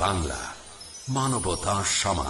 বাংলা মানবতা সমাধান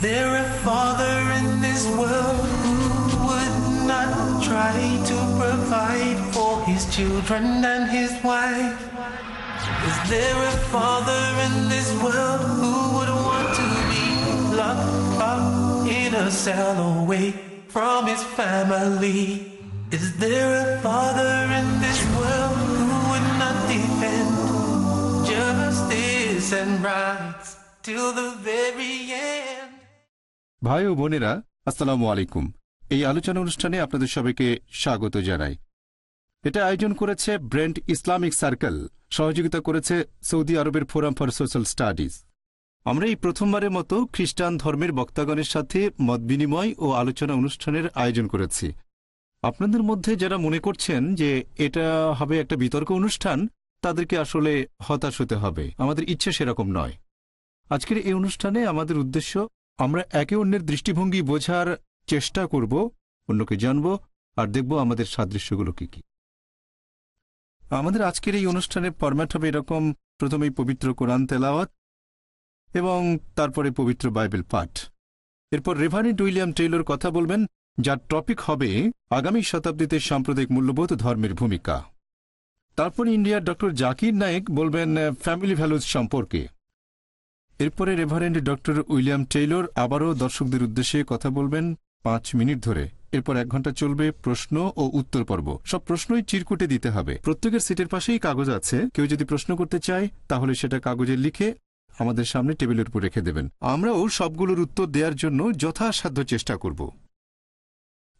There a father in this world who would not try to provide for his children and his wife? Is there a father in this world who would want to be locked up in a cell away from his family? Is there a father in this world who would not defend justice and rights till the very end? ভাই ও বোনেরা, আসসালামু আলাইকুম। এই আলোচনা অনুষ্ঠানে আপনাদের সবাইকে স্বাগত জানাই। এটা আয়োজন করেছে ব্রেন্ট ইসলামিক সার্কেল, সহযোগিতা করেছে সৌদি আরবের ফোরাম ফর সোশ্যাল স্টাডিজ। আমরা এই প্রথমবারের মতো খ্রিস্টান ধর্মের বক্তাগণের সাথে মত বিনিময় ও আলোচনা অনুষ্ঠানের আয়োজন করেছি। আপনাদের মধ্যে যারা মনে করছেন যে এটা হবে একটা বিতর্ক অনুষ্ঠান, তাদেরকে আসলে হতাশ হতে হবে। আমাদের ইচ্ছে সেরকম নয়। আজকের এই অনুষ্ঠানে আমাদের উদ্দেশ্য আমরা একে অন্যের দৃষ্টিভঙ্গি বোঝার চেষ্টা করব, অন্যকে জানব আর দেখব আমাদের সাদৃশ্যগুলো কি কি। আমাদের আজকের এই অনুষ্ঠানের ফরম্যাট হবে এরকম প্রথমেই পবিত্র কোরআন তেলাওয়াত এবং তারপরে পবিত্র বাইবেল পাঠ। এরপর রেভারেন্ট উইলিয়াম টেইলর কথা বলবেন, যার টপিক হবে আগামী শতাব্দীতে সাম্প্রদায়িক মূল্যবোধ ধর্মের ভূমিকা। তারপর ইন্ডিয়ার ডক্টর জাকির নায়েক বলবেন, ফ্যামিলি ভ্যালুজ সম্পর্কে। এরপরে রেভারেন্ড ডক্টর উইলিয়াম টেইলর আবারও দর্শকদের উদ্দেশ্যে কথা বলবেন পাঁচ মিনিট ধরে। এরপর এক ঘণ্টা চলবে প্রশ্ন ও উত্তর পর্ব। সব প্রশ্নই চিরকুটে দিতে হবে। প্রত্যেকের সিটের পাশেই কাগজ আছে। কেউ যদি প্রশ্ন করতে চায়, তাহলে সেটা কাগজে লিখে আমাদের সামনে টেবিলের উপর রেখে দেবেন। আমরাও সবগুলোর উত্তর দেওয়ার জন্য যথাসাধ্য চেষ্টা করব।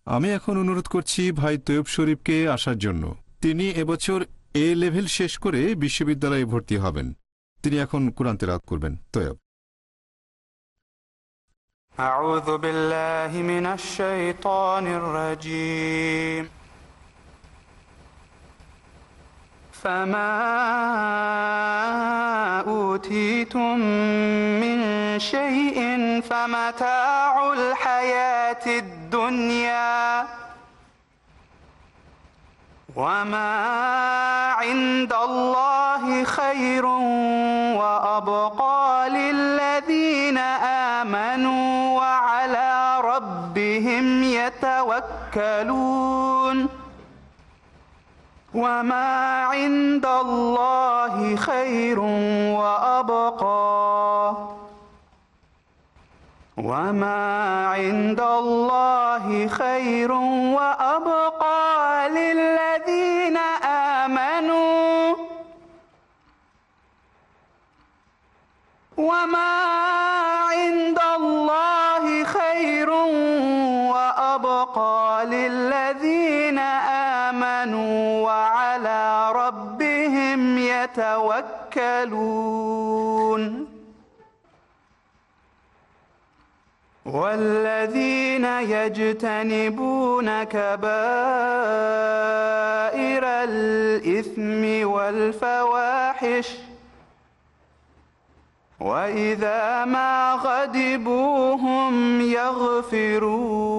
আমি এখন অনুরোধ করছি ভাই তৈয়ব শরীফকে আসার জন্য। তিনি এবছর এ লেভেল শেষ করে বিশ্ববিদ্যালয়ে ভর্তি হবেন। তিনি এখন কোরআন তেলাওয়াত করবেন তৈয়ব أعوذ بالله من الشيطان الرجيم فما أوتيتم من شيء فمتاع الحياة الدنيا وما عند الله خير وأبقى للذين آمنوا وعلى ربهم يتوكلون وما عند الله خير وأبقى وما عند الله خير وأبقى للذين آمنوا وما عند الله خير وأبقى للذين آمنوا وعلى ربهم يتوكلون والذين يجتنبون كبائر الإثم والفواحش وإذا ما غضبوا هم يغفرون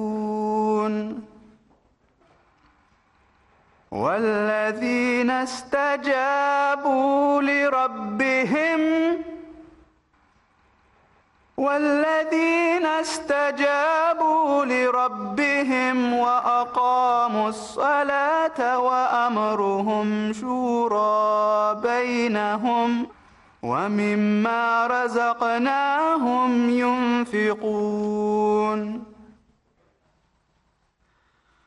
والذين استجابوا لربهم والذين استجابوا لربهم وأقاموا الصلاة وأمرهم شورى بينهم ومما رزقناهم ينفقون.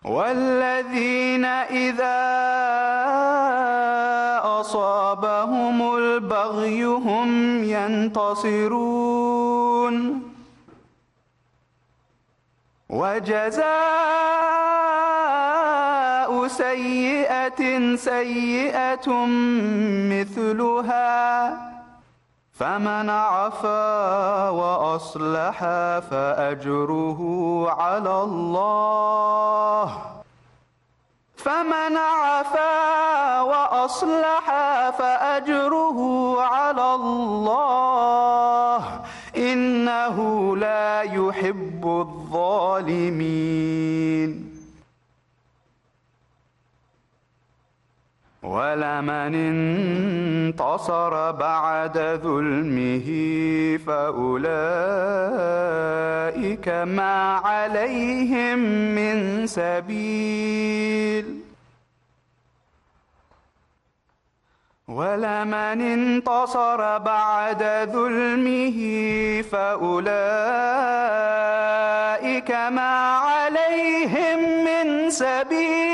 والذين إذا أصابهم البغي هم ينتصرون. وجزاء سيئة سيئة مثلها فمن عفا وأصلح فأجره على الله. فمن عفا وأصلح فأجره على الله. إنه لا يحب الظالمين. ولمن انتصر بعد ظلمه فأولئك ما عليهم من سبيل. ولمن انتصر بعد ظلمه فأولئك ما عليهم من سبيل.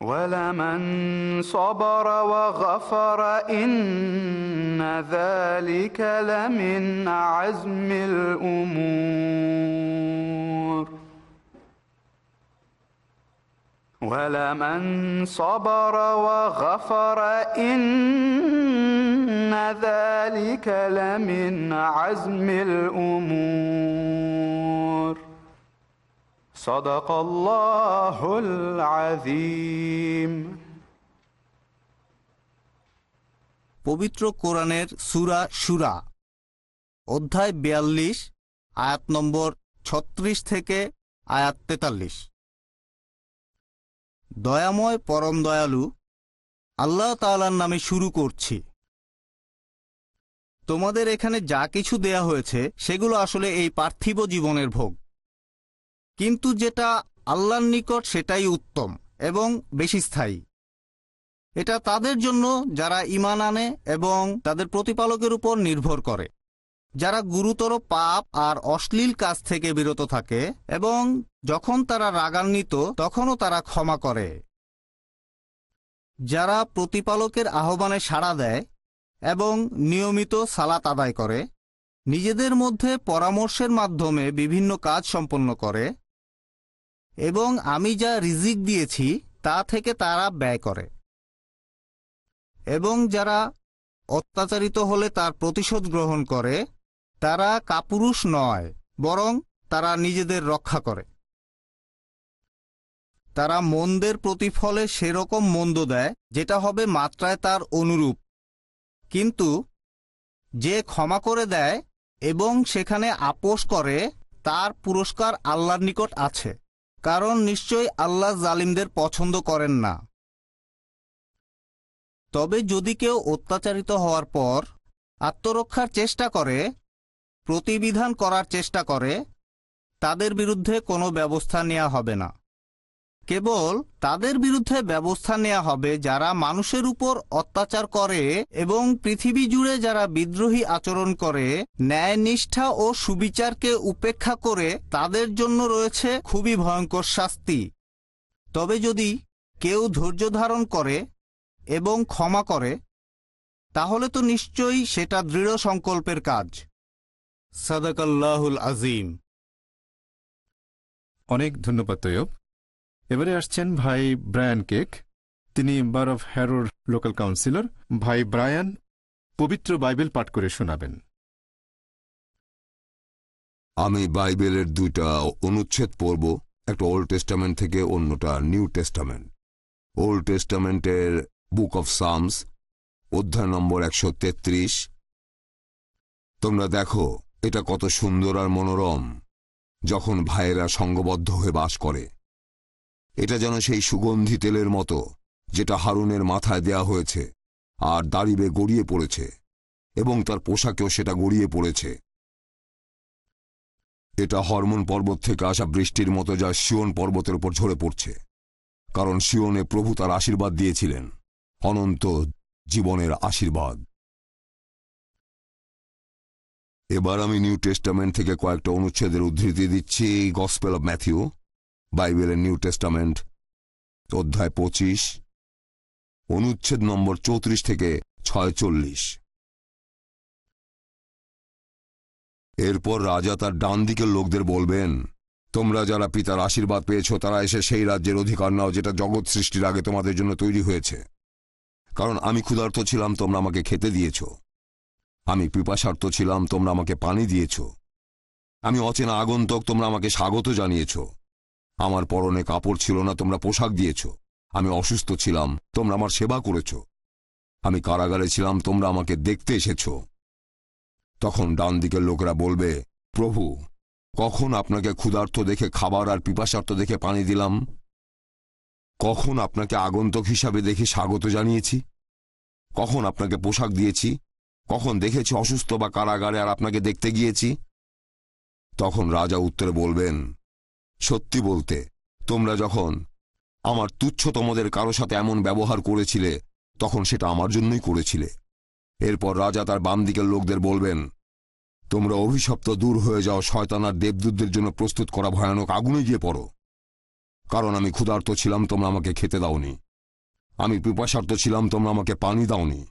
ولمن صبر وغفر إن ذلك لمن عزم الأمور. ولمن صبر وغفر إن ذلك لمن عزم الأمور. صدق الله العظيم পবিত্র কোরআনের সুরা সুরা অধ্যায় বিয়াল্লিশ আয়াত নম্বর ছত্রিশ থেকে আয়াত তেতাল্লিশ দয়াময় পরম দয়ালু আল্লাহ তাআলার নামে শুরু করছি তোমাদের এখানে যা কিছু দেয়া হয়েছে সেগুলো আসলে এই পার্থিব জীবনের ভোগ কিন্তু যেটা আল্লাহর নিকট সেটাই উত্তম এবং বেশি স্থায়ী। এটা তাদের জন্য যারা ইমান আনে এবং তাদের প্রতিপালকের উপর নির্ভর করে। যারা গুরুতর পাপ আর অশ্লীল কাজ থেকে বিরত থাকে এবং যখন তারা রাগান্বিত, তখনও তারা ক্ষমা করে। যারা প্রতিপালকের আহ্বানে সাড়া দেয় এবং নিয়মিত সালাত আদায় করে, নিজেদের মধ্যে পরামর্শের মাধ্যমে বিভিন্ন কাজ সম্পন্ন করে এবং আমি যা রিজিক দিয়েছি, তা থেকে তারা ব্যয় করে। এবং যারা অত্যাচারিত হলে তার প্রতিশোধ গ্রহণ করে, তারা কাপুরুষ নয়, বরং তারা নিজেদের রক্ষা করে। তারা মন্দের প্রতিফলে সেরকম মন্দ দেয়, যেটা হবে মাত্রায় তার অনুরূপ। কিন্তু যে ক্ষমা করে দেয় এবং সেখানে আপোষ করে, তার পুরস্কার আল্লাহর নিকট আছে। কারণ নিশ্চয়ই আল্লাহ জালিমদের পছন্দ করেন না। তবে যদি কেউ অত্যাচারিত হওয়ার পর আত্মরক্ষার চেষ্টা করে, প্রতিবিধান করার চেষ্টা করে, তাদের বিরুদ্ধে কোনো ব্যবস্থা নেওয়া হবে না। কেবল তাদের বিরুদ্ধে ব্যবস্থা নেওয়া হবে যারা মানুষের উপর অত্যাচার করে এবং পৃথিবী জুড়ে যারা বিদ্রোহী আচরণ করে, ন্যায়নিষ্ঠা ও সুবিচারকে উপেক্ষা করে তাদের জন্য রয়েছে খুবই ভয়ঙ্কর শাস্তি। তবে যদি কেউ ধৈর্য ধারণ করে এবং ক্ষমা করে, তাহলে তো নিশ্চয়ই সেটা দৃঢ় সংকল্পের কাজ। সাদাকাল্লাহুল আজিম। অনেক ধন্যবাদ তৈয়ব। এবারে আসছেন ভাই ব্রায়ান কেক, তিনি মেম্বার অফ হ্যারোর লোকাল কাউন্সিলর। ভাই ব্রায়ান, পবিত্র বাইবেল পাঠ করে শোনাবেন। আমি বাইবেলের দুইটা অনুচ্ছেদ পড়ব, একটা ওল্ড টেস্টামেন্ট থেকে অন্যটা নিউ টেস্টামেন্ট। ওল্ড টেস্টামেন্টের বুক অফ সামস, অধ্যায় নম্বর একশো তেত্রিশ। তোমরা দেখো, এটা কত সুন্দর আর মনোরম, যখন ভাইয়েরা সঙ্গবদ্ধ হয়ে বাস করে। এটা যেন সেই সুগন্ধি তেলের মতো, যেটা হারুনের মাথায় দেয়া হয়েছে আর দাড়িবে গড়িয়ে পড়েছে, এবং তার পোশাকেও সেটা গড়িয়ে পড়েছে। এটা হরমোন পর্বত থেকে আসা বৃষ্টির মতো যা শিওন পর্বতের উপর ঝরে পড়ছে, কারণ শিওনে প্রভু তার আশীর্বাদ দিয়েছিলেন, অনন্ত জীবনের আশীর্বাদ। এবার আমি নিউ টেস্টামেন্ট থেকে কয়েকটা অনুচ্ছেদের উদ্ধৃতি দিচ্ছি গসপেল অব ম্যাথিউ। বাইবেলের নিউ টেস্টামেন্ট, অধ্যায় পঁচিশ, অনুচ্ছেদ নম্বর চৌত্রিশ থেকে ছয়চল্লিশ এরপর রাজা তার ডান দিকের লোকদের বলবেন, তোমরা যারা পিতার আশীর্বাদ পেয়েছ, তারা এসে সেই রাজ্যের অধিকার নাও যেটা জগৎ সৃষ্টির আগে তোমাদের জন্য তৈরি হয়েছে। কারণ আমি ক্ষুধার্ত ছিলাম, তোমরা আমাকে খেতে দিয়েছ। আমি পিপাসার্থ ছিলাম, তোমরা আমাকে পানি দিয়েছ। আমি অচেনা আগন্তক, তোমরা আমাকে স্বাগত জানিয়েছ। আমার পরনে কাপড় ছিল না, তোমরা পোশাক দিয়েছ। আমি অসুস্থ ছিলাম, তোমরা আমার সেবা করেছ। আমি কারাগারে ছিলাম, তোমরা আমাকে দেখতে এসেছ। তখন ডান দিকের লোকরা বলবে, প্রভু, কখন আপনাকে ক্ষুধার্ত দেখে খাবার আর পিপাসার্থ দেখে পানি দিলাম? কখন আপনাকে আগন্তক হিসাবে দেখে স্বাগত জানিয়েছি? কখন আপনাকে পোশাক দিয়েছি? কখন দেখেছি অসুস্থ বা কারাগারে আর আপনাকে দেখতে গিয়েছি? তখন রাজা উত্তরে বলবেন সত্যি বলতে, তোমরা যখন আমার তুচ্ছ তোমাদের কারও সাথে এমন ব্যবহার করেছিলে, তখন সেটা আমার জন্যই করেছিলে। এরপর রাজা তার বাম দিকের লোকদের বলবেন, তোমরা অভিশপ্ত দূর হয়ে যাও শয়তানার দেবদূতদের জন্য প্রস্তুত করা ভয়ানক আগুনে গিয়ে পড়ো। কারণ আমি ক্ষুধার্ত ছিলাম, তোমরা আমাকে খেতে দাওনি। আমি পিপাসার্থ ছিলাম, তোমরা আমাকে পানি দাওনি।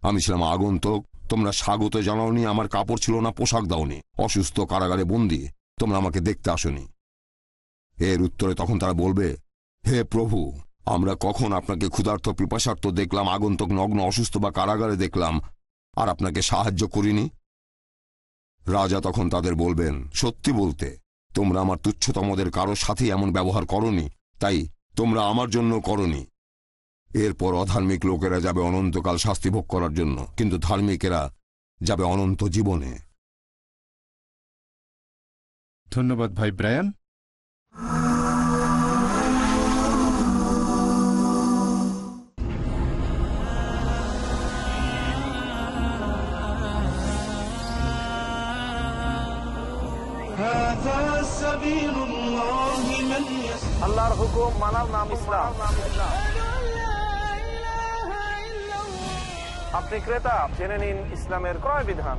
আমি ছিলাম আগন্তক, তোমরা স্বাগত জানাওনি, আমার কাপড় ছিল না, পোশাক দাওনি। অসুস্থ কারাগারে বন্দি, তোমরা আমাকে দেখতে আসনি। এর উত্তরে তখন তারা বলবে, হে প্রভু, আমরা কখন আপনাকে ক্ষুধার্ত পিপাসার্থ দেখলাম, আগন্তক নগ্ন অসুস্থ বা কারাগারে দেখলাম, আর আপনাকে সাহায্য করিনি? রাজা তখন তাদের বলবেন, সত্যি বলতে, তোমরা আমার তুচ্ছতমদের কারোর সাথে এমন ব্যবহার করনি, তাই তোমরা আমার জন্য করনি। এরপর অধার্মিক লোকেরা যাবে অনন্তকাল শাস্তি ভোগ করার জন্য, কিন্তু ধার্মিকেরা যাবে অনন্ত জীবনে। ধন্যবাদ ভাই ব্রায়ান। আল্লাহর হুকুম মানার নাম ইসলাম। আপনি ক্রেতা জেনে নিন ইসলামের ক্রয় বিধান।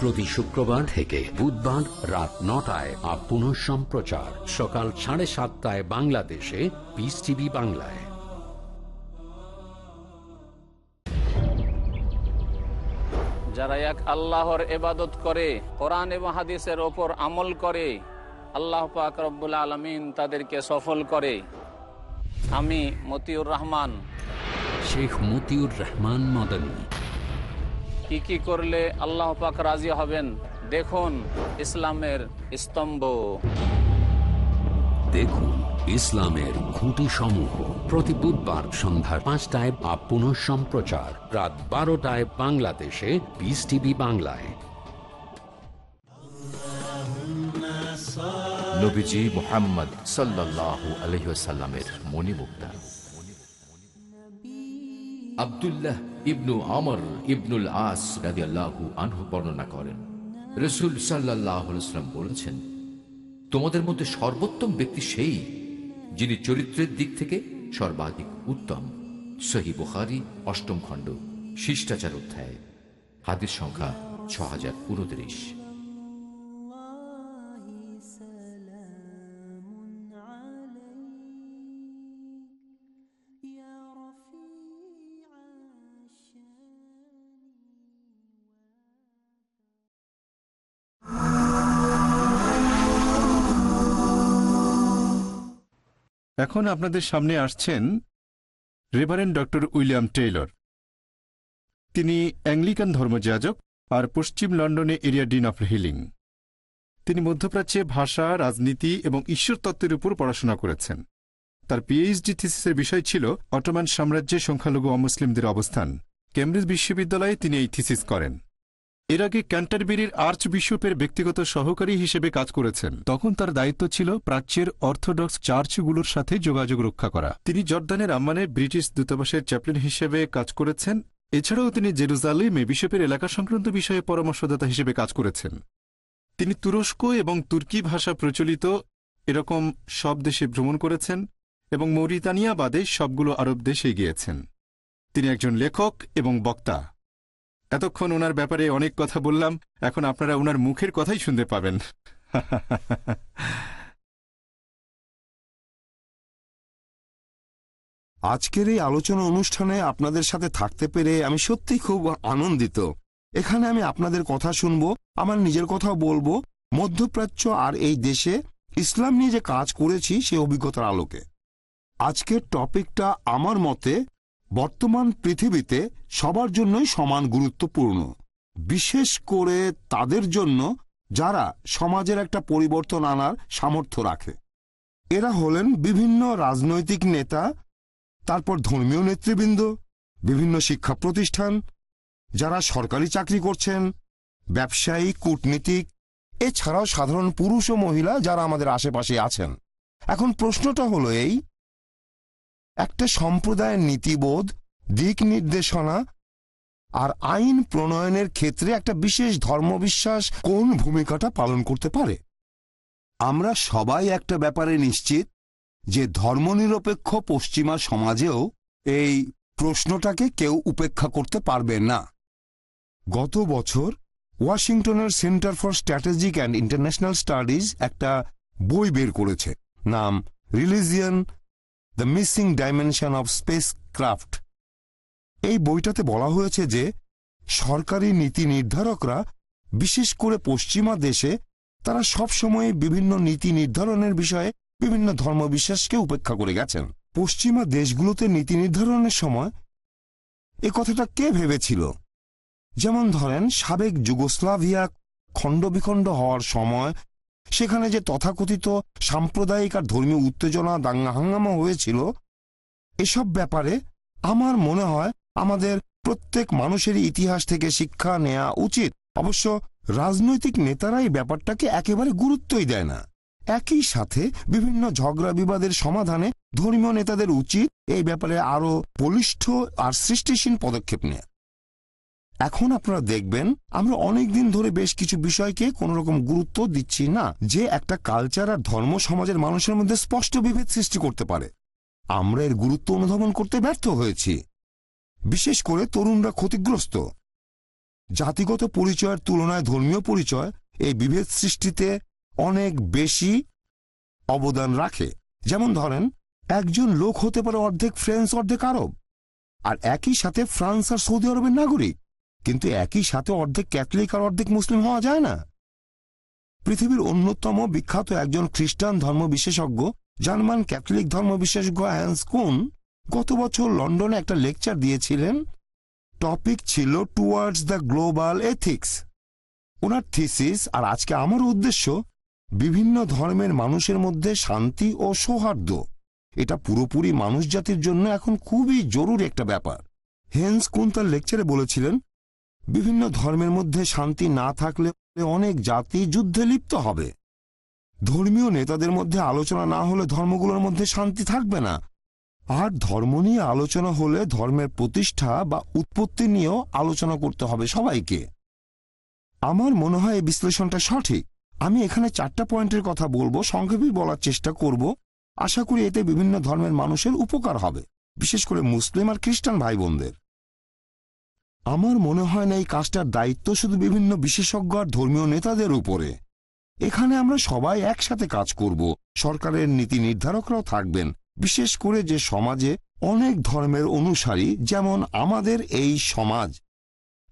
প্রতি শুক্রবার থেকে বুধবার রাত নটায় আর পুনঃ সম্প্রচার। সকাল সাড়ে সাতটায় বাংলাদেশে পিস টিভি বাংলায়। যারা এক আল্লাহর এবাদত করে কোরআন এবং হাদিসের ওপর আমল করে আল্লাহ পাক রব্বুল আলমিন তাদেরকে সফল করে। আমি মতিউর রহমান। শেখ মতিউর রহমান মদনী। কি কি করলে আল্লাহ পাক রাজি হবেন? দেখুন ইসলামের স্তম্ভ। দেখুন ইসলামের খুঁটি সমূহ প্রতি বুধবার সন্ধ্যা পাঁচটায় বা পুনঃ সম্প্রচার। রাত বারোটায় বাংলাদেশে পিস টিভি বাংলায়। নবীজি মোহাম্মদ সাল্লাহ আলহ্লামের মণিমুক্তা। আবদুল্লাহ ইবনু আমর ইবনুল আস রাজি আল্লাহু আনহু বর্ণনা করেন। রসুল সাল্লাহ সাল্লাম বলেছেন, তোমাদের মধ্যে সর্বোত্তম ব্যক্তি সেই যিনি চরিত্রের দিক থেকে সর্বাধিক উত্তম। সহি বুখারি, অষ্টম খণ্ড, শিষ্টাচার অধ্যায় হাতের সংখ্যা ছ হাজার উনত্রিশ। এখন আপনাদের সামনে আসছেন রেভারেন্ড ডক্টর উইলিয়াম টেইলর তিনি অ্যাংলিকান ধর্মযাজক আর পশ্চিম লন্ডনে এরিয়া ডিন অফ হিলিং। তিনি মধ্যপ্রাচ্যে ভাষা, রাজনীতি এবং ঈশ্বর তত্ত্বের উপর পড়াশোনা করেছেন। তার পিএইচডি থিসিসের বিষয় ছিল অটোমান সাম্রাজ্যে সংখ্যালঘু অমুসলিমদের অবস্থান। কেমব্রিজ বিশ্ববিদ্যালয়ে তিনি এই থিসিস করেন। এর আগে ক্যান্টারবেরির আর্চ বিশপের ব্যক্তিগত সহকারী হিসেবে কাজ করেছেন। তখন তার দায়িত্ব ছিল প্রাচ্যের অর্থোডক্স চার্চগুলোর সাথে যোগাযোগ রক্ষা করা। তিনি জর্দানের আম্মানে ব্রিটিশ দূতাবাসের চ্যাপ্লেন হিসেবে কাজ করেছেন। এছাড়াও তিনি জেরুজালেমে বিশপের এলাকা সংক্রান্ত বিষয়ে পরামর্শদাতা হিসেবে কাজ করেছেন। তিনি তুরস্ক এবং তুর্কি ভাষা প্রচলিত, এরকম সব দেশে ভ্রমণ করেছেন এবং মৌরিতানিয়া বাদে সবগুলো আরব দেশে গিয়েছেন তিনি একজন লেখক এবং বক্তা। এতক্ষণ ওনার ব্যাপারে অনেক কথা বললাম, এখন আপনারা ওনার মুখের কথাই শুনতে পাবেন। আজকের এই আলোচনা অনুষ্ঠানে আপনাদের সাথে থাকতে পেরে আমি সত্যি খুব আনন্দিত। এখানে আমি আপনাদের কথা শুনব, আমার নিজের কথাও বলব, মধ্যপ্রাচ্য আর এই দেশে ইসলাম নিয়ে যে কাজ করেছি সে অভিজ্ঞতার আলোকে। আজকের টপিকটা আমার মতে বর্তমান পৃথিবীতে সবার জন্যই সমান গুরুত্বপূর্ণ, বিশেষ করে তাদের জন্য যারা সমাজের একটা পরিবর্তন আনার সামর্থ্য রাখে। এরা হলেন বিভিন্ন রাজনৈতিক নেতা, তারপর ধর্মীয় নেতৃবৃন্দ, বিভিন্ন শিক্ষা প্রতিষ্ঠান, যারা সরকারি চাকরি করছেন, ব্যবসায়ী, কূটনীতিক, এছাড়াও সাধারণ পুরুষ ও মহিলা যারা আমাদের আশেপাশে আছেন। এখন প্রশ্নটা হলো এই একটা সম্প্রদায়ের নীতিবোধ, দিক নির্দেশনা আর আইন প্রণয়নের ক্ষেত্রে একটা বিশেষ ধর্মবিশ্বাস কোন ভূমিকাটা পালন করতে পারে। আমরা সবাই একটা ব্যাপারে নিশ্চিত যে ধর্মনিরপেক্ষ পশ্চিমা সমাজেও এই প্রশ্নটাকে কেউ উপেক্ষা করতে পারবে না। গত বছর ওয়াশিংটনের Center for Strategic and International Studies একটা বই বের করেছে, নাম religion the missing dimension of spacecraft এই বইটাতে বলা হয়েছে যে, সরকারি নীতি নির্ধারকরা, বিশেষ করে পশ্চিমা দেশে, তারা সবসময় বিভিন্ন নীতি নির্ধারণের বিষয়ে বিভিন্ন ধর্মবিশ্বাসকে উপেক্ষা করে গেছেন। পশ্চিমা দেশগুলোতে নীতি নির্ধারণের সময় এ কথাটা কে ভেবেছিল? যেমন ধরেন, সাবেক যুগোস্লাভিয়া খণ্ডবিখণ্ড হওয়ার সময় সেখানে যে তথাকথিত সাম্প্রদায়িক আর ধর্মীয় উত্তেজনা, দাঙ্গা, হাঙ্গামা হয়েছিল, এসব ব্যাপারে আমার মনে হয় আমাদের প্রত্যেক মানুষেরই ইতিহাস থেকে শিক্ষা নেওয়া উচিত। অবশ্য রাজনৈতিক নেতারা এই ব্যাপারটাকে একেবারে গুরুত্বই দেয় না। একই সাথে বিভিন্ন ঝগড়া বিবাদের সমাধানে ধর্মীয় নেতাদের উচিত এই ব্যাপারে আরও বলিষ্ঠ আর সৃষ্টিশীল পদক্ষেপ নেয়। এখন আপনারা দেখবেন, আমরা অনেক দিন ধরে বেশ কিছু বিষয়কে কোনো রকম গুরুত্ব দিচ্ছি না, যে একটা কালচার আর ধর্ম সমাজের মানুষের মধ্যে স্পষ্ট বিভেদ সৃষ্টি করতে পারে। আমরা এর গুরুত্ব অনুধাবন করতে ব্যর্থ হয়েছি। বিশেষ করে তরুণরা ক্ষতিগ্রস্ত। জাতিগত পরিচয়ের তুলনায় ধর্মীয় পরিচয় এই বিভেদ সৃষ্টিতে অনেক বেশি অবদান রাখে। যেমন ধরেন, একজন লোক হতে পারে অর্ধেক ফ্রেন্স অর্ধেক আরব। আর একই সাথে ফ্রান্স আর সৌদি আরবের নাগরিক। কিন্তু একই সাথে অর্ধেক ক্যাথলিক আর অর্ধেক মুসলিম হওয়া যায় না। পৃথিবীর অন্যতম বিখ্যাত একজন খ্রিস্টান ধর্ম বিশেষজ্ঞ জার্মান ক্যাথলিক ধর্ম বিশেষজ্ঞ হ্যান্স কুন, গত বছর লন্ডনে একটা লেকচার দিয়েছিলেন। টপিক ছিল টুয়ার্ডস দ্য গ্লোবাল এথিক্স। ওনার থিসিস আর আজকে আমার উদ্দেশ্য, বিভিন্ন ধর্মের মানুষের মধ্যে শান্তি ও সৌহার্দ্য। এটা পুরোপুরি মানুষ জাতির জন্য এখন খুবই জরুরি একটা ব্যাপার। হেন্স কুন তার লেকচারে বলেছিলেন বিভিন্ন ধর্মের মধ্যে শান্তি না থাকলে অনেক জাতি যুদ্ধে লিপ্ত হবে। ধর্মীয় নেতাদের মধ্যে আলোচনা না হলে ধর্মগুলোর মধ্যে শান্তি থাকবে না। আর ধর্ম নিয়ে আলোচনা হলে ধর্মের প্রতিষ্ঠা বা উৎপত্তি নিয়েও আলোচনা করতে হবে সবাইকে। আমার মনে হয় এই বিশ্লেষণটা সঠিক। আমি এখানে চারটা পয়েন্টের কথা বলব সংক্ষেপেই বলার চেষ্টা করব। আশা করি এতে বিভিন্ন ধর্মের মানুষের উপকার হবে, বিশেষ করে মুসলিম আর খ্রিস্টান ভাই বোনদের আমার মনে হয় না এই কাজটার দায়িত্ব শুধু বিভিন্ন বিশেষজ্ঞ আর ধর্মীয় নেতাদের উপরে। এখানে আমরা সবাই একসাথে কাজ করব, সরকারের নীতি নির্ধারকরাও থাকবেন, বিশেষ করে যে সমাজে অনেক ধর্মের অনুসারী যেমন আমাদের এই সমাজ।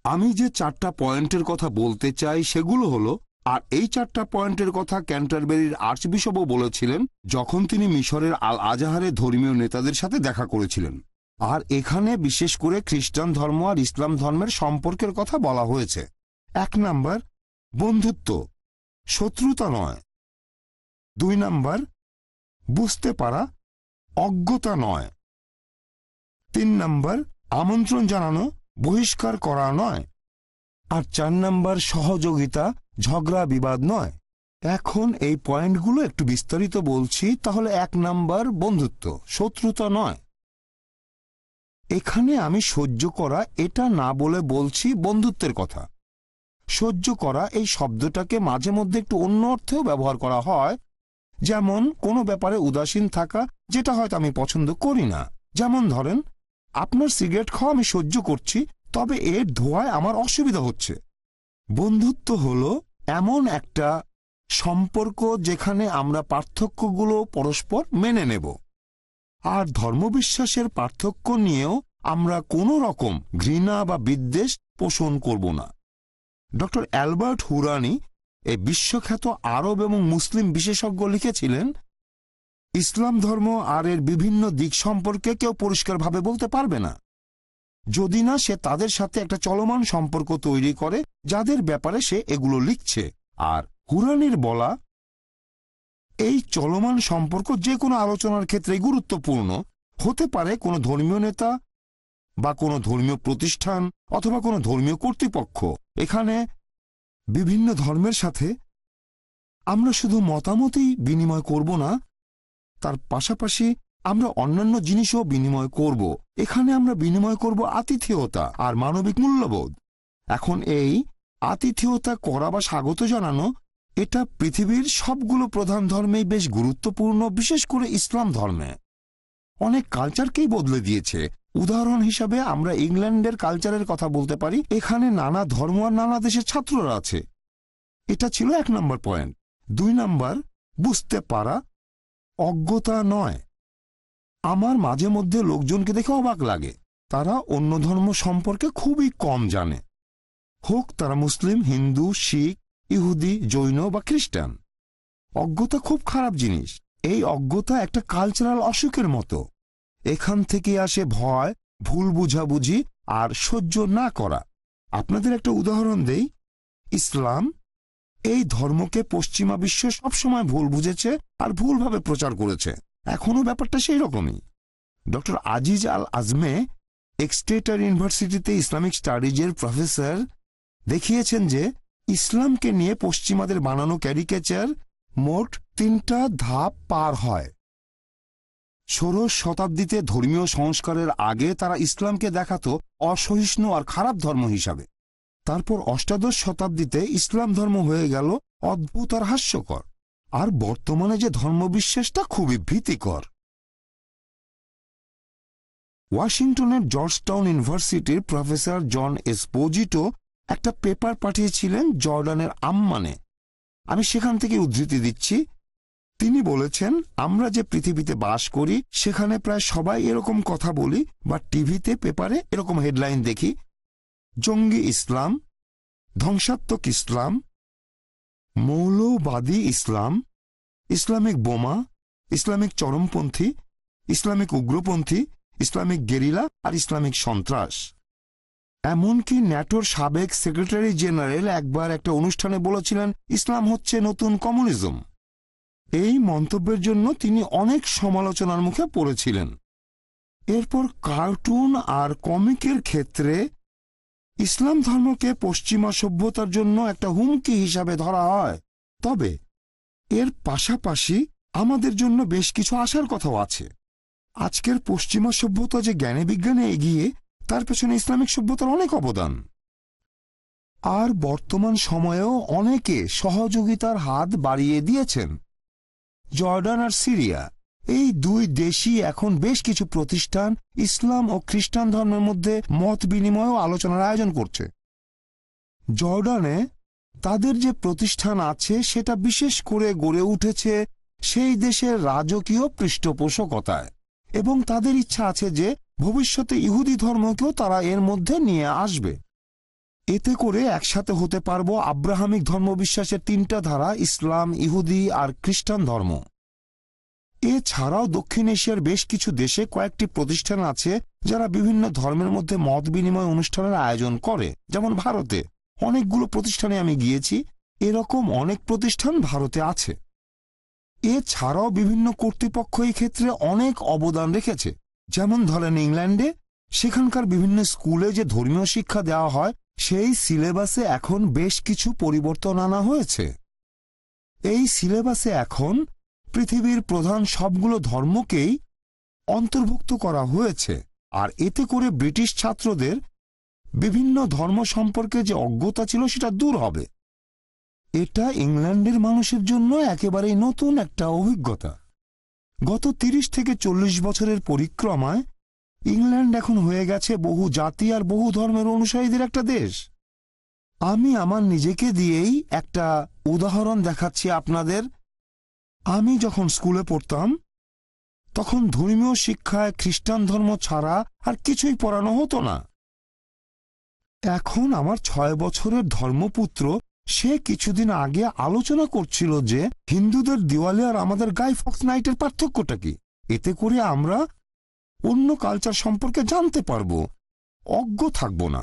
আমি যে চারটা পয়েন্টের কথা বলতে চাই সেগুলো হলো, আর এই চারটা পয়েন্টের কথা ক্যান্টারবেরির আর্চবিশপও বলেছিলেন, যখন তিনি মিশরের আল আজাহারে ধর্মীয় নেতাদের সাথে দেখা করেছিলেন। আর এখানে বিশেষ করে খ্রিস্টান ধর্ম আর ইসলাম ধর্মের সম্পর্কের কথা বলা হয়েছে। এক নাম্বার, বন্ধুত্ব, শত্রুতা নয়। দুই নাম্বার, বুঝতে পারা, অজ্ঞতা নয়। তিন নাম্বার, আমন্ত্রণ জানানো, বহিষ্কার করা নয়। আর চার নাম্বার, সহযোগিতা, ঝগড়া, বিবাদ নয়। এখন এই পয়েন্টগুলো একটু বিস্তারিত বলছি, তাহলে এক নাম্বার, বন্ধুত্ব, শত্রুতা নয়। এখানে আমি সহ্য করা এটা না বলে বলছি বন্ধুত্বের কথা। সহ্য করা এই শব্দটাকে মাঝে মধ্যে একটু অন্য অর্থেও ব্যবহার করা হয়। যেমন, কোনো ব্যাপারে উদাসীন থাকা, যেটা হয়তো আমি পছন্দ করি না। যেমন ধরেন, আপনার সিগারেট খাওয়া আমি সহ্য করছি, তবে এর ধোয়ায় আমার অসুবিধা হচ্ছে। বন্ধুত্ব হল এমন একটা সম্পর্ক যেখানে আমরা পার্থক্যগুলো পরস্পর মেনে নেব। আর ধর্মবিশ্বাসের পার্থক্য নিয়েও আমরা কোনো রকম ঘৃণা বা বিদ্বেষ পোষণ করব না। ডক্টর অ্যালবার্ট হুরানি এই বিশ্বখ্যাত আরব এবং মুসলিম বিশেষজ্ঞ লিখেছিলেন, ইসলাম ধর্ম আর এর বিভিন্ন দিক সম্পর্কে কেউ পরিষ্কারভাবে বলতে পারবে না। যদি না সে তাদের সাথে একটা চলমান সম্পর্ক তৈরি করে, যাদের ব্যাপারে সে এগুলো লিখছে। আর হুরানির বলা এই চলমান সম্পর্ক যে কোনো আলোচনার ক্ষেত্রে গুরুত্বপূর্ণ। হতে পারে কোনো ধর্মীয় নেতা বা কোনো ধর্মীয় প্রতিষ্ঠান অথবা কোনো ধর্মীয় কর্তৃপক্ষ। এখানে বিভিন্ন ধর্মের সাথে আমরা শুধু মতামতই বিনিময় করব না, তার পাশাপাশি আমরা অন্যান্য জিনিসও বিনিময় করব। এখানে আমরা বিনিময় করব আতিথেয়তা আর মানবিক মূল্যবোধ। এখন এই আতিথেয়তা করা বা স্বাগত জানানো এটা পৃথিবীর সবগুলো প্রধান ধর্মেই বেশ গুরুত্বপূর্ণ, বিশেষ করে ইসলাম ধর্মে। অনেক কালচারকেই বদলে দিয়েছে। উদাহরণ হিসাবে আমরা ইংল্যান্ডের কালচারের কথা বলতে পারি, এখানে নানা ধর্ম আর নানা দেশের ছাত্ররা আছে। এটা ছিল এক নম্বর পয়েন্ট। দুই নম্বর, বুঝতে পারা অজ্ঞতা নয়। আমার মাঝে মধ্যে লোকজনকে দেখে অবাক লাগে। তারা অন্য ধর্ম সম্পর্কে খুবই কম জানে। হোক তারা মুসলিম, হিন্দু, শিখ ইহুদি, জৈন বা খ্রিস্টান। অজ্ঞতা খুব খারাপ জিনিস। এই অজ্ঞতা একটা কালচারাল অসুখের মতো। এখান থেকে আসে ভয়, ভুল বুঝাবুঝি আর সহ্য না করা। আপনাদের একটা উদাহরণ দেই। ইসলাম, এই ধর্মকে পশ্চিমা বিশ্ব সবসময় ভুল বুঝেছে আর ভুলভাবে প্রচার করেছে। এখনও ব্যাপারটা সেই রকমই। ডক্টর আজিজ আল আজমে, এক্সটেটার ইউনিভার্সিটিতে ইসলামিক স্টাডিজের প্রফেসর, দেখিয়েছেন যে ইসলামকে নিয়ে পশ্চিমাদের বানানো ক্যারিকেচার মোট তিনটা ধাপ পার হয়। ষোড়শ শতাব্দীতে ধর্মীয় সংস্কারের আগে তারা ইসলামকে দেখাতো অসহিষ্ণু আর খারাপ ধর্ম হিসাবে। তারপর অষ্টাদশ শতাব্দীতে ইসলাম ধর্ম হয়ে গেল অদ্ভুত আর হাস্যকর। আর বর্তমানে যে ধর্মবিশ্বাসটা খুবই ভীতিকর। ওয়াশিংটনের জর্জটাউন ইউনিভার্সিটির প্রফেসর জন এসপোজিটো একটা পেপার পাঠিয়েছিলেন জর্ডানের আম্মানে। আমি সেখান থেকে উদ্ধৃতি দিচ্ছি। তিনি বলেছেন, আমরা যে পৃথিবীতে বাস করি, সেখানে প্রায় সবাই এরকম কথা বলি বা টিভিতে পেপারে এরকম হেডলাইন দেখি। জঙ্গি ইসলাম, ধ্বংসাত্মক ইসলাম, মৌলবাদী ইসলাম, ইসলামিক বোমা, ইসলামিক চরমপন্থী, ইসলামিক উগ্রপন্থী, ইসলামিক গেরিলা আর ইসলামিক সন্ত্রাস। এমনকি ন্যাটোর সাবেক সেক্রেটারি জেনারেল একবার একটা অনুষ্ঠানে বলেছিলেন, ইসলাম হচ্ছে নতুন কমিউনিজম। এই মন্তব্যের জন্য তিনি অনেক সমালোচনার মুখে পড়েছিলেন। এরপর কার্টুন আর কমিকের ক্ষেত্রে ইসলাম ধর্মকে পশ্চিমা সভ্যতার জন্য একটা হুমকি হিসাবে ধরা হয়। তবে এর পাশাপাশি আমাদের জন্য বেশ কিছু আশার কথাও আছে। আজকের পশ্চিমা সভ্যতা যে জ্ঞানে বিজ্ঞানে এগিয়ে তার পেছনে ইসলামিক সভ্যতার অনেক অবদান। আর বর্তমান সময়েও অনেকে সহযোগিতার হাত বাড়িয়ে দিয়েছেন। জর্ডান আর সিরিয়া, এই দুই দেশই এখন বেশ কিছু প্রতিষ্ঠান ইসলাম ও খ্রিস্টান ধর্মের মধ্যে মত বিনিময় ও আলোচনার আয়োজন করছে। জর্ডানে তাদের যে প্রতিষ্ঠান আছে, সেটা বিশেষ করে গড়ে উঠেছে সেই দেশের রাজকীয় পৃষ্ঠপোষকতায়। এবং তাদের ইচ্ছা আছে যে ভবিষ্যতে ইহুদি ধর্মকেও তারা এর মধ্যে নিয়ে আসবে। এতে করে একসাথে হতে পারব আব্রাহামিক ধর্মবিশ্বাসের তিনটা ধারা, ইসলাম, ইহুদি আর খ্রিস্টান ধর্ম। এছাড়াও দক্ষিণ এশিয়ার বেশ কিছু দেশে কয়েকটি প্রতিষ্ঠান আছে যারা বিভিন্ন ধর্মের মধ্যে মত বিনিময় অনুষ্ঠানের আয়োজন করে, যেমন ভারতে। অনেকগুলো প্রতিষ্ঠানে আমি গিয়েছি, এরকম অনেক প্রতিষ্ঠান ভারতে আছে। এছাড়াও বিভিন্ন কর্তৃপক্ষ এই ক্ষেত্রে অনেক অবদান রেখেছে। যেমন ধরেন ইংল্যান্ডে, সেখানকার বিভিন্ন স্কুলে যে ধর্মীয় শিক্ষা দেওয়া হয়, সেই সিলেবাসে এখন বেশ কিছু পরিবর্তন আনা হয়েছে। এই সিলেবাসে এখন পৃথিবীর প্রধান সবগুলো ধর্মকেই অন্তর্ভুক্ত করা হয়েছে, আর এতে করে ব্রিটিশ ছাত্রদের বিভিন্ন ধর্ম সম্পর্কে যে অজ্ঞতা ছিল সেটা দূর হবে। এটা ইংল্যান্ডের মানুষের জন্য একেবারেই নতুন একটা অভিজ্ঞতা। গত তিরিশ থেকে চল্লিশ বছরের পরিক্রমায় ইংল্যান্ড এখন হয়ে গেছে বহু জাতি আর বহু ধর্মের অনুসারীদের একটা দেশ। আমি আমার নিজেকে দিয়েই একটা উদাহরণ দেখাচ্ছি আপনাদের। আমি যখন স্কুলে পড়তাম, তখন ধর্মীয় শিক্ষায় খ্রিস্টান ধর্ম ছাড়া আর কিছুই পড়ানো হতো না। এখন আমার ছয় বছরের ধর্মপুত্র সে কিছুদিন আগে আলোচনা করছিল যে হিন্দুদের দিওয়ালি আর আমাদের গাই ফক্স নাইটের পার্থক্যটা কি? এতে করে আমরা অন্য কালচার সম্পর্কে জানতে পারব। অজ্ঞ থাকব না।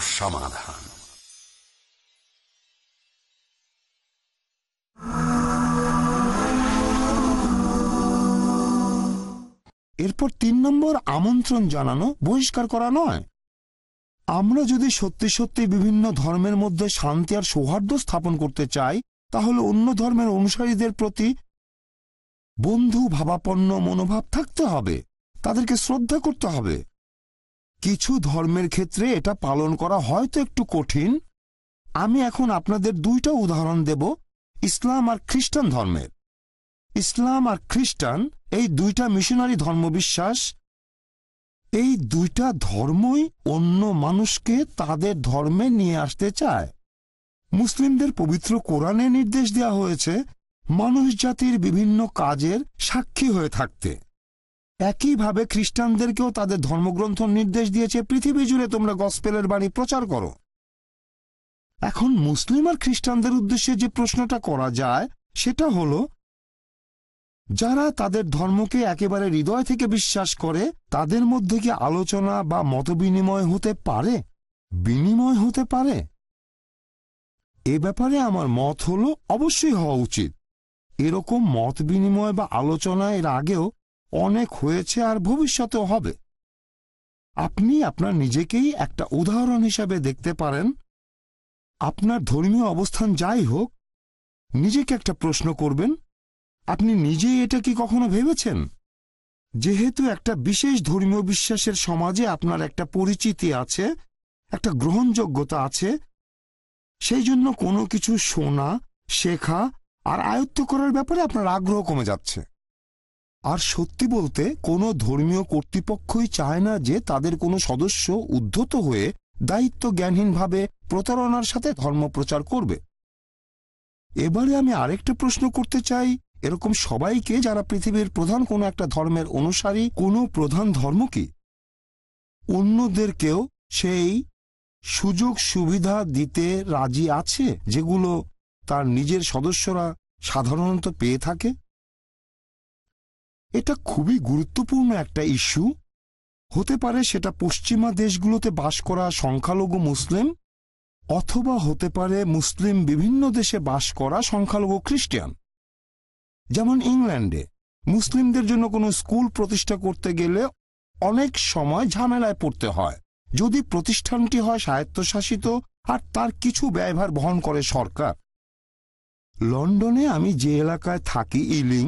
সমাধান এরপর তিন নম্বর আমন্ত্রণ জানানো, বহিষ্কার করা নয়। আমরা যদি সত্যি সত্যি বিভিন্ন ধর্মের মধ্যে শান্তি আর সৌহার্দ্য স্থাপন করতে চাই, তাহলে অন্য ধর্মের অনুসারীদের প্রতি বন্ধু, ভাবাপন্ন মনোভাব থাকতে হবে। তাদেরকে শ্রদ্ধা করতে হবে। কিছু ধর্মের ক্ষেত্রে এটা পালন করা হয়তো একটু কঠিন। আমি এখন আপনাদের দুইটা উদাহরণ দেব, ইসলাম আর খ্রিস্টান ধর্মের। ইসলাম আর খ্রিস্টান, এই দুইটা মিশনারি ধর্মবিশ্বাস, এই দুইটা ধর্মই অন্য মানুষকে তাদের ধর্মে নিয়ে আসতে চায়। মুসলিমদের পবিত্র কোরআনে নির্দেশ দেওয়া হয়েছে, মানুষ জাতির বিভিন্ন কাজের সাক্ষী হয়ে থাকতে। একইভাবে খ্রিস্টানদেরকেও তাদের ধর্মগ্রন্থ নির্দেশ দিয়েছে, পৃথিবী জুড়ে তোমরা গসপেলের বাণী প্রচার করো। এখন মুসলিম আর খ্রিস্টানদের উদ্দেশ্যে যে প্রশ্নটা করা যায়, সেটা হলো, যারা তাদের ধর্মকে একেবারে হৃদয় থেকে বিশ্বাস করে, তাদের মধ্যে কি আলোচনা বা মতবিনিময় হতে পারে? বিনিময় হতে পারে? এ ব্যাপারে আমার মত হলো অবশ্যই হওয়া উচিত। এরকম মত বিনিময় বা আলোচনা এর আগেও অনেক হয়েছে আর ভবিষ্যতেও হবে। আপনি আপনার নিজেকেই একটা উদাহরণ হিসাবে দেখতে পারেন। আপনার ধর্মীয় অবস্থান যাই হোক, নিজেকে একটা প্রশ্ন করবেন, আপনি নিজেই এটা কি কখনো ভেবেছেন? যেহেতু একটা বিশেষ ধর্মীয় বিশ্বাসের সমাজে আপনার একটা পরিচিতি আছে, একটা গ্রহণযোগ্যতা আছে, সেই জন্য কোনো কিছু শোনা, শেখা আর আয়ত্ত করার ব্যাপারে আপনার আগ্রহ কমে যাচ্ছে। আর সত্যি বলতে কোনো ধর্মীয় কর্তৃপক্ষই চায় না যে তাদের কোনো সদস্য উদ্ধত হয়ে দায়িত্ব জ্ঞানহীনভাবে প্রতারণার সাথে ধর্ম প্রচার করবে। এবারে আমি আরেকটা প্রশ্ন করতে চাই, এরকম সবাইকে যারা পৃথিবীর প্রধান কোনো একটা ধর্মের অনুসারী, কোনো প্রধান ধর্ম কি? অন্যদেরকেও সেই সুযোগ সুবিধা দিতে রাজি আছে, যেগুলো তার নিজের সদস্যরা সাধারণত পেয়ে থাকে? এটা খুবই গুরুত্বপূর্ণ একটা ইস্যু। হতে পারে সেটা পশ্চিমা দেশগুলোতে বাস করা সংখ্যালঘু মুসলিম, অথবা হতে পারে মুসলিম বিভিন্ন দেশে বাস করা সংখ্যালঘু খ্রিস্টান। যেমন ইংল্যান্ডে, মুসলিমদের জন্য কোনো স্কুল প্রতিষ্ঠা করতে গেলে অনেক সময় ঝামেলায় পড়তে হয়। যদি প্রতিষ্ঠানটি হয় স্বায়ত্তশাসিত আর তার কিছু ব্যয়ভার বহন করে সরকার। লন্ডনে আমি যে এলাকায় থাকি ইলিং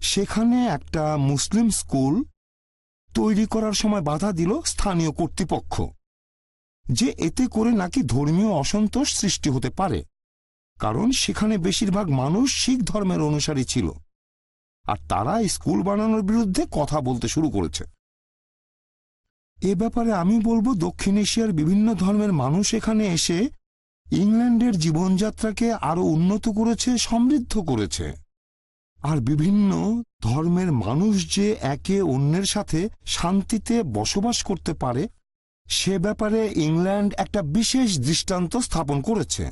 সেখানে একটা মুসলিম স্কুল তৈরি করার সময় বাধা দিল স্থানীয় কর্তৃপক্ষ, যে এতে করে নাকি ধর্মীয় অসন্তোষ সৃষ্টি হতে পারে, কারণ সেখানে বেশিরভাগ মানুষ শিখ ধর্মের অনুসারী ছিল, আর তারা স্কুল বানানোর বিরুদ্ধে কথা বলতে শুরু করেছে। এ ব্যাপারে আমি বলব দক্ষিণ এশিয়ার বিভিন্ন ধর্মের মানুষ এখানে এসে ইংল্যান্ডের জীবনযাত্রাকে আরও উন্নত করেছে, সমৃদ্ধ করেছে। আর বিভিন্ন ধর্মের মানুষ যে একে অন্যের সাথে শান্তিতে বসবাস করতে পারে, সে ব্যাপারে ইংল্যান্ড একটা বিশেষ দৃষ্টান্ত স্থাপন করেছে।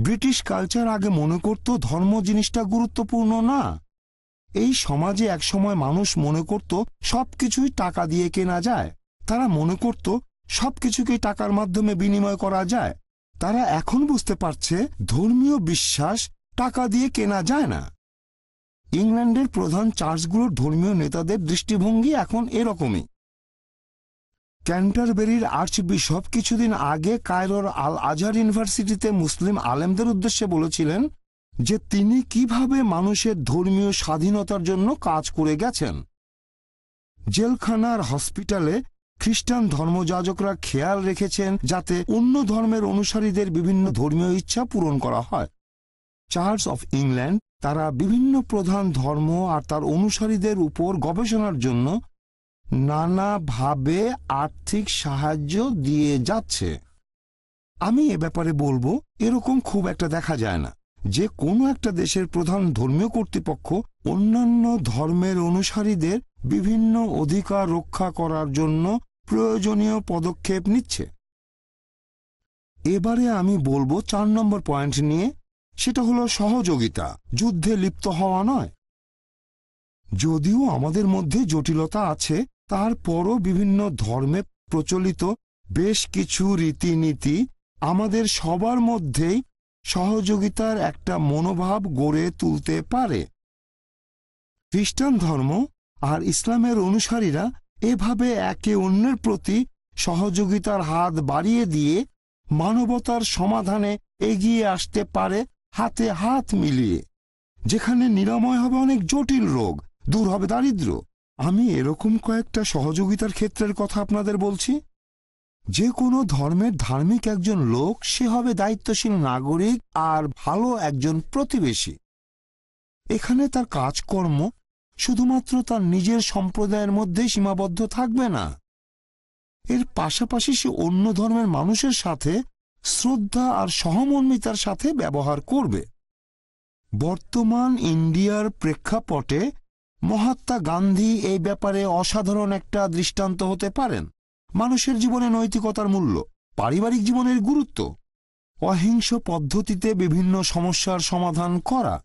ব্রিটিশ কালচার আগে মনে করত ধর্ম জিনিসটা গুরুত্বপূর্ণ না। এই সমাজে একসময় মানুষ মনে করত সবকিছুই টাকা দিয়ে কেনা যায়। তারা মনে করত সবকিছুকেই টাকার মাধ্যমে বিনিময় করা যায়। তারা এখন বুঝতে পারছে ধর্মীয় বিশ্বাস টাকা দিয়ে কেনা যায় না। ইংল্যান্ডের প্রধান চার্চগুলোর ধর্মীয় নেতাদের দৃষ্টিভঙ্গি এখন এরকমই। ক্যান্টারবেরির আর্চবিশপ কিছুদিন আগে কায়রোর আল আজহার ইউনিভার্সিটিতে মুসলিম আলেমদের উদ্দেশ্যে বলেছিলেন যে তিনি কীভাবে মানুষের ধর্মীয় স্বাধীনতার জন্য কাজ করে গেছেন। জেলখানার হসপিটালে খ্রিস্টান ধর্মযাজকরা খেয়াল রেখেছেন যাতে অন্য ধর্মের অনুসারীদের বিভিন্ন ধর্মীয় ইচ্ছা পূরণ করা হয়। চার্চ অফ ইংল্যান্ড তারা বিভিন্ন প্রধান ধর্ম আর তার অনুসারীদের উপর গবেষণার জন্য নানাভাবে আর্থিক সাহায্য দিয়ে যাচ্ছে। আমি এ ব্যাপারে বলব, এরকম খুব একটা দেখা যায় না। যে কোনো একটা দেশের প্রধান ধর্মীয় কর্তৃপক্ষ অন্যান্য ধর্মের অনুসারীদের বিভিন্ন অধিকার রক্ষা করার জন্য প্রয়োজনীয় পদক্ষেপ নিচ্ছে। এবারে আমি বলব চার নম্বর পয়েন্ট নিয়ে সেটা হলো সহযোগিতা। যুদ্ধে লিপ্ত হওয়া নয়। যদিও আমাদের মধ্যে জটিলতা আছে, তারপরও বিভিন্ন ধর্মে প্রচলিত বেশ কিছু রীতিনীতি আমাদের সবার মধ্যেই সহযোগিতার একটা মনোভাব গড়ে তুলতে পারে। খ্রিস্টান ধর্ম আর ইসলামের অনুসারীরা এভাবে একে অন্যের প্রতি সহযোগিতার হাত বাড়িয়ে দিয়ে মানবতার সমাধানে এগিয়ে আসতে পারে হাতে হাত মিলিয়ে, যেখানে নিরাময় হবে অনেক জটিল রোগ, দূর হবে দারিদ্র্য আমি এরকম কয়েকটা সহযোগিতার ক্ষেত্রের কথা আপনাদের বলছি। যে কোনো ধর্মের ধার্মিক একজন লোক, সে হবে দায়িত্বশীল নাগরিক আর ভালো একজন প্রতিবেশী। এখানে তার কাজকর্ম শুধুমাত্র তার নিজের সম্প্রদায়ের মধ্যে সীমাবদ্ধ থাকবে না। এর পাশাপাশি সে অন্য ধর্মের মানুষের সাথে শ্রদ্ধা আর সহমর্মিতার সাথে ব্যবহার করবে। বর্তমান ইন্ডিয়ার প্রেক্ষাপটে মহাত্মা গান্ধী এই ব্যাপারে অসাধারণ একটা দৃষ্টান্ত হতে পারেন। মানুষের জীবনে নৈতিকতার মূল্য, পারিবারিক জীবনের গুরুত্ব, অহিংস পদ্ধতিতে বিভিন্ন সমস্যার সমাধান করা,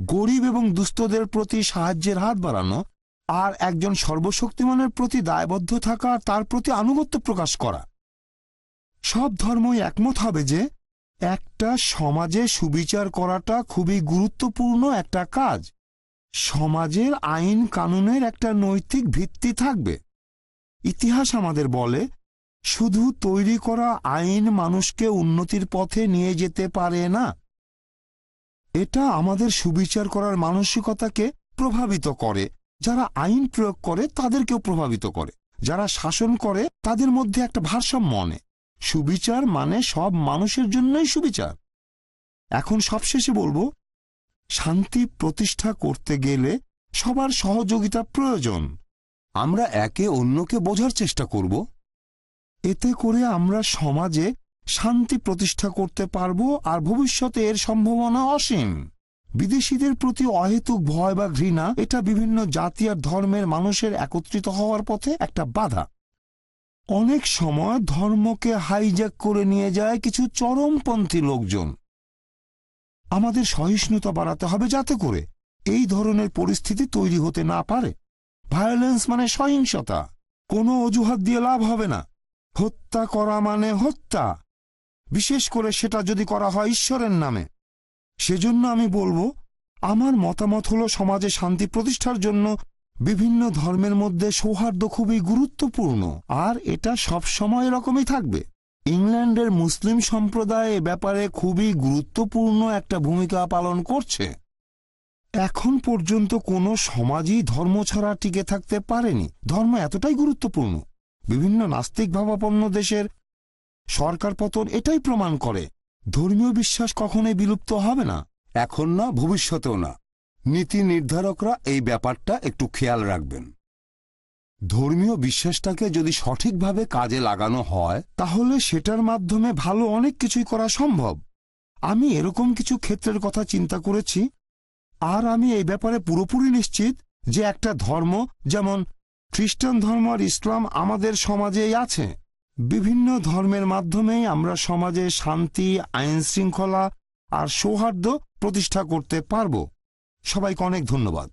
গরিব এবং দুস্থদের প্রতি সাহায্যের হাত বাড়ানো, আর একজন সর্বশক্তিমানের প্রতি দায়বদ্ধ থাকা তার প্রতি আনুগত্য প্রকাশ করা। সব ধর্মই একমত হবে যে একটা সমাজে সুবিচার করাটা খুবই গুরুত্বপূর্ণ একটা কাজ। সমাজের আইন কানুনের একটা নৈতিক ভিত্তি থাকবে। ইতিহাস আমাদের বলে, শুধু তৈরি করা আইন মানুষকে উন্নতির পথে নিয়ে যেতে পারে না। এটা আমাদের সুবিচার করার মানসিকতাকে প্রভাবিত করে। যারা আইন প্রয়োগ করে, তাদেরকেও প্রভাবিত করে। যারা শাসন করে, তাদের মধ্যে একটা ভারসাম্য আনে সুবিচার মানে সব মানুষের জন্যই সুবিচার। এখন সবশেষে বলব, শান্তি প্রতিষ্ঠা করতে গেলে সবার সহযোগিতা প্রয়োজন। আমরা একে অন্যকে বোঝার চেষ্টা করব। এতে করে আমরা সমাজে শান্তি প্রতিষ্ঠা করতে পারব আর ভবিষ্যতে এর সম্ভাবনা অসীম। বিদেশিদের প্রতি অহেতুক ভয় বা ঘৃণা, এটা বিভিন্ন জাতি আর ধর্মের মানুষের একত্রিত হওয়ার পথে একটা বাধা। অনেক সময় ধর্মকে হাইজ্যাক করে নিয়ে যায় কিছু চরমপন্থী লোকজন। আমাদের সহিষ্ণুতা বাড়াতে হবে যাতে করে এই ধরনের পরিস্থিতি তৈরি হতে না পারে। ভায়োলেন্স মানে সহিংসতা। কোনো অজুহাত দিয়ে লাভ হবে না। হত্যা করা মানে হত্যা। বিশেষ করে সেটা যদি করা হয় ঈশ্বরের নামে। সেজন্য আমি বলব, আমার মতামত হলো সমাজে শান্তি প্রতিষ্ঠার জন্য বিভিন্ন ধর্মের মধ্যে সৌহার্দ্য খুবই গুরুত্বপূর্ণ, আর এটা সব সময় এরকমই থাকবে। ইংল্যান্ডের মুসলিম সম্প্রদায় এ ব্যাপারে খুবই গুরুত্বপূর্ণ একটা ভূমিকা পালন করছে। এখন পর্যন্ত কোনো সমাজই ধর্ম ছাড়া টিকে থাকতে পারেনি। ধর্ম এতটাই গুরুত্বপূর্ণ। বিভিন্ন নাস্তিক ভাবাপন্ন দেশের সরকার পতন এটাই প্রমাণ করে। ধর্মীয় বিশ্বাস কখনোই বিলুপ্ত হবে না। এখন না, ভবিষ্যতেও না। নীতি নির্ধারকরা এই ব্যাপারটা একটু খেয়াল রাখবেন। ধর্মীয় বিশ্বাসটাকে যদি সঠিকভাবে কাজে লাগানো হয়, তাহলে সেটার মাধ্যমে ভালো অনেক কিছুই করা সম্ভব। আমি এরকম কিছু ক্ষেত্রের কথা চিন্তা করেছি, আর আমি এই ব্যাপারে পুরোপুরি নিশ্চিত যে একটা ধর্ম, যেমন খ্রিস্টান ধর্ম আর ইসলাম আমাদের সমাজেই আছে। বিভিন্ন ধর্মের মাধ্যমেই আমরা সমাজে শান্তি আইন শৃঙ্খলা আর সৌহার্দ্য প্রতিষ্ঠা করতে পারব। সবাইকে অনেক ধন্যবাদ।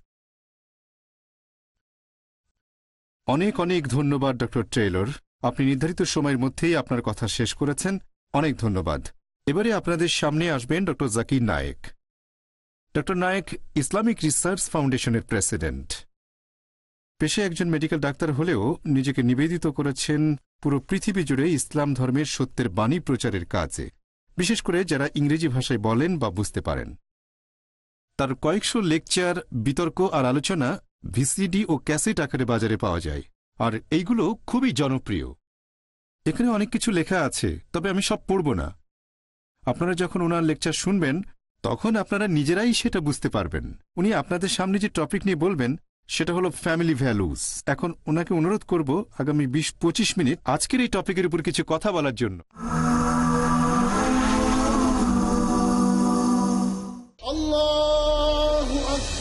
অনেক অনেক ধন্যবাদ, ডক্টর ট্রেলর আপনি নির্ধারিত সময়ের মধ্যেই আপনার কথা শেষ করেছেন। অনেক ধন্যবাদ। এবারে আপনাদের সামনে আসবেন doctor Zakir Naik. Doctor Naik, Islamic research ফাউন্ডেশনের প্রেসিডেন্ট। পেশে একজন মেডিকেল ডাক্তার হলেও নিজেকে নিবেদিত করেছেন পুরো পৃথিবী জুড়ে ইসলাম ধর্মের সত্যের বাণী প্রচারের কাজে। বিশেষ করে যারা ইংরেজি ভাষায় বলেন বা বুঝতে পারেন। তার কয়েকশো লেকচার, বিতর্ক আর আলোচনা ভিসিডি ও ক্যাসেট আকারে বাজারে পাওয়া যায়। আর এইগুলো খুবই জনপ্রিয়। এখানে অনেক কিছু লেখা আছে, তবে আমি সব পড়ব না। আপনারা যখন ওনার লেকচার শুনবেন, তখন আপনারা নিজেরাই সেটা বুঝতে পারবেন। উনি আপনাদের সামনে যে টপিক নিয়ে বলবেন, সেটা হলো ফ্যামিলি ভ্যালুস। এখন ওনাকে অনুরোধ করব আগামী বিশ পঁচিশ মিনিট আজকের এই টপিকের উপর কিছু কথা বলার জন্য।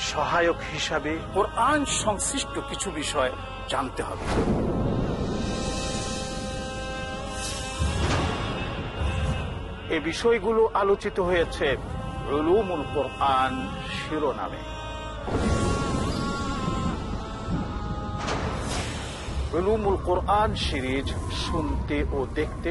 সহায়ক হিসাবে ওর কোরআন সংশ্লিষ্ট কিছু বিষয় জানতে হবে। এ বিষয়গুলো আলোচিত হয়েছে রুলুমুল শিরোনামে। রুলুমুল কোরআন সিরিজ শুনতে ও দেখতে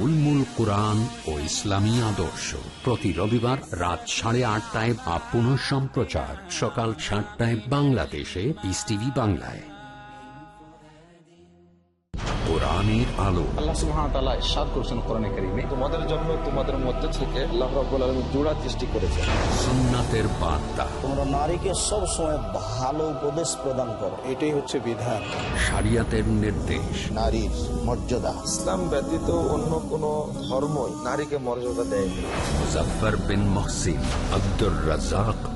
উলমুল কোরআন ও ইসলামী আদর্শ। প্রতি রবিবার রাত সাড়ে আটটায় বা পুনঃ সম্প্রচার সকাল সাতটায় বাংলাদেশে পিস টিভি বাংলায়। কোরআনের আলো। আল্লাহ সুবহানাহু ওয়া তাআলা ইরশাদ করেছেন কোরআনে কারীমে। তোমাদের জন্য তোমাদের মধ্যে থেকে আল্লাহ রাব্বুল আলামিন জোড়া সৃষ্টি করেছেন। সুন্নাতের বার্তা। তোমরা নারীকে সব সময় ভালো উপদেশ প্রদান করো। এটাই হচ্ছে বিধান। শরিয়াতের নির্দেশ। নারীর মর্যাদা। ইসলাম ব্যতীত অন্য কোন ধর্মই নারীকে মর্যাদা দেয়নি। Muzaffar bin Mohsin Abdur Razzak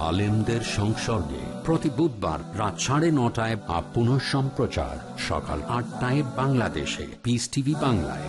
আলেমদের সংসর্গে প্রতি বুধবার রাত সাড়ে নটায় বা পুনঃ সম্প্রচার সকাল আটটায় বাংলাদেশে। পিস টিভি বাংলায়।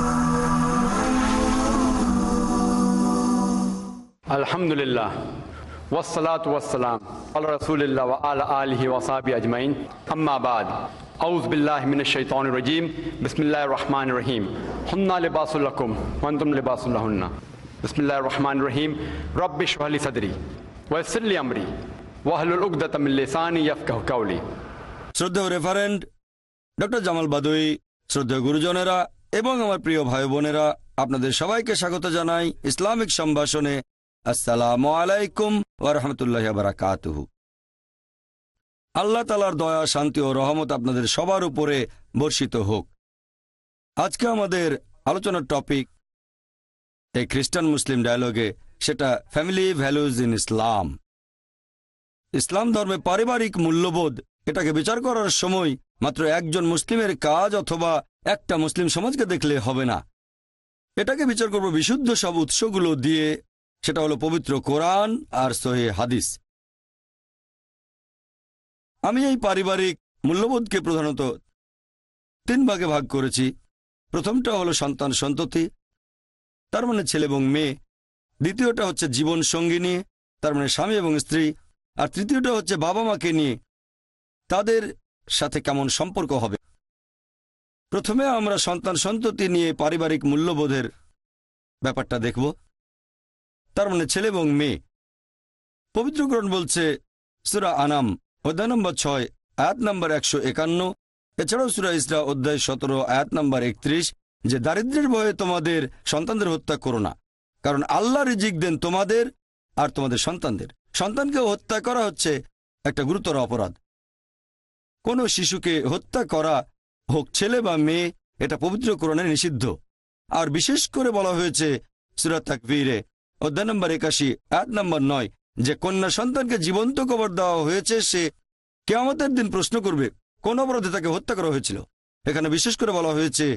আলহামদুলিল্লাহ। ওয়াসালাত ওয়াসালাম আল্লাহ রসুলিল্লাহ আলা আলিহি ওয়াসাবি আজমাইন। আম্মা বাদ। আউজ বিল্লাহ মিন শৈতান রজিম। বিসমিল্লাহ রহমান রহিম। হুন্না লিবাসুল্লাকুম ওয়ান্তুম লিবাসুল্লাহুন্না বিসমিল্লাহ রহমান রহিম। রব্বি শহলি সদরি ওয়াসিল্লি আমরি ওয়াহলুল উকদাতাম লিসানি ইয়াফকাহু কাওলি। শ্রদ্ধেয় রেফারেন্ট, ডক্টর জামাল বাদুই, শ্রদ্ধেয় গুরুজনেরা এবং আমার প্রিয় ভাই বোনেরা আপনাদের সবাইকে স্বাগত জানাই ইসলামিক সম্ভাষণে আসসালামু আলাইকুম ওরহমতুল্লাহ বারাকাতুহু। আল্লাহ তালার দয়া, শান্তি ও রহমত আপনাদের সবার উপরে বর্ষিত হোক। আজকে আমাদের আলোচনার টপিক, এই খ্রিস্টান মুসলিম ডায়ালগে, সেটা family values in Islam. Islam ধর্মে পারিবারিক মূল্যবোধ, এটাকে বিচার করার সময় মাত্র একজন মুসলিমের কাজ অথবা একটা মুসলিম সমাজকে দেখলে হবে না। এটাকে বিচার করব বিশুদ্ধ সব উৎসগুলো দিয়ে সেটা হলো পবিত্র কোরআন আর সহে হাদিস। আমি এই পারিবারিক মূল্যবোধকে প্রধানত তিন ভাগে ভাগ করেছি। প্রথমটা হলো সন্তান সন্ততি, তার মানে ছেলে এবং মেয়ে। দ্বিতীয়টা হচ্ছে জীবন সঙ্গী নিয়ে তার মানে স্বামী এবং স্ত্রী। আর তৃতীয়টা হচ্ছে বাবা মাকে নিয়ে তাদের সাথে কেমন সম্পর্ক হবে। প্রথমে আমরা সন্তান সন্ততি নিয়ে পারিবারিক মূল্যবোধের ব্যাপারটা দেখব। তার মানে ছেলে এবং মেয়ে। পবিত্রকরণ বলছে, সুরা আনাম, অধ্যায় নম্বর ছয়, আয়াত নম্বর একশো একান্ন। এছাড়াও সুরা ইসরা, অধ্যায় সতেরো, আয়াত নম্বর একত্রিশ, যে দারিদ্রের ভয়ে তোমাদের সন্তানদের হত্যা করো না। কারণ আল্লাহ রিজিক দেন তোমাদের আর তোমাদের সন্তানদের। সন্তানকে হত্যা করা হচ্ছে একটা গুরুতর অপরাধ। কোনো শিশুকে হত্যা করা হোক ছেলে বা মেয়ে, এটা পবিত্র কোরআনে নিষিদ্ধ। আর বিশেষ করে বলা হয়েছে সুরাত তাকবীরে অধ্যায় নম্বর একাশি এক নম্বর নয়, যে কন্যা সন্তানকে জীবন্ত কবর দেওয়া হয়েছে, সে কেয়ামতের দিন প্রশ্ন করবে, কোন অপরাধে তাকে হত্যা করা হয়েছিল? এখানে বিশেষ করে বলা হয়েছে,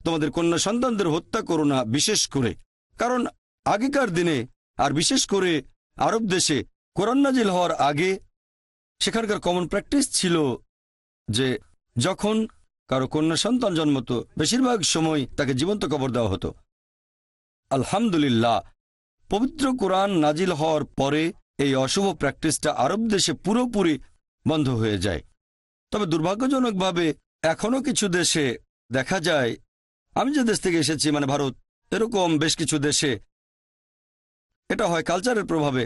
তোমাদের কন্যা সন্তানদের হত্যা করো না, বিশেষ করে। কারণ আগেকার দিনে, আর বিশেষ করে আরব দেশে, কোরআন নাজিল হওয়ার আগে, সেখানকার কমন প্র্যাকটিস ছিল যে, যখন কারও কন্যা সন্তান জন্মত, বেশিরভাগ সময় তাকে জীবন্ত কবর দেওয়া হতো। আলহামদুলিল্লাহ পবিত্র কোরআন নাজিল হওয়ার পরে এই অশুভ প্র্যাকটিসটা আরব দেশে পুরোপুরি বন্ধ হয়ে যায়। তবে দুর্ভাগ্যজনকভাবে এখনও কিছু দেশে দেখা যায়, আমি যে দেশ থেকে এসেছি মানে ভারত, এরকম বেশ কিছু দেশে এটা হয় কালচারের প্রভাবে।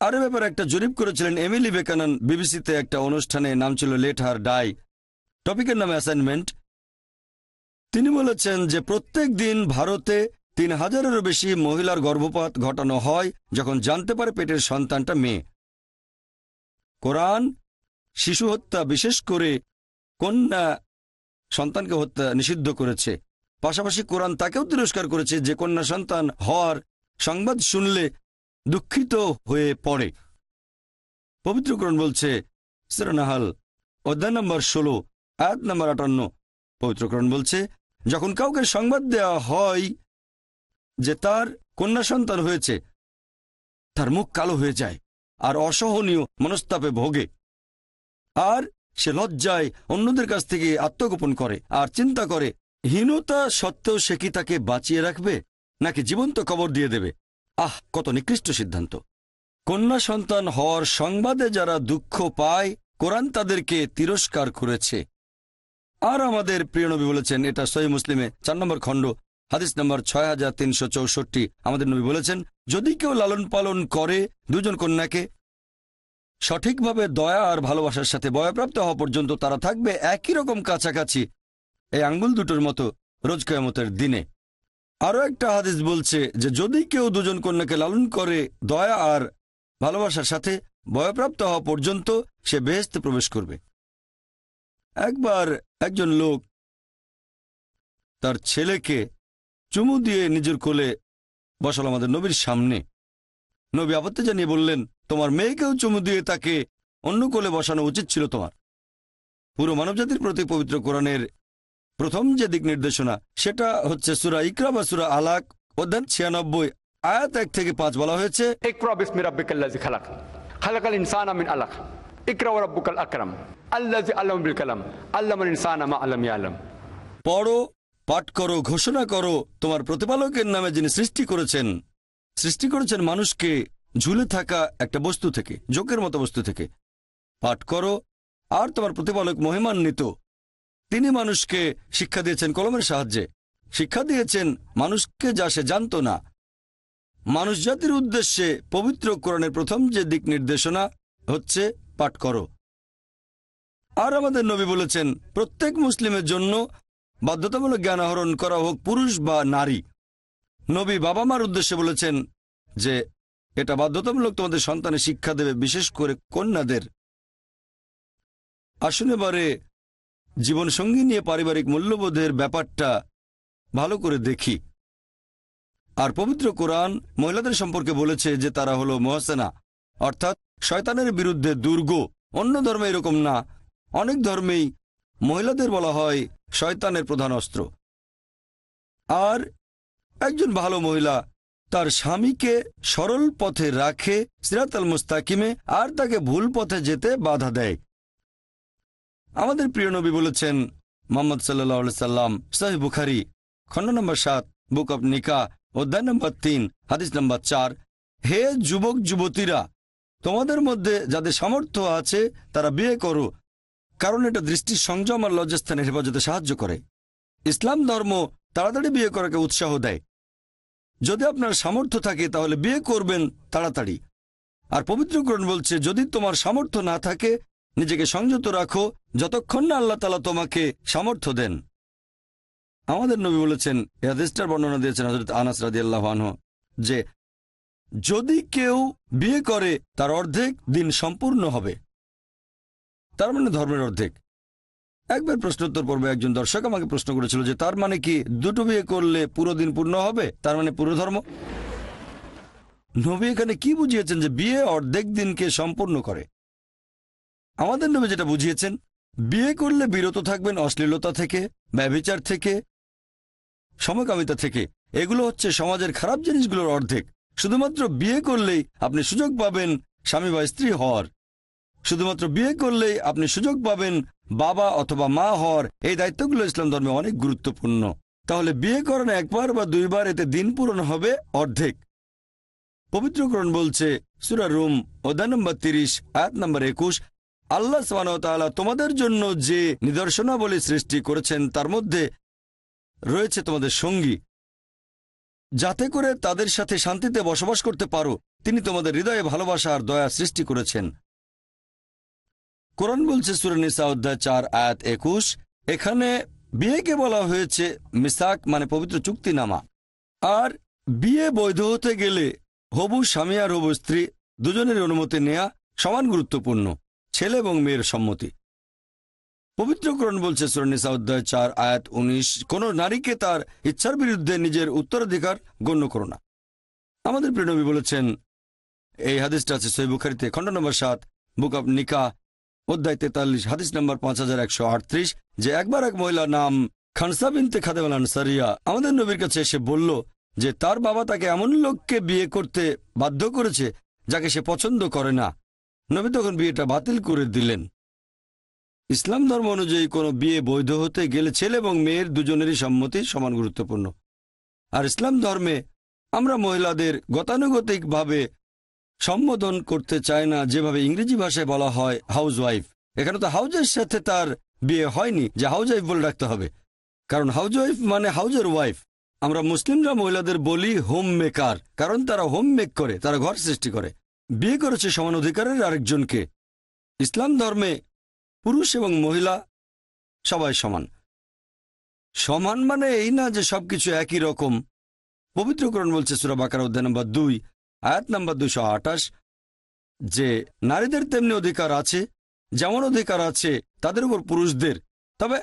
আরে ব্যাপারে একটা জরিপ করেছিলেন এমিলি বেকানন, বিবিসিতে একটা অনুষ্ঠানে, নাম ছিল লেট হার ডাই। টপিকের নামে অ্যাসাইনমেন্ট। তিনি বলেছেন যে প্রত্যেক দিন ভারতে তিন হাজারেরও বেশি মহিলার গর্ভপাত ঘটানো হয় যখন জানতে পারে পেটের সন্তানটা মেয়ে। কোরআন, শিশু হত্যা বিশেষ করে কন্যা সন্তানকে হত্যা নিষিদ্ধ করেছে। পাশাপাশি কোরআন তাকেও তিরস্কার করেছে যে কন্যা সন্তান হওয়ার সংবাদ শুনলে দুঃখিত হয়ে পড়ে। পবিত্রকরণ বলছে সেরানাহাল অধ্যায় নম্বর ষোলো, আয়াত নম্বর আটান্ন। পবিত্রকরণ বলছে, যখন কাউকে সংবাদ দেওয়া হয় যে তার কন্যা সন্তান হয়েছে, তার মুখ কালো হয়ে যায় আর অসহনীয় মনস্তাপে ভোগে। আর সে লজ্জায় অন্যদের কাছ থেকে আত্মগোপন করে আর চিন্তা করে, হীনতা সত্ত্বেও সে কি তাকে বাঁচিয়ে রাখবে নাকি জীবন্ত কবর দিয়ে দেবে? আহ, কত নিকৃষ্ট সিদ্ধান্ত। কন্যা সন্তান হওয়ার সংবাদে যারা দুঃখ পায়, কোরআন তাদেরকে তিরস্কার করেছে। আর আমাদের প্রিয় নবী বলেছেন, এটা সহি মুসলিমে চার নম্বর খণ্ড হাদিস নম্বর ছয় হাজার তিনশো চৌষট্টি। আমাদের নবী বলেছেন, যদি কেউ লালন পালন করে দুজন কন্যাকে, সঠিকভাবে দয়া আর ভালোবাসার সাথে বয়প্রাপ্ত হওয়া পর্যন্ত তারা থাকবে একই রকম কাছাকাছি এই আঙ্গুল দুটোর মতো রোজ কয়ামতের দিনে। আরও একটা হাদিস বলছে যে, যদি কেউ দুজন কন্যাকে লালন করে দয়া আর ভালোবাসার সাথে বয়প্রাপ্ত হওয়া পর্যন্ত সে বেহেস্তে প্রবেশ করবে। একবার একজন লোক তার ছেলেকে চুমু দিয়ে নিজের কোলে বসাল আমাদের নবীর সামনে। নবী আপত্তি জানিয়ে বললেন তোমার মেয়েকেও চুমু দিয়ে তাকে অন্য কোলে বসানো উচিত ছিল তোমার। পুরো মানবজাতির প্রতি পবিত্র কোরআনের প্রথম যে দিক নির্দেশনা সেটা হচ্ছে সুরা ইকরা বা সুরা আলাক অধ্যায় ছিয়ানব্বই আয়াত এক থেকে পাঁচ বলা হয়েছে পড়ো পাঠ করো, ঘোষণা করো, তোমার প্রতিপালকের নামে যিনি সৃষ্টি করেছেন সৃষ্টি করেছেন মানুষকে ঝুলে থাকা একটা বস্তু থেকে জোকের মতো বস্তু থেকে। পাঠ করো, আর তোমার প্রতিপালক মহিমান্বিত। তিনি মানুষকে শিক্ষা দিয়েছেন কলমের সাহায্যে। শিক্ষা দিয়েছেন মানুষকে যা সে জানত না। মানুষ জাতির উদ্দেশ্যে পবিত্র কোরআনের প্রথম যে দিক নির্দেশনা হচ্ছে পাঠ করো। আর আমাদের নবী বলেছেন, প্রত্যেক মুসলিমের জন্য বাধ্যতামূলক জ্ঞান আহরণ করা হোক, পুরুষ বা নারী। নবী বাবা মার উদ্দেশ্যে বলেছেন যে, এটা বাধ্যতামূলক তোমাদের সন্তানের শিক্ষা দেবে, বিশেষ করে কন্যাদের। আসুন এবারে জীবনসঙ্গী নিয়ে পারিবারিক মূল্যবোধের ব্যাপারটা ভালো করে দেখি। আর পবিত্র কোরআন মহিলাদের সম্পর্কে বলেছে যে, তারা হলো মহাসেনা, অর্থাৎ শয়তানের বিরুদ্ধে দুর্গ। অন্য ধর্মে এরকম না। অনেক ধর্মেই মহিলাদের বলা হয় শয়তানের প্রধান অস্ত্র। আর একজন ভালো মহিলা তার স্বামীকে সরল পথে রাখে, সিরাতাল মুস্তাকিমে, আর তাকে ভুল পথে যেতে বাধা দেয়। আমাদের প্রিয় নবী বলেছেন, মোহাম্মদ সাল্লাহ সাল্লাম সাহি বুখারি, খণ্ড নম্বর সাত, বুক অব নিকা অধ্যায় নম্বর তিন, হাদিস নম্বর চার, হে যুবক যুবতীরা তোমাদের মধ্যে যাদের সামর্থ্য আছে, তারা বিয়ে করো কারণ এটা দৃষ্টির সংযম আর লজ্জাস্থানের হেফাজতে সাহায্য করে। ইসলাম ধর্ম তাড়াতাড়ি বিয়ে করাকে উৎসাহ দেয়। যদি আপনার সামর্থ্য থাকে, তাহলে বিয়ে করবেন তাড়াতাড়ি। আর পবিত্রকরণ বলছে, যদি তোমার সামর্থ্য না থাকে, নিজেকে সংযত রাখো, যতক্ষণ না আল্লাহ তালা তোমাকে সামর্থ্য দেন। আমাদের নবী বলেছেন হাদিসটার বর্ণনা দিয়েছেন হজরত আনাস রাদি আল্লাহ যে যদি কেউ বিয়ে করে, তার অর্ধেক দিন সম্পূর্ণ হবে। তার মানে ধর্মের অর্ধেক। একবার প্রশ্নোত্তর পর্বে একজন দর্শক আমাকে প্রশ্ন করেছিল যে, তার মানে কি দুটো বিয়ে করলে পুরো দিন পূর্ণ হবে? তার মানে পুরো ধর্ম? নবী এখানে কি বুঝিয়েছেন যে বিয়ে অর্ধেক দিনকে সম্পূর্ণ করে? আমাদের নবী যেটা বুঝিয়েছেন, বিয়ে করলে বিরত থাকবেন অশ্লীলতা থেকে ব্যবিচার থেকে, সমকামিতা থেকে। এগুলো হচ্ছে সমাজের খারাপ জিনিসগুলোর অর্ধেক। শুধুমাত্র বিয়ে করলেই আপনি সুযোগ পাবেন স্বামী বা স্ত্রী হওয়ার। শুধুমাত্র বিয়ে করলেই আপনি সুযোগ পাবেন বাবা অথবা মা হওয়ার। এই দায়িত্বগুলো ইসলাম ধর্মে অনেক গুরুত্বপূর্ণ। তাহলে বিয়ে করেন একবার বা দুইবার এতে দিন পূরণ হবে অর্ধেক। পবিত্রকরণ বলছে, সুরা রুম, অধ্যায় নম্বর তিরিশ, আয়াত নম্বর একুশ, আল্লাহ সামানতালা তোমাদের জন্য যে নিদর্শনাবলী সৃষ্টি করেছেন, তার মধ্যে রয়েছে তোমাদের সঙ্গী। যাতে করে তাদের সাথে শান্তিতে বসবাস করতে পারো, তিনি তোমাদের হৃদয়ে ভালোবাসা আর দয়া সৃষ্টি করেছেন। কোরআন বলছে সুরনিসা অধ্যায় চার, আয়াত একুশ। এখানে বিয়েকে বলা হয়েছে মিসাক মানে পবিত্র চুক্তিনামা। আর বিয়ে বৈধ হতে গেলে হবু, স্বামী আর হবু স্ত্রী দুজনের অনুমতি নেয়া সমান গুরুত্বপূর্ণ, ছেলে এবং মেয়ের সম্মতি। পবিত্রকরণ বলছে সুরনিসা অধ্যায় চার, আয়াত উনিশ, কোন নারীকে তার ইচ্ছার বিরুদ্ধে নিজের উত্তরাধিকার গণ্য করো না। আমাদের প্রেণবী বলেছেন, এই হাদিসটা আছে সৈবুখারিতে খণ্ড নম্বর সাত, বুক অব নিকা অধ্যায় তেতাল্লিশ, হাদিস নম্বর পাঁচ হাজার একশো আটত্রিশ, যে একবার এক মহিলা নাম খানসা বিনতে খাদেমাল আনসারিয়া আমাদের নবীর কাছে এসে বলল যে তার বাবা তাকে এমন লোককে বিয়ে করতে বাধ্য করেছে যাকে সে পছন্দ করে না। নবী তখন বিয়েটা বাতিল করে দিলেন। ইসলাম ধর্ম অনুযায়ী কোনো বিয়ে বৈধ হতে গেলে ছেলে এবং মেয়ের দুজনেরই সম্মতি সমান গুরুত্বপূর্ণ। আর ইসলাম ধর্মে আমরা মহিলাদের গতানুগতিকভাবে সম্বোধন করতে চায় না, যেভাবে ইংরেজি ভাষায় বলা হয় হাউস ওয়াইফ এখানে তো হাউজের সাথে তার বিয়ে হয়নি, যে হাউজ ওয়াইফ বলে রাখতে হবে। কারণ হাউজ ওয়াইফ মানে হাউজের ওয়াইফ আমরা মুসলিমরা মহিলাদের বলি হোম মেকার কারণ তারা হোম মেক করে, তারা ঘর সৃষ্টি করে। বিয়ে করেছে সমান অধিকারের আরেকজনকে। ইসলাম ধর্মে পুরুষ এবং মহিলা সবাই সমান। সমান মানে এই না যে সবকিছু একই রকম। পবিত্রকরণ বলছে সুরা বাকার অধ্যায় নম্বর দুই। আয়াত নম্বর দুশো আঠাশ যে নারীদের তেমনি অধিকার আছে যেমন অধিকার আছে তাদের উপর পুরুষদের। তবে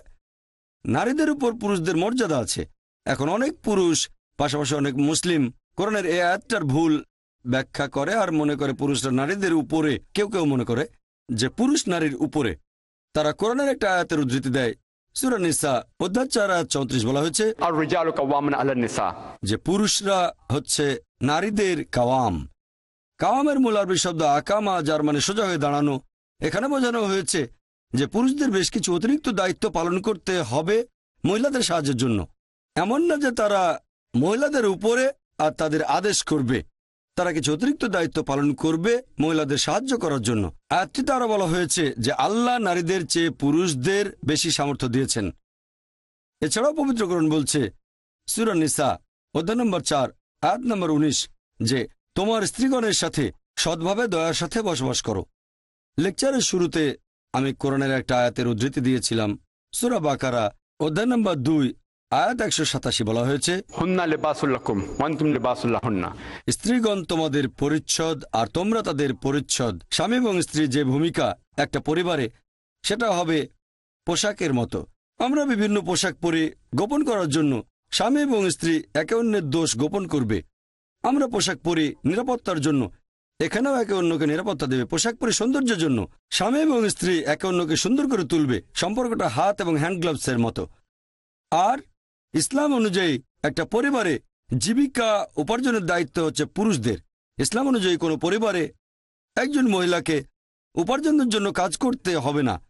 নারীদের উপর পুরুষদের মর্যাদা আছে। এখন অনেক পুরুষ পাশাপাশি অনেক মুসলিম কোরআনের এই আয়াতটার ভুল ব্যাখ্যা করে আর মনে করে পুরুষরা নারীদের উপরে কেউ কেউ মনে করে যে পুরুষ নারীর উপরে। তারা কোরআনের একটা আয়াতের উদ্ধৃতি দেয়। অধ্যায় চার চৌত্রিশ বলা হয়েছে যে পুরুষরা হচ্ছে নারীদের কাওয়াম। কাওয়ামের মূল আরবি শব্দ আকামা, যার মানে সোজা হয়ে দাঁড়ানো। এখানে বোঝানো হয়েছে যে পুরুষদের বেশ কিছু অতিরিক্ত দায়িত্ব পালন করতে হবে মহিলাদের সাহায্যের জন্য। এমন না যে তারা মহিলাদের উপরে আর তাদের আদেশ করবে। তারা কিছু অতিরিক্ত দায়িত্ব পালন করবে মহিলাদের সাহায্য করার জন্য। আয়াতটিতে আরও বলা হয়েছে যে আল্লাহ নারীদের চেয়ে পুরুষদের বেশি সামর্থ্য দিয়েছেন। এছাড়াও পবিত্রকরণ বলছে, সুরা নিসা, অধ্যায় নম্বর চার আয়াত নম্বর উনিশ যে তোমার স্ত্রীগণের সাথে সদ্ভাবে দয়ার সাথে বসবাস করো। লেকচারের শুরুতে আমি কোরআনের একটা আয়াতের উদ্ধৃতি দিয়েছিলাম। সুরা বাকারা অধ্যায় নম্বর দুই আয়াত একশো সাতাশি বলা হয়েছে স্ত্রীগণ তোমাদের পরিচ্ছদ আর তোমরা তাদের পরিচ্ছদ। স্বামী এবং স্ত্রী যে ভূমিকা একটা পরিবারে সেটা হবে পোশাকের মতো। আমরা বিভিন্ন পোশাক পরে গোপন করার জন্য স্বামী এবং স্ত্রী একে অন্যের দোষ গোপন করবে। আমরা পোশাক পরি নিরাপত্তার জন্য। এখানেও একে অন্যকে নিরাপত্তা দেবে পোশাক পরে সৌন্দর্যের জন্য। স্বামী এবং স্ত্রী একে অন্যকে সুন্দর করে তুলবে সম্পর্কটা হাত এবং হ্যান্ড গ্লাভসের মতো। আর ইসলাম অনুযায়ী একটা পরিবারে জীবিকা উপার্জনের দায়িত্ব হচ্ছে পুরুষদের। ইসলাম অনুযায়ী কোনো পরিবারে একজন মহিলাকে উপার্জনের জন্য কাজ করতে হবে না।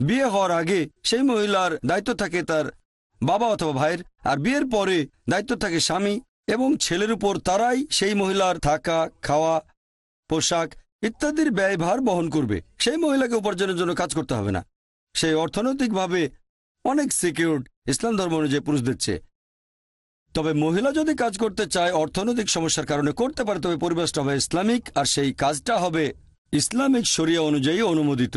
বিয়ে হওয়ার আগে সেই মহিলার দায়িত্ব থাকে তার বাবা অথবা ভাইয়ের, আর বিয়ের পরে দায়িত্ব থাকে স্বামী এবং ছেলের উপর তারাই সেই মহিলার থাকা, খাওয়া, পোশাক ইত্যাদির ব্যয়ভার বহন করবে। সেই মহিলাকে উপার্জনের জন্য কাজ করতে হবে না। সেই অর্থনৈতিকভাবে অনেক সিকিউরড ইসলাম ধর্ম অনুযায়ী পুরুষ দিচ্ছে। তবে মহিলা যদি কাজ করতে চায়, অর্থনৈতিক সমস্যার কারণে করতে পারে, তবে পরিবেশটা হবে ইসলামিক, আর সেই কাজটা হবে ইসলামিক শরিয়া অনুযায়ী অনুমোদিত।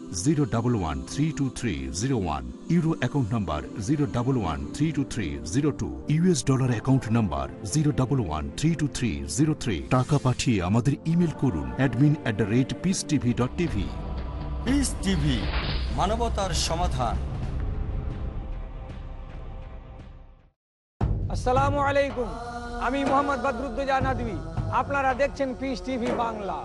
zero double one three two three zero one euro account number zero double one three two three zero two US dollar account number zero double one three two three zero three টাকা পাঠিয়ে আমাদের email করুন admin at the rate Peace TV dot TV Peace TV মানবতার সমাধান। আসসালামু আলাইকুম আমি মোহাম্মদ বদরুদ্দোজা নদী আপনারা দেখছেন পিস টিভি বাংলা।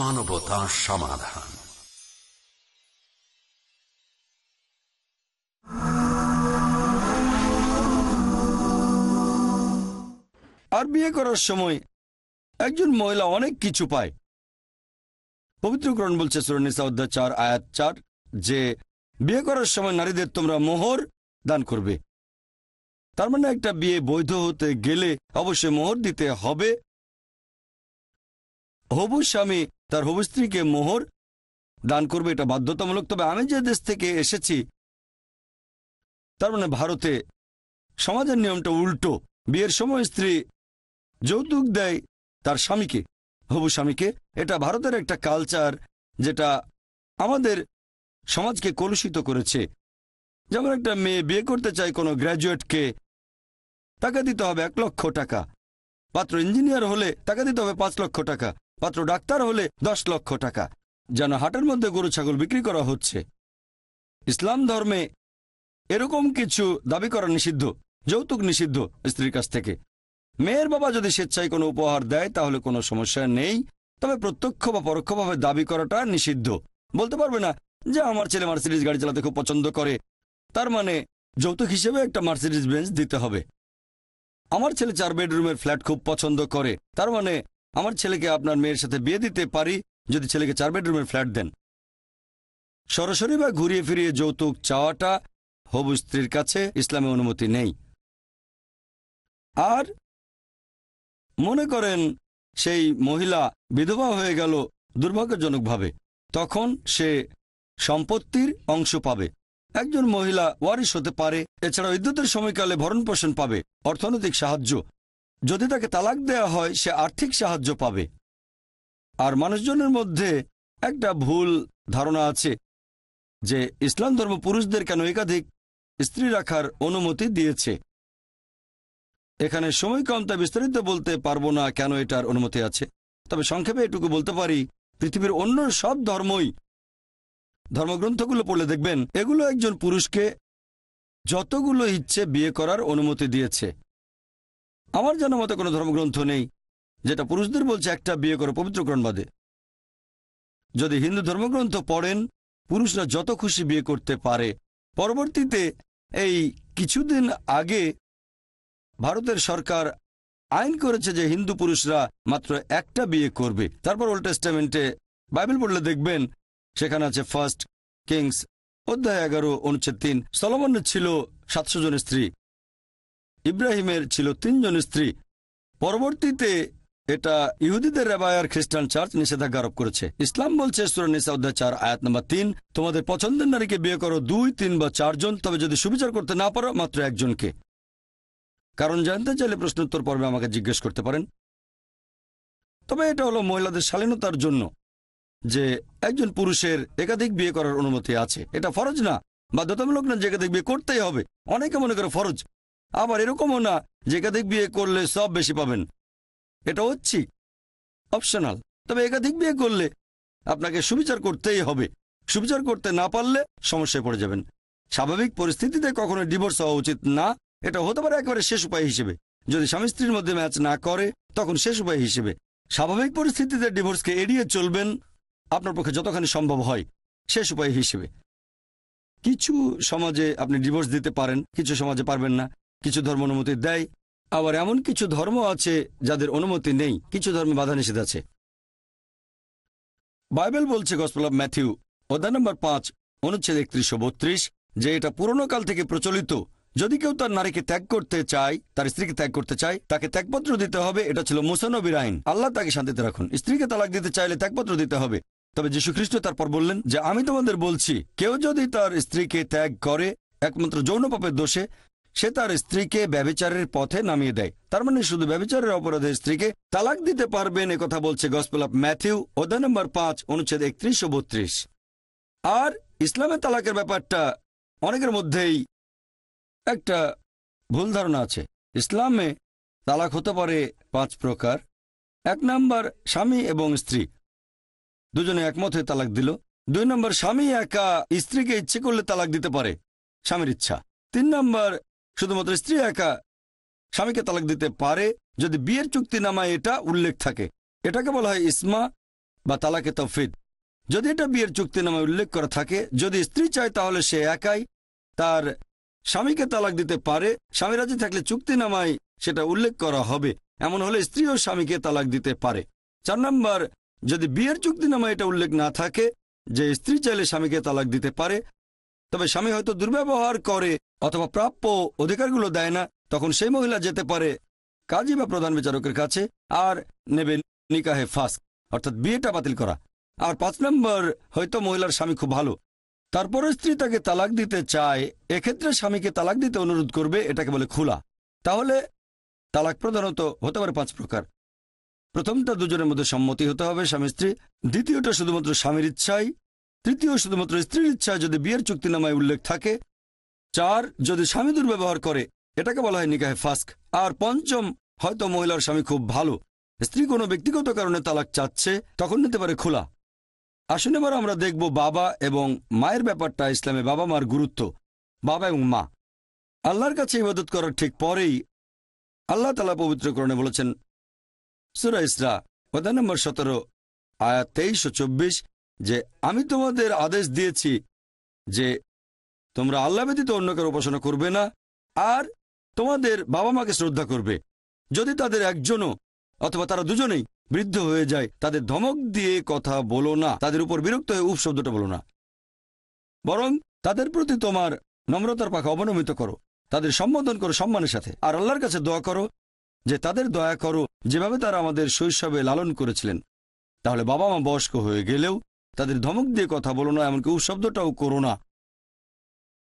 মানবতার সমাধান। আর বিয়ে করার সময় একজন মহিলা অনেক কিছু পায়। পবিত্রকরণ বলছে সুরনিসা অধ্যায় চার, আয়াত চার, যে বিয়ে করার সময় নারীদের তোমরা মোহর দান করবে। তার মানে একটা বিয়ে বৈধ হতে গেলে অবশ্যই মোহর দিতে হবে। হবু স্বামী তার হবু স্ত্রীকে মোহর দান করবে, এটা বাধ্যতামূলক। তবে আমি যে দেশ থেকে এসেছি, তার মানে ভারতে সমাজের নিয়মটা উল্টো। বিয়ের সময় স্ত্রী যৌতুক দেয় তার স্বামীকে, হবু স্বামীকে। এটা ভারতের একটা কালচার যেটা আমাদের সমাজকে কলুষিত করেছে। যেমন একটা মেয়ে বিয়ে করতে চায় কোনো গ্র্যাজুয়েটকে তাকে দিতে হবে এক লক্ষ টাকা। পাত্র ইঞ্জিনিয়ার হলে তাকে দিতে হবে পাঁচ লক্ষ টাকা। পাত্র ডাক্তার হলে দশ লক্ষ টাকা। যেন হাটের মধ্যে গরু ছাগল বিক্রি করা হচ্ছে। ইসলাম ধর্মে এরকম কিছু দাবি করা নিষিদ্ধ, যৌতুক নিষিদ্ধ স্ত্রীর কাছ থেকে। মেয়ের বাবা যদি স্বেচ্ছায় কোনো উপহার দেয়, তাহলে কোনো সমস্যা নেই। তবে প্রত্যক্ষ বা পরোক্ষভাবে দাবি করাটা নিষিদ্ধ। বলতে পারবে না যে আমার ছেলে মার্সিডিজ গাড়ি চালাতে খুব পছন্দ করে। তার মানে যৌতুক হিসেবে একটা মার্সিডিজ বেঞ্চ দিতে হবে। আমার ছেলে চার বেডরুমের ফ্ল্যাট খুব পছন্দ করে। তার মানে আমার ছেলেকে আপনার মেয়ের সাথে বিয়ে দিতে পারি, যদি ছেলেকে চার বেডরুমের ফ্ল্যাট দেন। সরাসরি বা ঘুরিয়ে ফিরিয়ে যৌতুক চাওয়াটা হবু স্ত্রীর কাছে ইসলামে অনুমতি নেই। আর মনে করেন সেই মহিলা বিধবা হয়ে গেল দুর্ভাগ্যজনকভাবে, তখন সে সম্পত্তির অংশ পাবে। একজন মহিলা ওয়ারিশ হতে পারে এছাড়া বিদ্যুতের সময়কালে ভরণ পোষণ পাবে, অর্থনৈতিক সাহায্য যদি তাকে তালাক দেয়া হয়, সে আর্থিক সাহায্য পাবে। আর মানুষজনের মধ্যে একটা ভুল ধারণা আছে যে ইসলাম ধর্ম পুরুষদের কেন একাধিক স্ত্রী রাখার অনুমতি দিয়েছে। এখানে সময় কম, তাই বিস্তারিত বলতে পারব না কেন এটার অনুমতি আছে। তবে সংক্ষেপে এটুকু বলতে পারি, পৃথিবীর অন্য সব ধর্মই ধর্মগ্রন্থগুলো পড়লে দেখবেন, এগুলো একজন পুরুষকে যতগুলো ইচ্ছে বিয়ে করার অনুমতি দিয়েছে। আমার জানা মতে কোনো ধর্মগ্রন্থ নেই, যেটা পুরুষদের বলছে একটা বিয়ে করো পবিত্রকরণ বাদে। যদি হিন্দু ধর্মগ্রন্থ পড়েন, পুরুষরা যত খুশি বিয়ে করতে পারে। পরবর্তীতে এই কিছুদিন আগে ভারতের সরকার আইন করেছে যে হিন্দু পুরুষরা মাত্র একটা বিয়ে করবে। তারপর ওল্ড টেস্টামেন্টে বাইবেল পড়লে দেখবেন, সেখানে আছে ফার্স্ট কিংস অধ্যায় এগারো অনুচ্ছেদ তিন। সলমনের ছিল সাতশো জন স্ত্রী। ইব্রাহিমের ছিল তিনজন স্ত্রী। পরবর্তীতে এটা ইহুদিদের রেবায় আর খ্রিস্টান চার্চ নিষেধাজ্ঞা আরোপ করেছে। ইসলাম বলছে সুরানিসা অধ্যায় চার, আয়াত নম্বর তিন, তোমাদের পছন্দের নারীকে বিয়ে করো দুই, তিন বা চারজন তবে যদি সুবিচার করতে না পারো, মাত্র একজনকে। কারণ জানতে চাইলে প্রশ্নোত্তর পর্বে আমাকে জিজ্ঞেস করতে পারেন। তবে এটা হলো মহিলাদের শালীনতার জন্য যে একজন পুরুষের একাধিক বিয়ে করার অনুমতি আছে। এটা ফরজ না, বাধ্যতামূলক না যে একাধিক বিয়ে করতেই হবে। অনেকে মনে করে ফরজ আবার এরকমও না যে একাধিক বিয়ে করলে সব বেশি পাবেন। এটা হচ্ছি। অপশনাল। তবে একাধিক বিয়ে করলে আপনাকে সুবিচার করতেই হবে। সুবিচার করতে না পারলে সমস্যায় পড়ে যাবেন। স্বাভাবিক পরিস্থিতিতে কখনো ডিভোর্স হওয়া উচিত না, এটা হতে পারে একেবারে শেষ উপায় হিসেবে। যদি স্বামী স্ত্রীর মধ্যে ম্যাচ না করে, তখন শেষ উপায় হিসেবে। স্বাভাবিক পরিস্থিতিতে ডিভোর্সকে এড়িয়ে চলবেন আপনার পক্ষে যতখানি সম্ভব হয়, শেষ উপায় হিসেবে। কিছু সমাজে আপনি ডিভোর্স দিতে পারেন, কিছু সমাজে পারবেন না। কিছু ধর্ম অনুমতি দেয়, আবার এমন কিছু ধর্ম আছে যাদের অনুমতি নেই, কিছু ধর্মে বাধা নিষেধ আছে। বাইবেল বলছে গসপেল অব ম্যাথিউ অধ্যায় নম্বর পাঁচ, অনুচ্ছেদ একত্রিশশো বত্রিশ, যে এটা পুরনো কাল থেকে প্রচলিত। যদি কেউ তার নারীকে ত্যাগ করতে চায়, তার স্ত্রীকে ত্যাগ করতে চায়, তাকে ত্যাগপত্র দিতে হবে, এটা ছিল মুসানবির আইন। আল্লাহ তাকে শান্তিতে রাখুন। স্ত্রীকে তালাক দিতে চাইলে ত্যাগপত্র দিতে হবে। তবে যীশু খ্রিস্ট তারপর বললেন যে, আমি তোমাদের বলছি, কেউ যদি তার স্ত্রীকে ত্যাগ করে, একমাত্র যৌন পাপের দোষে সে তার স্ত্রীকে ব্যবিচারের পথে নামিয়ে দেয়। তার মানে শুধু ব্যবিচারের অপরাধে স্ত্রীকে তালাক দিতে পারবেন কথা বলছে গসপেল অফ ম্যাথিউ অধ্যায় নম্বর পাঁচ, অনুচ্ছেদ একত্রিশ ও বত্রিশ। আর ইসলামের তালাকের ব্যাপারটা অনেকের মধ্যেই একটা ভুল ধারণা আছে। ইসলামে তালাক হতে পারে পাঁচ প্রকার। এক নম্বর, স্বামী এবং স্ত্রী। দুজনে একমত হয়ে তালাক দিল। দুই নম্বর, স্বামী একা স্ত্রীকে ইচ্ছে করলে তালাক দিতে পারে, স্বামীর ইচ্ছা। তিন নম্বর শুধুমাত্র স্ত্রী একা স্বামীকে তালাক দিতে পারে যদি বিয়ের চুক্তি নামায় এটা উল্লেখ থাকে। এটাকে বলা হয় ইসমা বা তালাকে তফিদ যদি এটা বিয়ের চুক্তি নামায় উল্লেখ করা থাকে, যদি স্ত্রী চায় তাহলে সে একাই তার স্বামীকে তালাক দিতে পারে। স্বামী রাজি থাকলে চুক্তি নামায় সেটা উল্লেখ করা হবে। এমন হলে স্ত্রী ও স্বামীকে তালাক দিতে পারে। চার নম্বর, যদি বিয়ের চুক্তি নামায় এটা উল্লেখ না থাকে, যে স্ত্রী চাইলে স্বামীকে তালাক দিতে পারে তবে স্বামী হয়তো দুর্ব্যবহার করে অথবা প্রাপ্য অধিকারগুলো দেয় না, তখন সেই মহিলা যেতে পারে। কাজী বা প্রধান বিচারকের কাছে, আর নেবে নিকাহে ফাস্ক অর্থাৎ বিয়েটা বাতিল করা। আর পাঁচ নম্বর, হয়তো মহিলার স্বামী খুব ভালো। তারপরে স্ত্রী তাকে তালাক দিতে চায়, এক্ষেত্রে স্বামীকে তালাক দিতে অনুরোধ করবে, এটাকে বলে খোলা। তাহলে তালাক প্রধানত হতে পারে পাঁচ প্রকার। প্রথমটা দুজনের মধ্যে সম্মতি হতে হবে স্বামী স্ত্রী দ্বিতীয়টা শুধুমাত্র স্বামীর ইচ্ছাই। তৃতীয় শুধুমাত্র স্ত্রীর ইচ্ছা যদি বিয়ের চুক্তিনামায় উল্লেখ থাকে, চার, যদি স্বামী দুর্ব্যবহার করে, এটাকে বলা হয় নিকাহে ফাস্ক। আর পঞ্চম, হয়তো মহিলার স্বামী খুব ভালো। স্ত্রী কোনো ব্যক্তিগত কারণে তালাক চাচ্ছে, তখন নিতে পারে খোলা। আসুন এবার আমরা দেখব বাবা এবং মায়ের ব্যাপারটা, ইসলামে বাবা মার গুরুত্ব, বাবা এবং মা। আল্লাহর কাছে ইবাদত করার ঠিক পরেই আল্লাহ তালা পবিত্রকরণে বলেছেন, সুরা ইসরা, অধ্যায় নম্বর সতেরো, আয়াত তেইশ ও চব্বিশ যে আমি তোমাদের আদেশ দিয়েছি যে তোমরা আল্লাহ ব্যতীত অন্য কারও উপাসনা করবে না, আর তোমাদের বাবা মাকে শ্রদ্ধা করবে। যদি তাদের একজনও অথবা তারা দুজনেই বৃদ্ধ হয়ে যায়, তাদের ধমক দিয়ে কথা বলো না, তাদের উপর বিরক্ত হয়ে উপ শব্দটা বলো না। বরং তাদের প্রতি তোমার নম্রতার পাখা অবনমিত করো, তাদের সম্বোধন করো সম্মানের সাথে, আর আল্লাহর কাছে দোয়া করো যে তাদের দয়া করো, যেভাবে তারা আমাদের শৈশবে লালন করেছিলেন। তাহলে বাবা মা বয়স্ক হয়ে গেলেও তাদের ধমক দিয়ে কথা বলো না, এমনকি শব্দটাও করো না।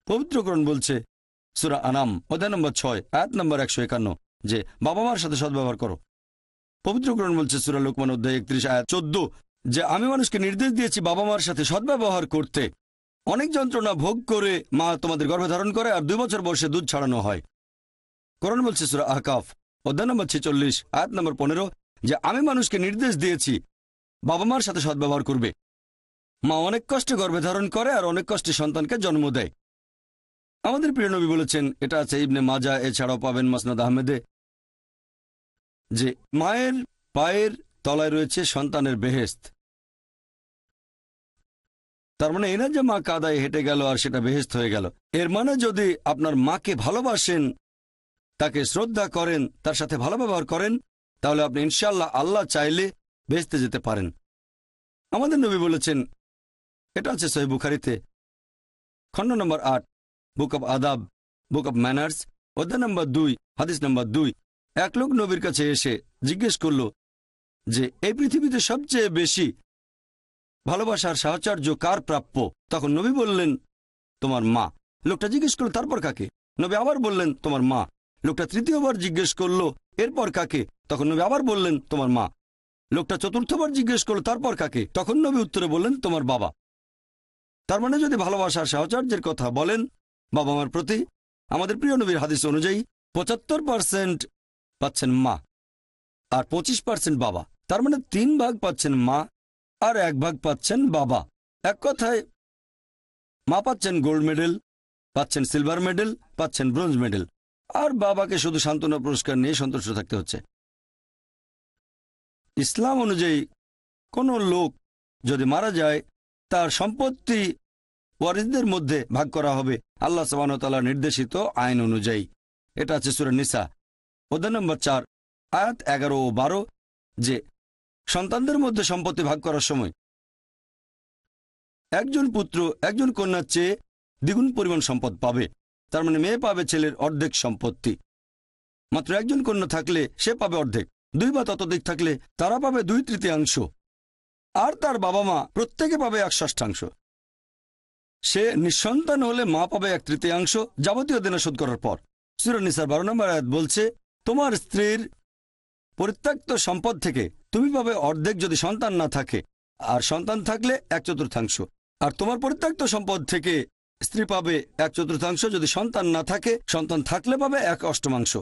পবিত্রকরণ বলছে, সুরা আনাম, অধ্যায় নম্বর ছয়, আয়াত নম্বর একশো একান্ন, যে বাবা মার সাথে সদ্ব্যবহার করো। পবিত্রকরণ বলছে, সুরা লোকমান অধ্যায় একত্রিশ, আয়াত চোদ্দ, যে আমি মানুষকে নির্দেশ দিয়েছি বাবা মার সাথে সদ্ব্যবহার করতে। অনেক যন্ত্রণা ভোগ করে মা তোমাদের গর্ভে ধারণ করে আর দুই বছর বয়সে দুধ ছাড়ানো হয়। করণ বলছে, সুরা আহকাফ, অধ্যায় নম্বর ছেচল্লিশ, আয়াত নম্বর পনেরো, যে আমি মানুষকে নির্দেশ দিয়েছি বাবা মার সাথে সদ্ব্যবহার করবে। মা অনেক কষ্টে গর্ভে ধারণ করে আর অনেক কষ্টে সন্তানকে জন্ম দেয়। আমাদের প্রিয় নবী বলেছেন, এটা আছে ইবনে মাজা, এছাড়াও পাবেন মাসনাদ আহমেদে, যে মায়ের পায়ের তলায় রয়েছে সন্তানের বেহেস্ত তার মানে এনা যে মা কাদায় হেঁটে গেল আর সেটা বেহেস্ত হয়ে গেল। এর মানে যদি আপনার মাকে ভালোবাসেন, তাকে শ্রদ্ধা করেন, তার সাথে ভালো ব্যবহার করেন, তাহলে আপনি ইনশাল্লাহ আল্লাহ চাইলে বেহেস্তে যেতে পারেন। আমাদের নবী বলেছেন এটা আছে সহি বুখারিতে। খণ্ড নম্বর আট, বুক অব আদাব, বুক অব ম্যানার্স, অধ্যায় নম্বর দুই, হাদিস নম্বর দুই। এক লোক নবীর কাছে এসে জিজ্ঞেস করল যে, এই পৃথিবীতে সবচেয়ে বেশি ভালোবাসার সাহচর্য কার প্রাপ্য? তখন নবী বললেন, তোমার মা। লোকটা জিজ্ঞেস করল, তারপর কাকে? নবী আবার বললেন, তোমার মা। লোকটা তৃতীয়বার জিজ্ঞেস করল, এরপর কাকে? তখন নবী আবার বললেন, তোমার মা। লোকটা চতুর্থবার জিজ্ঞেস করল, তারপর কাকে? তখন নবী উত্তরে বললেন, তোমার বাবা। তার মানে যদি ভালোবাসার সাহচর্যের কথা বলেন বাবা মার প্রতি আমাদের প্রিয় নবীর হাদিস অনুযায়ী পঁচাত্তর পার্সেন্ট পাচ্ছেন মা আর পঁচিশ পার্সেন্ট বাবা। তার মানে তিন ভাগ পাচ্ছেন মা আর এক ভাগ পাচ্ছেন বাবা। এক কথায়, মা পাচ্ছেন গোল্ড মেডেল, পাচ্ছেন সিলভার মেডেল, পাচ্ছেন ব্রোঞ্জ মেডেল। আর বাবাকে শুধু সান্ত্বনা পুরস্কার নিয়ে সন্তুষ্ট থাকতে হচ্ছে। ইসলাম অনুযায়ী কোনো লোক যদি মারা যায় তার সম্পত্তি ওয়ারিসদের মধ্যে ভাগ করা হবে। আল্লাহ সবানতাল্লাহ নির্দেশিত আইন অনুযায়ী। এটা আছে নিসা। অধ্যায় নম্বর চার, আয়াত এগারো ও বারো, যে সন্তানদের মধ্যে সম্পত্তি ভাগ করার সময় একজন পুত্র, একজন কন্যার চেয়ে দ্বিগুণ পরিমাণ সম্পদ পাবে। তার মানে মেয়ে পাবে ছেলের অর্ধেক সম্পত্তি। মাত্র একজন কন্যা থাকলে সে পাবে অর্ধেক। দুই বা ততোধিক থাকলে তারা পাবে দুই তৃতীয়াংশ। আর তার বাবা মা প্রত্যেকে পাবে এক ষষ্ঠাংশ। সে নিঃসন্তান হলে মা পাবে এক তৃতীয়াংশ, যাবতীয় দিনে শোধ করার পর। সুরনিসার বারো নম্বর আয়াত বলছে, তোমার স্ত্রীর পরিত্যক্ত সম্পদ থেকে তুমি পাবে অর্ধেক যদি সন্তান না থাকে। আর সন্তান থাকলে এক চতুর্থাংশ। আর তোমার পরিত্যক্ত সম্পদ থেকে স্ত্রী পাবে এক চতুর্থাংশ যদি সন্তান না থাকে, সন্তান থাকলে পাবে এক অষ্টমাংশ।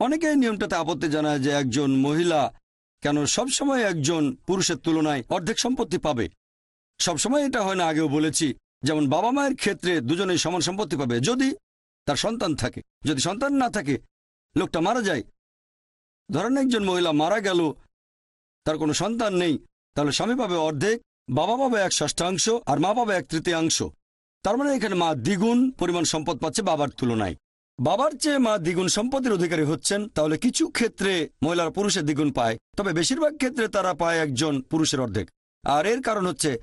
অনেকে এই নিয়মটাতে আপত্তি জানায় যে একজন মহিলা কেন সবসময় একজন পুরুষের তুলনায় অর্ধেক সম্পত্তি পাবে? সবসময় এটা হয় না, আগেও বলেছি। যেমন বাবা মায়ের ক্ষেত্রে দুজনেই সমান সম্পত্তি পাবে, যদি তার সন্তান থাকে। যদি সন্তান না থাকে, লোকটা মারা যায়। ধরেন একজন মহিলা মারা গেল, তার কোনো সন্তান নেই, তাহলে স্বামী পাবে অর্ধেক, বাবা পাবে এক ষষ্ঠাংশ, আর মা পাবে এক তৃতীয়াংশ। তার মানে এখানে মা দ্বিগুণ পরিমাণ সম্পদ পাচ্ছে বাবার তুলনায়। বাবার চেয়ে মা দ্বিগুণ সম্পদের অধিকারী হচ্ছেন, তাহলে কিছু ক্ষেত্রে মহিলার পুরুষের দ্বিগুণ পায়। তবে বেশিরভাগ ক্ষেত্রে তারা পায় একজন পুরুষের অর্ধেক। আর এর কারণ হচ্ছে,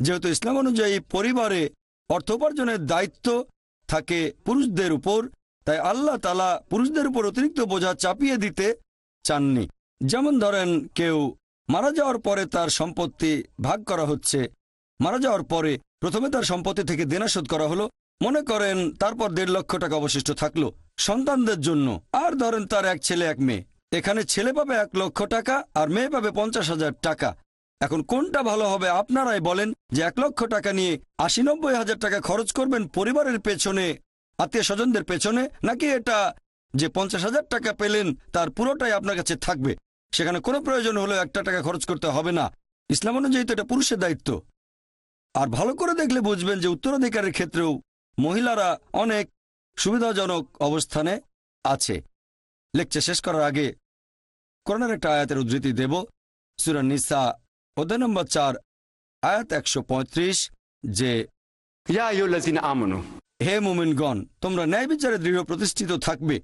যেহেতু ইসলাম অনুযায়ী পরিবারে অর্থ উপার্জনের দায়িত্ব থাকে পুরুষদের উপর, তাই আল্লাহ তালা পুরুষদের উপর অতিরিক্ত বোঝা চাপিয়ে দিতে চাননি। যেমন ধরেন, কেউ মারা যাওয়ার পরে তার সম্পত্তি ভাগ করা হচ্ছে। মারা যাওয়ার পরে প্রথমে তার সম্পত্তি থেকে দেনা শোধ করা হলো মনে করেন তারপর দেড় লক্ষ টাকা অবশিষ্ট থাকল সন্তানদের জন্য। আর ধরেন তার এক ছেলে, এক মেয়ে। এখানে ছেলে পাবে এক লক্ষ টাকা আর মেয়ে পাবে পঞ্চাশ হাজার টাকা। এখন কোনটা ভালো হবে আপনারাই বলেন যে এক লক্ষ টাকা নিয়ে আশি নব্বই হাজার টাকা খরচ করবেন পরিবারের পেছনে, আত্মীয় স্বজনদের পেছনে, নাকি এটা যে পঞ্চাশ হাজার টাকা পেলেন তার পুরোটাই আপনার কাছে থাকবে? সেখানে কোনো প্রয়োজন হলেও একটা টাকা খরচ করতে হবে না। ইসলাম অনুযায়ী তো এটা পুরুষের দায়িত্ব। আর ভালো করে দেখলে বুঝবেন যে উত্তরাধিকারের ক্ষেত্রেও মহিলারা অনেক সুবিধাজনক অবস্থানে আছে। লেকচার শেষ করার আগে করোনার একটা আয়াতের উদ্ধৃতি দেব। সুরা নিসা অধ্যায় নম্বর চার আয়াত একশো পঁয়ত্রিশ যে আমনু হে মোমিনগণ তোমরা ন্যায় বিচারে দৃঢ় প্রতিষ্ঠিত থাকবে।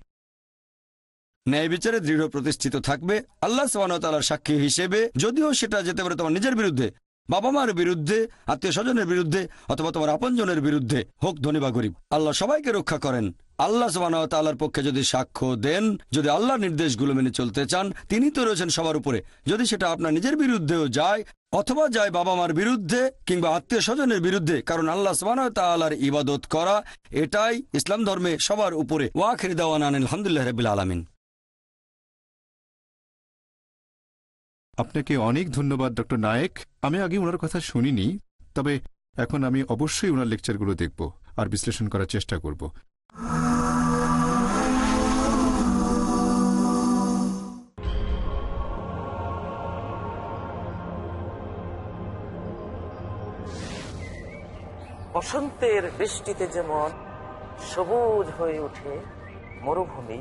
ন্যায় বিচারে দৃঢ় প্রতিষ্ঠিত থাকবে আল্লাহ সালার সাক্ষী হিসেবে যদিও সেটা যেতে পারে তোমার নিজের বিরুদ্ধে। বাবা মার বিরুদ্ধে আত্মীয় স্বজনের বিরুদ্ধে, অথবা তোমার আপনজনের বিরুদ্ধে হোক ধনী বা গরিব। আল্লাহ সবাইকে রক্ষা করেন। আল্লাহ তাল্লার পক্ষে যদি সাক্ষ্য দেন, যদি আল্লাহ নির্দেশগুলো মেনে চলতে চান, তিনি তো রয়েছেন সবার উপরে। যদি সেটা আপনার নিজের বিরুদ্ধেও যায়, অথবা যায় বাবা মার বিরুদ্ধে কিংবা আত্মীয় স্বজনের বিরুদ্ধে, কারণ আল্লাহ তাল্লার ইবাদত করা, এটাই ইসলাম ধর্মে সবার উপরে। ওয়াখির দাওয়ান আলহামদুলিল্লাহ রবিল আলমিন। আপনাকে অনেক ধন্যবাদ, ডক্টর নায়েক। আমি আগে ওনার কথা শুনিনি, তবে এখন আমি অবশ্যই ওনার লেকচারগুলো দেখব আর বিশ্লেষণ করার চেষ্টা করব। বসন্তের বৃষ্টিতে যেমন সবুজ হয়ে ওঠে মরুভূমি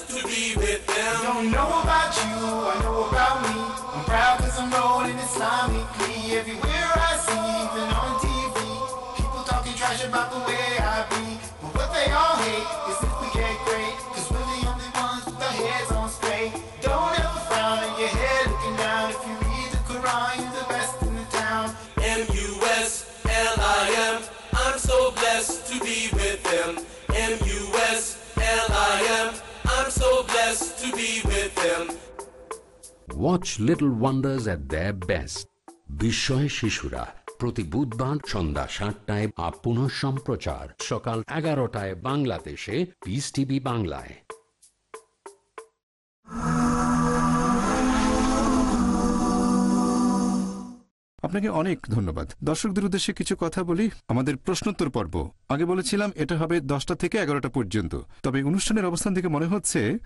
Don't know about you, I know about me. I'm proud cause I'm rolling Islamically. Everywhere I see, even on TV, people talking trash about the way I be. But what they all hate is if we get great, cause we're the only ones with our heads on watch little wonders at the best বিস্ময় শিশুরা, প্রতি বুধবার সন্ধ্যা সাতটায় up সম্প্রচার, সকাল এগারোটায় বাংলাদেশে Peace TV বাংলায়। আপনাকে অনেক ধন্যবাদ। দর্শকদের উদ্দেশ্যে কিছু কথা বলি, আমাদের প্রশ্নোত্তর পর্ব। আগে বলেছিলাম এটা হবে দশটা থেকে এগারোটা পর্যন্ত। তবে অনুষ্ঠানের অবস্থান থেকে মনে হচ্ছে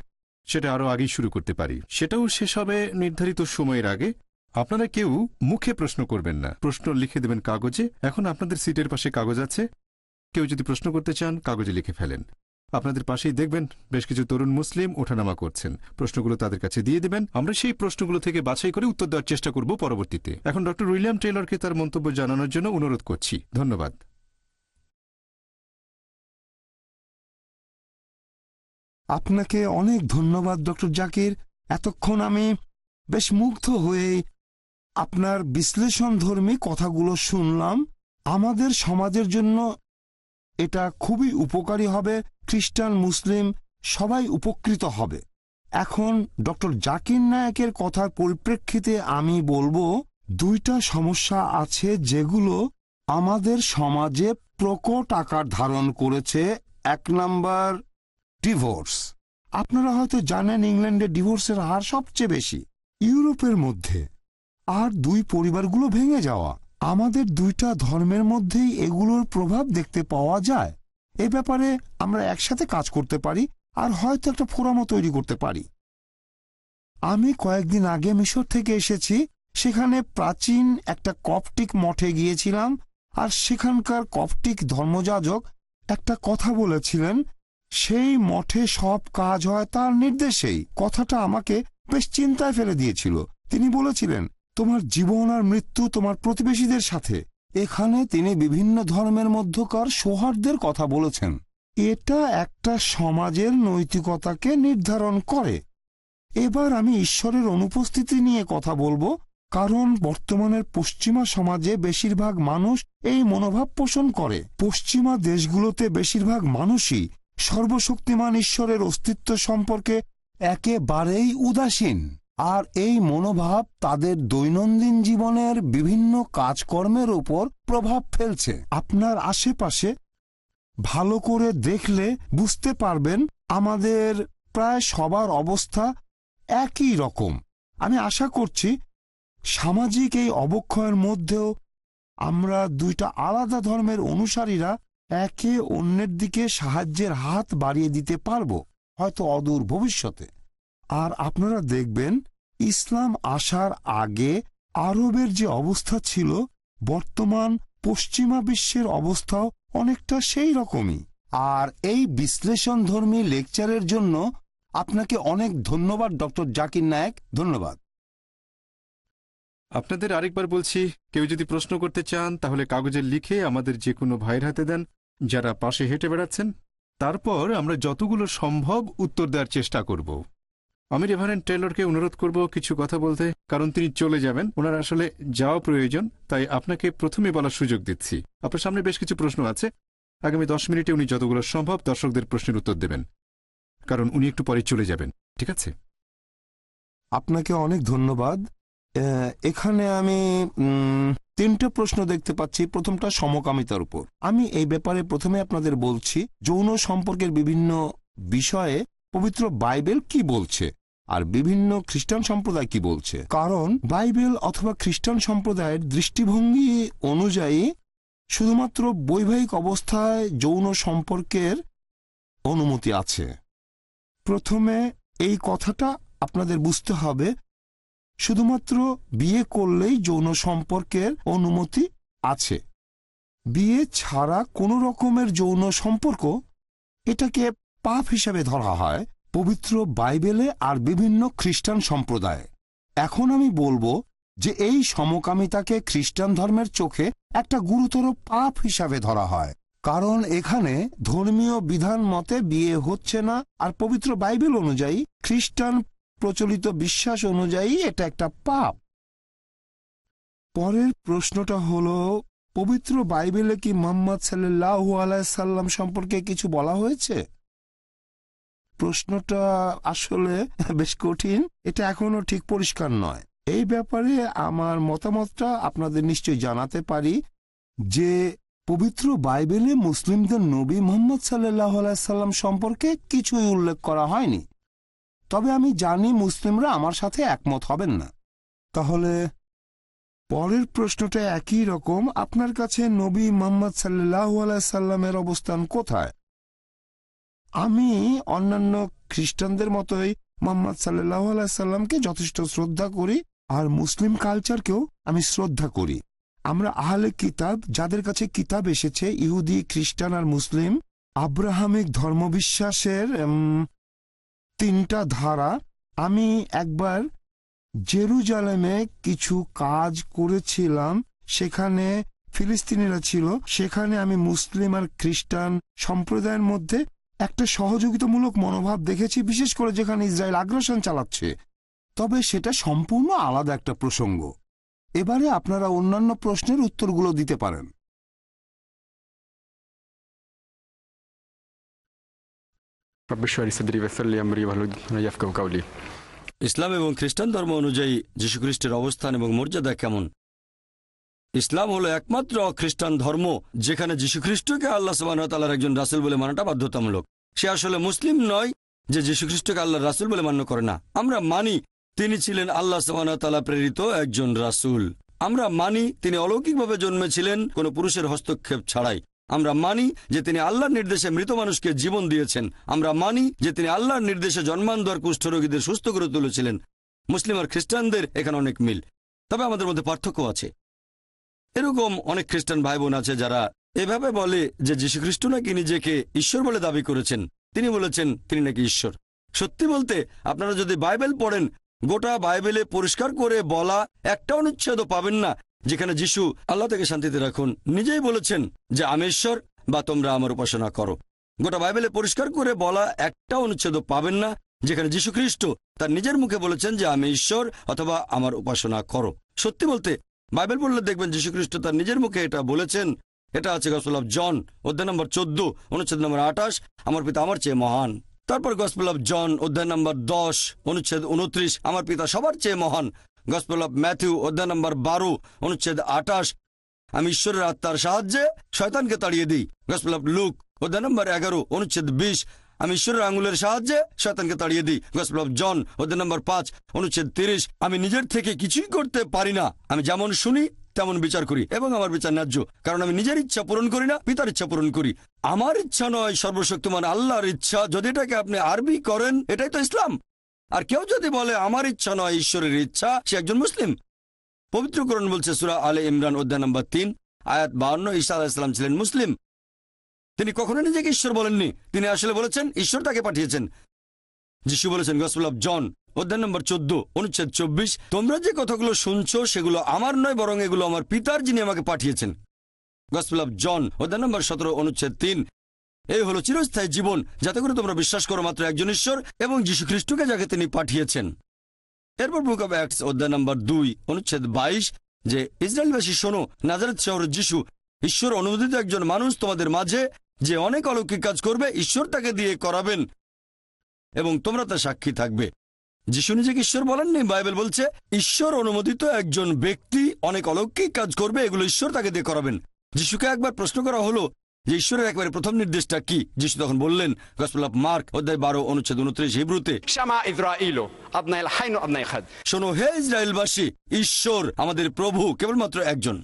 সেটা আরও আগেই শুরু করতে পারি। সেটাও শেষ হবে নির্ধারিত সময়ের আগে। আপনারা কেউ মুখে প্রশ্ন করবেন না। প্রশ্ন লিখে দেবেন কাগজে। এখন আপনাদের সিটের পাশে কাগজ আছে। কেউ যদি প্রশ্ন করতে চান, কাগজে লিখে ফেলেন। আপনাদের পাশেই দেখবেন বেশ কিছু তরুণ মুসলিম ওঠানামা করছেন। প্রশ্নগুলো তাদের কাছে দিয়ে দেবেন। আমরা সেই প্রশ্নগুলো থেকে বাছাই করে উত্তর দেওয়ার চেষ্টা করব পরবর্তীতে। এখন ডক্টর উইলিয়াম টেলরকে তার মন্তব্য জানানোর জন্য অনুরোধ করছি। ধন্যবাদ। আপনাকে অনেক ধন্যবাদ, ডক্টর জাকির। এতক্ষণ আমি বেশ মুগ্ধ হয়ে আপনার বিশ্লেষণধর্মী কথাগুলো শুনলাম। আমাদের সমাজের জন্য এটা খুবই উপকারী হবে। খ্রিস্টান, মুসলিম সবাই উপকৃত হবে। এখন ডক্টর জাকির নায়কের কথার পরিপ্রেক্ষিতে আমি বলব, দুইটা সমস্যা আছে যেগুলো আমাদের সমাজে প্রকট আকার ধারণ করেছে। এক নাম্বার ডিভোর্স আপনারা হয়তো জানেন ইংল্যান্ডে ডিভোর্সের হার সবচেয়ে বেশি। ইউরোপের মধ্যে। আর দুই পরিবারগুলো ভেঙে যাওয়া। আমাদের দুইটা ধর্মের মধ্যেই এগুলোর প্রভাব দেখতে পাওয়া যায়। এ ব্যাপারে আমরা একসাথে কাজ করতে পারি আর হয়তো একটা ফোরামও তৈরি করতে পারি। আমি কয়েকদিন আগে মিশর থেকে এসেছি। সেখানে প্রাচীন একটা কপটিক মঠে গিয়েছিলাম। আর সেখানকার কপটিক ধর্মযাজক একটা কথা বলেছিলেন সেই মঠে সব কাজ হয় তার নির্দেশেই। কথাটা আমাকে বেশ চিন্তায় ফেলে দিয়েছিল। তিনি বলেছিলেন, তোমার জীবন আর মৃত্যু তোমার প্রতিবেশীদের সাথে। এখানে তিনি বিভিন্ন ধর্মের মধ্যকার সৌহার্দ্যের কথা বলেছেন। এটা একটা সমাজের নৈতিকতাকে নির্ধারণ করে। এবার আমি ঈশ্বরের অনুপস্থিতি নিয়ে কথা বলব, কারণ বর্তমানের পশ্চিমা সমাজে বেশিরভাগ মানুষ এই মনোভাব পোষণ করে। পশ্চিমা দেশগুলোতে বেশিরভাগ মানুষই সর্বশক্তিমান ঈশ্বরের অস্তিত্ব সম্পর্কে একেবারেই উদাসীন। আর এই মনোভাব তাদের দৈনন্দিন জীবনের বিভিন্ন কাজকর্মের উপর প্রভাব ফেলছে। আপনার আশেপাশে ভালো করে দেখলে বুঝতে পারবেন আমাদের প্রায় সবার অবস্থা একই রকম। আমি আশা করছি সামাজিক এই অবক্ষয়ের মধ্যেও আমরা দুইটা আলাদা ধর্মের অনুসারীরা একে অন্যের দিকে সাহায্যের হাত বাড়িয়ে দিতে পারব, হয়তো অদূর ভবিষ্যতে। আর আপনারা দেখবেন, ইসলাম আসার আগে আরবের যে অবস্থা ছিল, বর্তমান পশ্চিমা বিশ্বের অবস্থাও অনেকটা সেই রকমই। আর এই বিশ্লেষণধর্মী লেকচারের জন্য আপনাকে অনেক ধন্যবাদ, ডক্টর জাকির নায়েক। ধন্যবাদ। আপনাদের আরেকবার বলছি, কেউ যদি প্রশ্ন করতে চান, তাহলে কাগজে লিখে আমাদের যে কোনো ভাইয়ের হাতে দেন, যারা পাশে হেঁটে বেড়াচ্ছেন। তারপর আমরা যতগুলো সম্ভব উত্তর দেওয়ার চেষ্টা করব। আমি রেভারেন্ট টেলরকে অনুরোধ করব কিছু কথা বলতে, কারণ তিনি চলে যাবেন। ওনার আসলে যাওয়া প্রয়োজন, তাই আপনাকে প্রথমে বলার সুযোগ দিচ্ছি। আপনার সামনে বেশ কিছু প্রশ্ন আছে। আগামী দশ মিনিটে উনি যতগুলো সম্ভব দর্শকদের প্রশ্নের উত্তর দেবেন, কারণ উনি একটু পরে চলে যাবেন, ঠিক আছে? আপনাকে অনেক ধন্যবাদ। এখানে আমি তিনটে প্রশ্ন দেখতে পাচ্ছি। প্রথমটা সমকামিতার উপর। আমি এই ব্যাপারে প্রথমে আপনাদের বলছি, যৌন সম্পর্কের বিভিন্ন বিষয়ে পবিত্র বাইবেল কি বলছে? আর বিভিন্ন খ্রিস্টান সম্প্রদায় কি বলছে? কারণ বাইবেল অথবা খ্রিস্টান সম্প্রদায়ের দৃষ্টিভঙ্গি অনুযায়ী শুধুমাত্র বৈবাহিক অবস্থায় যৌন সম্পর্কের অনুমতি আছে। প্রথমে এই কথাটা আপনাদের বুঝতে হবে শুধুমাত্র বিয়ে করলেই যৌন সম্পর্কের অনুমতি আছে। বিয়ে ছাড়া কোনো রকমের যৌন সম্পর্ক এটাকে পাপ হিসেবে ধরা হয়, পবিত্র বাইবেলে আর বিভিন্ন খ্রিস্টান সম্প্রদায়ে। এখন আমি বলব যে এই সমকামিতাকে খ্রিস্টান ধর্মের চোখে একটা গুরুতর পাপ হিসাবে ধরা হয়, কারণ এখানে ধর্মীয় বিধান মতে বিয়ে হচ্ছে না, আর পবিত্র বাইবেল অনুযায়ী খ্রিস্টান প্রচলিত বিশ্বাস অনুযায়ী এটা একটা পাপ। পরের প্রশ্নটা হলো, পবিত্র বাইবেলে কি মোহাম্মদ সাল্লাহ আলাইসাল্লাম সম্পর্কে কিছু বলা হয়েছে? প্রশ্নটা আসলে বেশ কঠিন, এটা এখনও ঠিক পরিষ্কার নয়। এই ব্যাপারে আমার মতামতটা আপনাদের নিশ্চয়ই জানাতে পারি যে, পবিত্র বাইবেলে মুসলিমদের নবী মোহাম্মদ সাল্লাহ আলাইসাল্লাম সম্পর্কে কিছুই উল্লেখ করা হয়নি। তবে আমি জানি মুসলিমরা আমার সাথে একমত হবেন না। তাহলে পরের প্রশ্নটা একই রকম। আপনার কাছে নবী মোহাম্মদ সাল্লাহ সাল্লামের অবস্থান কোথায়? আমি অন্যান্য খ্রিস্টানদের মতোই মোহাম্মদ সাল্লাহ সাল্লামকে যথেষ্ট শ্রদ্ধা করি আর মুসলিম কালচারকেও আমি শ্রদ্ধা করি। আমরা আহলে কিতাব, যাদের কাছে কিতাব এসেছে, ইহুদি, খ্রিস্টান আর মুসলিম, আব্রাহামিক ধর্মবিশ্বাসের তিনটা ধারা। আমি একবার জেরুজালেমে কিছু কাজ করেছিলাম, সেখানে ফিলিস্তিনিরা ছিল। সেখানে আমি মুসলিম আর খ্রিস্টান সম্প্রদায়ের মধ্যে একটা সহযোগিতামূলক মনোভাব দেখেছি, বিশেষ করে যেখানে ইসরায়েল আগ্রাসন চালাচ্ছে। তবে সেটা সম্পূর্ণ আলাদা একটা প্রসঙ্গ। এবারে আপনারা অন্যান্য প্রশ্নের উত্তরগুলো দিতে পারেন। رب اشرح لي صدري ويسر لي امري واحلل عقدة من يفقهوا قولي ইসলাম এবং খ্রিস্টান ধর্ম অনুযায়ী যীশুখ্রিস্টের অবস্থান এবং মর্যাদা কেমন ইসলাম হলো একমাত্র খ্রিস্টান ধর্ম যেখানে যীশুখ্রিস্টকে আল্লাহ সুবাহতাল্লাহর একজন রাসুল বলে মানাটা বাধ্যতামূলক সে আসলে মুসলিম নয় যে যীশুখ্রিস্টকে আল্লাহ রাসুল বলে মান্য করে না আমরা মানি তিনি ছিলেন আল্লাহ সুবাহতাল্লাহ প্রেরিত একজন রাসুল আমরা মানি তিনি অলৌকিকভাবে জন্মেছিলেন কোনো পুরুষের হস্তক্ষেপ ছাড়াই আমরা মানি যে তিনি আল্লাহর নির্দেশে মৃত মানুষকে জীবন দিয়েছেন। আমরা মানি যে তিনি আল্লাহর নির্দেশে জন্মান্তর কুষ্ঠরোগীদের সুস্থ করে তুলেছিলেন। মুসলিম আর খ্রিস্টানদের এখানে অনেক মিল। তবে আমাদের মধ্যে পার্থক্য আছে। এরকম অনেক খ্রিস্টান ভাই বোন আছে যারা এভাবে বলে যে যীশুখ্রিস্ট নাকি নিজেকে ঈশ্বর বলে দাবি করেছেন। তিনি বলেছেন, তিনি নাকি ঈশ্বর। সত্যি বলতে, আপনারা যদি বাইবেল পড়েন, গোটা বাইবেলে পরিষ্কার করে বলা একটা অনুচ্ছেদ পাবেন না। যেখানে যিশু আল্লাহ থেকে শান্তিতে রাখুন, নিজেই বলেছেন যে আমি ঈশ্বর বা তোমরা আমার উপাসনা করো। গোটা বাইবেলে পরিষ্কার করে বলা একটা অনুচ্ছেদ পাবেন না, যেখানে যীশু খ্রিস্ট তার নিজের মুখে বলেছেন যে আমি ঈশ্বর অথবা আমার উপাসনা করো। সত্যি বলতে, বাইবেল পড়লে দেখবেন খ্রিস্ট তার নিজের মুখে এটা বলেছেন। এটা আছে গসপেল অফ জন অধ্যায় নম্বর চোদ্দ, অনুচ্ছেদ নম্বর আঠাশ, আমার পিতা আমার চেয়ে মহান। তারপর গসপেল অফ জন অধ্যায় নম্বর দশ, অনুচ্ছেদ উনত্রিশ, আমার পিতা সবার চেয়ে মহান। গসপেল অফ ম্যাথিউ, অধ্যায় নম্বর বারো, অনুচ্ছেদ আঠাশ। আমি ঈশ্বরের আত্মার সাহায্যে শয়তানকে তাড়িয়ে দিই। গসপেল অফ লুক, অধ্যায় নম্বর এগারো, অনুচ্ছেদ বিশ। আমি ঈশ্বরের আঙুলের সাহায্যে শয়তানকে তাড়িয়ে দিই। গসপেল অফ জন, অধ্যায় নম্বর পাঁচ, অনুচ্ছেদ তিরিশ। আমি নিজের থেকে কিছুই করতে পারি না। আমি যেমন শুনি, তেমন বিচার করি এবং আমার বিচার ন্যায্য। কারণ আমি নিজের ইচ্ছা পূরণ করি না, পিতার ইচ্ছা পূরণ করি। আমার ইচ্ছা নয় সর্বশক্তিমান আল্লাহর ইচ্ছা। যদি এটাকে আপনি আরবি করেন, এটাই তো ইসলাম। আর কেউ যদি বলে, আমার ইচ্ছা নয়, ঈশ্বরের ইচ্ছা, সে একজন মুসলিম। পবিত্রকরণ বলছে, সুরা আলে ইমরান, অধ্যায় নম্বর তিন, আয়াত বাহান্ন, ঈসা আলাহিসাম ছিলেন মুসলিম। তিনি কখনো নিজেকে ঈশ্বর বলেননি। তিনি আসলে বলেছেন, ঈশ্বর তাকে পাঠিয়েছেন। যিশু বলেছেন, গসপেল অফ জন, অধ্যায় নম্বর চোদ্দ, অনুচ্ছেদ চব্বিশ, তোমরা যে কথাগুলো শুনছো, সেগুলো আমার নয়, বরং এগুলো আমার পিতার যিনি আমাকে পাঠিয়েছেন। গসপেল অফ জন, অধ্যায় নম্বর সতেরো, অনুচ্ছেদ তিন এই হলো চিরস্থায়ী জীবন, যাতে করে তোমরা বিশ্বাস করো মাত্র একজন ঈশ্বর এবং যীশু খ্রিস্টকে যাকে তিনি পাঠিয়েছেন। এরপর বুক অব অ্যাক্টস অধ্যায় নম্বর দুই, অনুচ্ছেদ বাইশ, যে, ইসরায়েলবাসী, শোনো নাজারেত শহরের যিশু, ঈশ্বর অনুমোদিত একজন মানুষ তোমাদের মাঝে, যে অনেক অলৌকিক কাজ করবে, ঈশ্বর তাকে দিয়ে করাবেন এবং তোমরা তা সাক্ষী থাকবে। যিশু নিজেকে ঈশ্বর বলেননি, বাইবেল বলছে, ঈশ্বর অনুমোদিত একজন ব্যক্তি অনেক অলৌকিক কাজ করবে, এগুলো ঈশ্বর তাকে দিয়ে করাবেন। যিশুকে একবার প্রশ্ন করা হলো যে ঈশ্বরের একবারে প্রথম নির্দেশটা কি? যিশু তখন বললেন গসপেল অফ মার্ক অধ্যায় বারো অনুচ্ছেদ উনত্রিশ হিব্রুতে শোনো হে ইসরায়েলবাসী ঈশ্বর আমাদের প্রভু কেবলমাত্র একজন।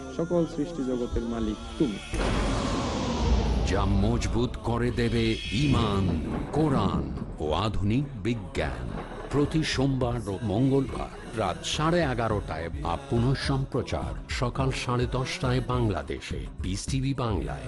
সকল সৃষ্টি জগতের মালিক তুমি। যা মজবুত করে দেবে ইমান কোরআন ও আধুনিক বিজ্ঞান। প্রতি সোমবার ও মঙ্গলবার রাত সাড়ে এগারোটায় বা পুনঃ সম্প্রচার সকাল সাড়ে দশটায় বাংলাদেশে বিস টিভি বাংলায়।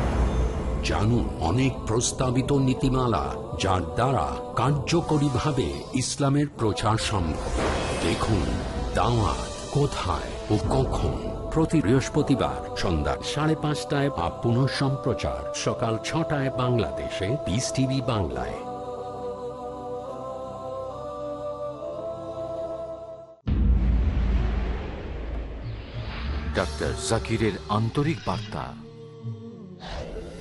জানুন অনেক প্রস্তাবিত নীতিমালা, যার দ্বারা কার্যকরীভাবে ইসলামের প্রচার সম্ভব। দেখুন, দাওয়াত কোথায় ও কখন? প্রতি বৃহস্পতিবার সন্ধ্যা সাড়ে পাঁচটায় বা পুনঃ সম্প্রচার, সকাল ছটায় বাংলাদেশে পিস টিভি বাংলায়। ডাক্তার জাকিরের আন্তরিক বার্তা।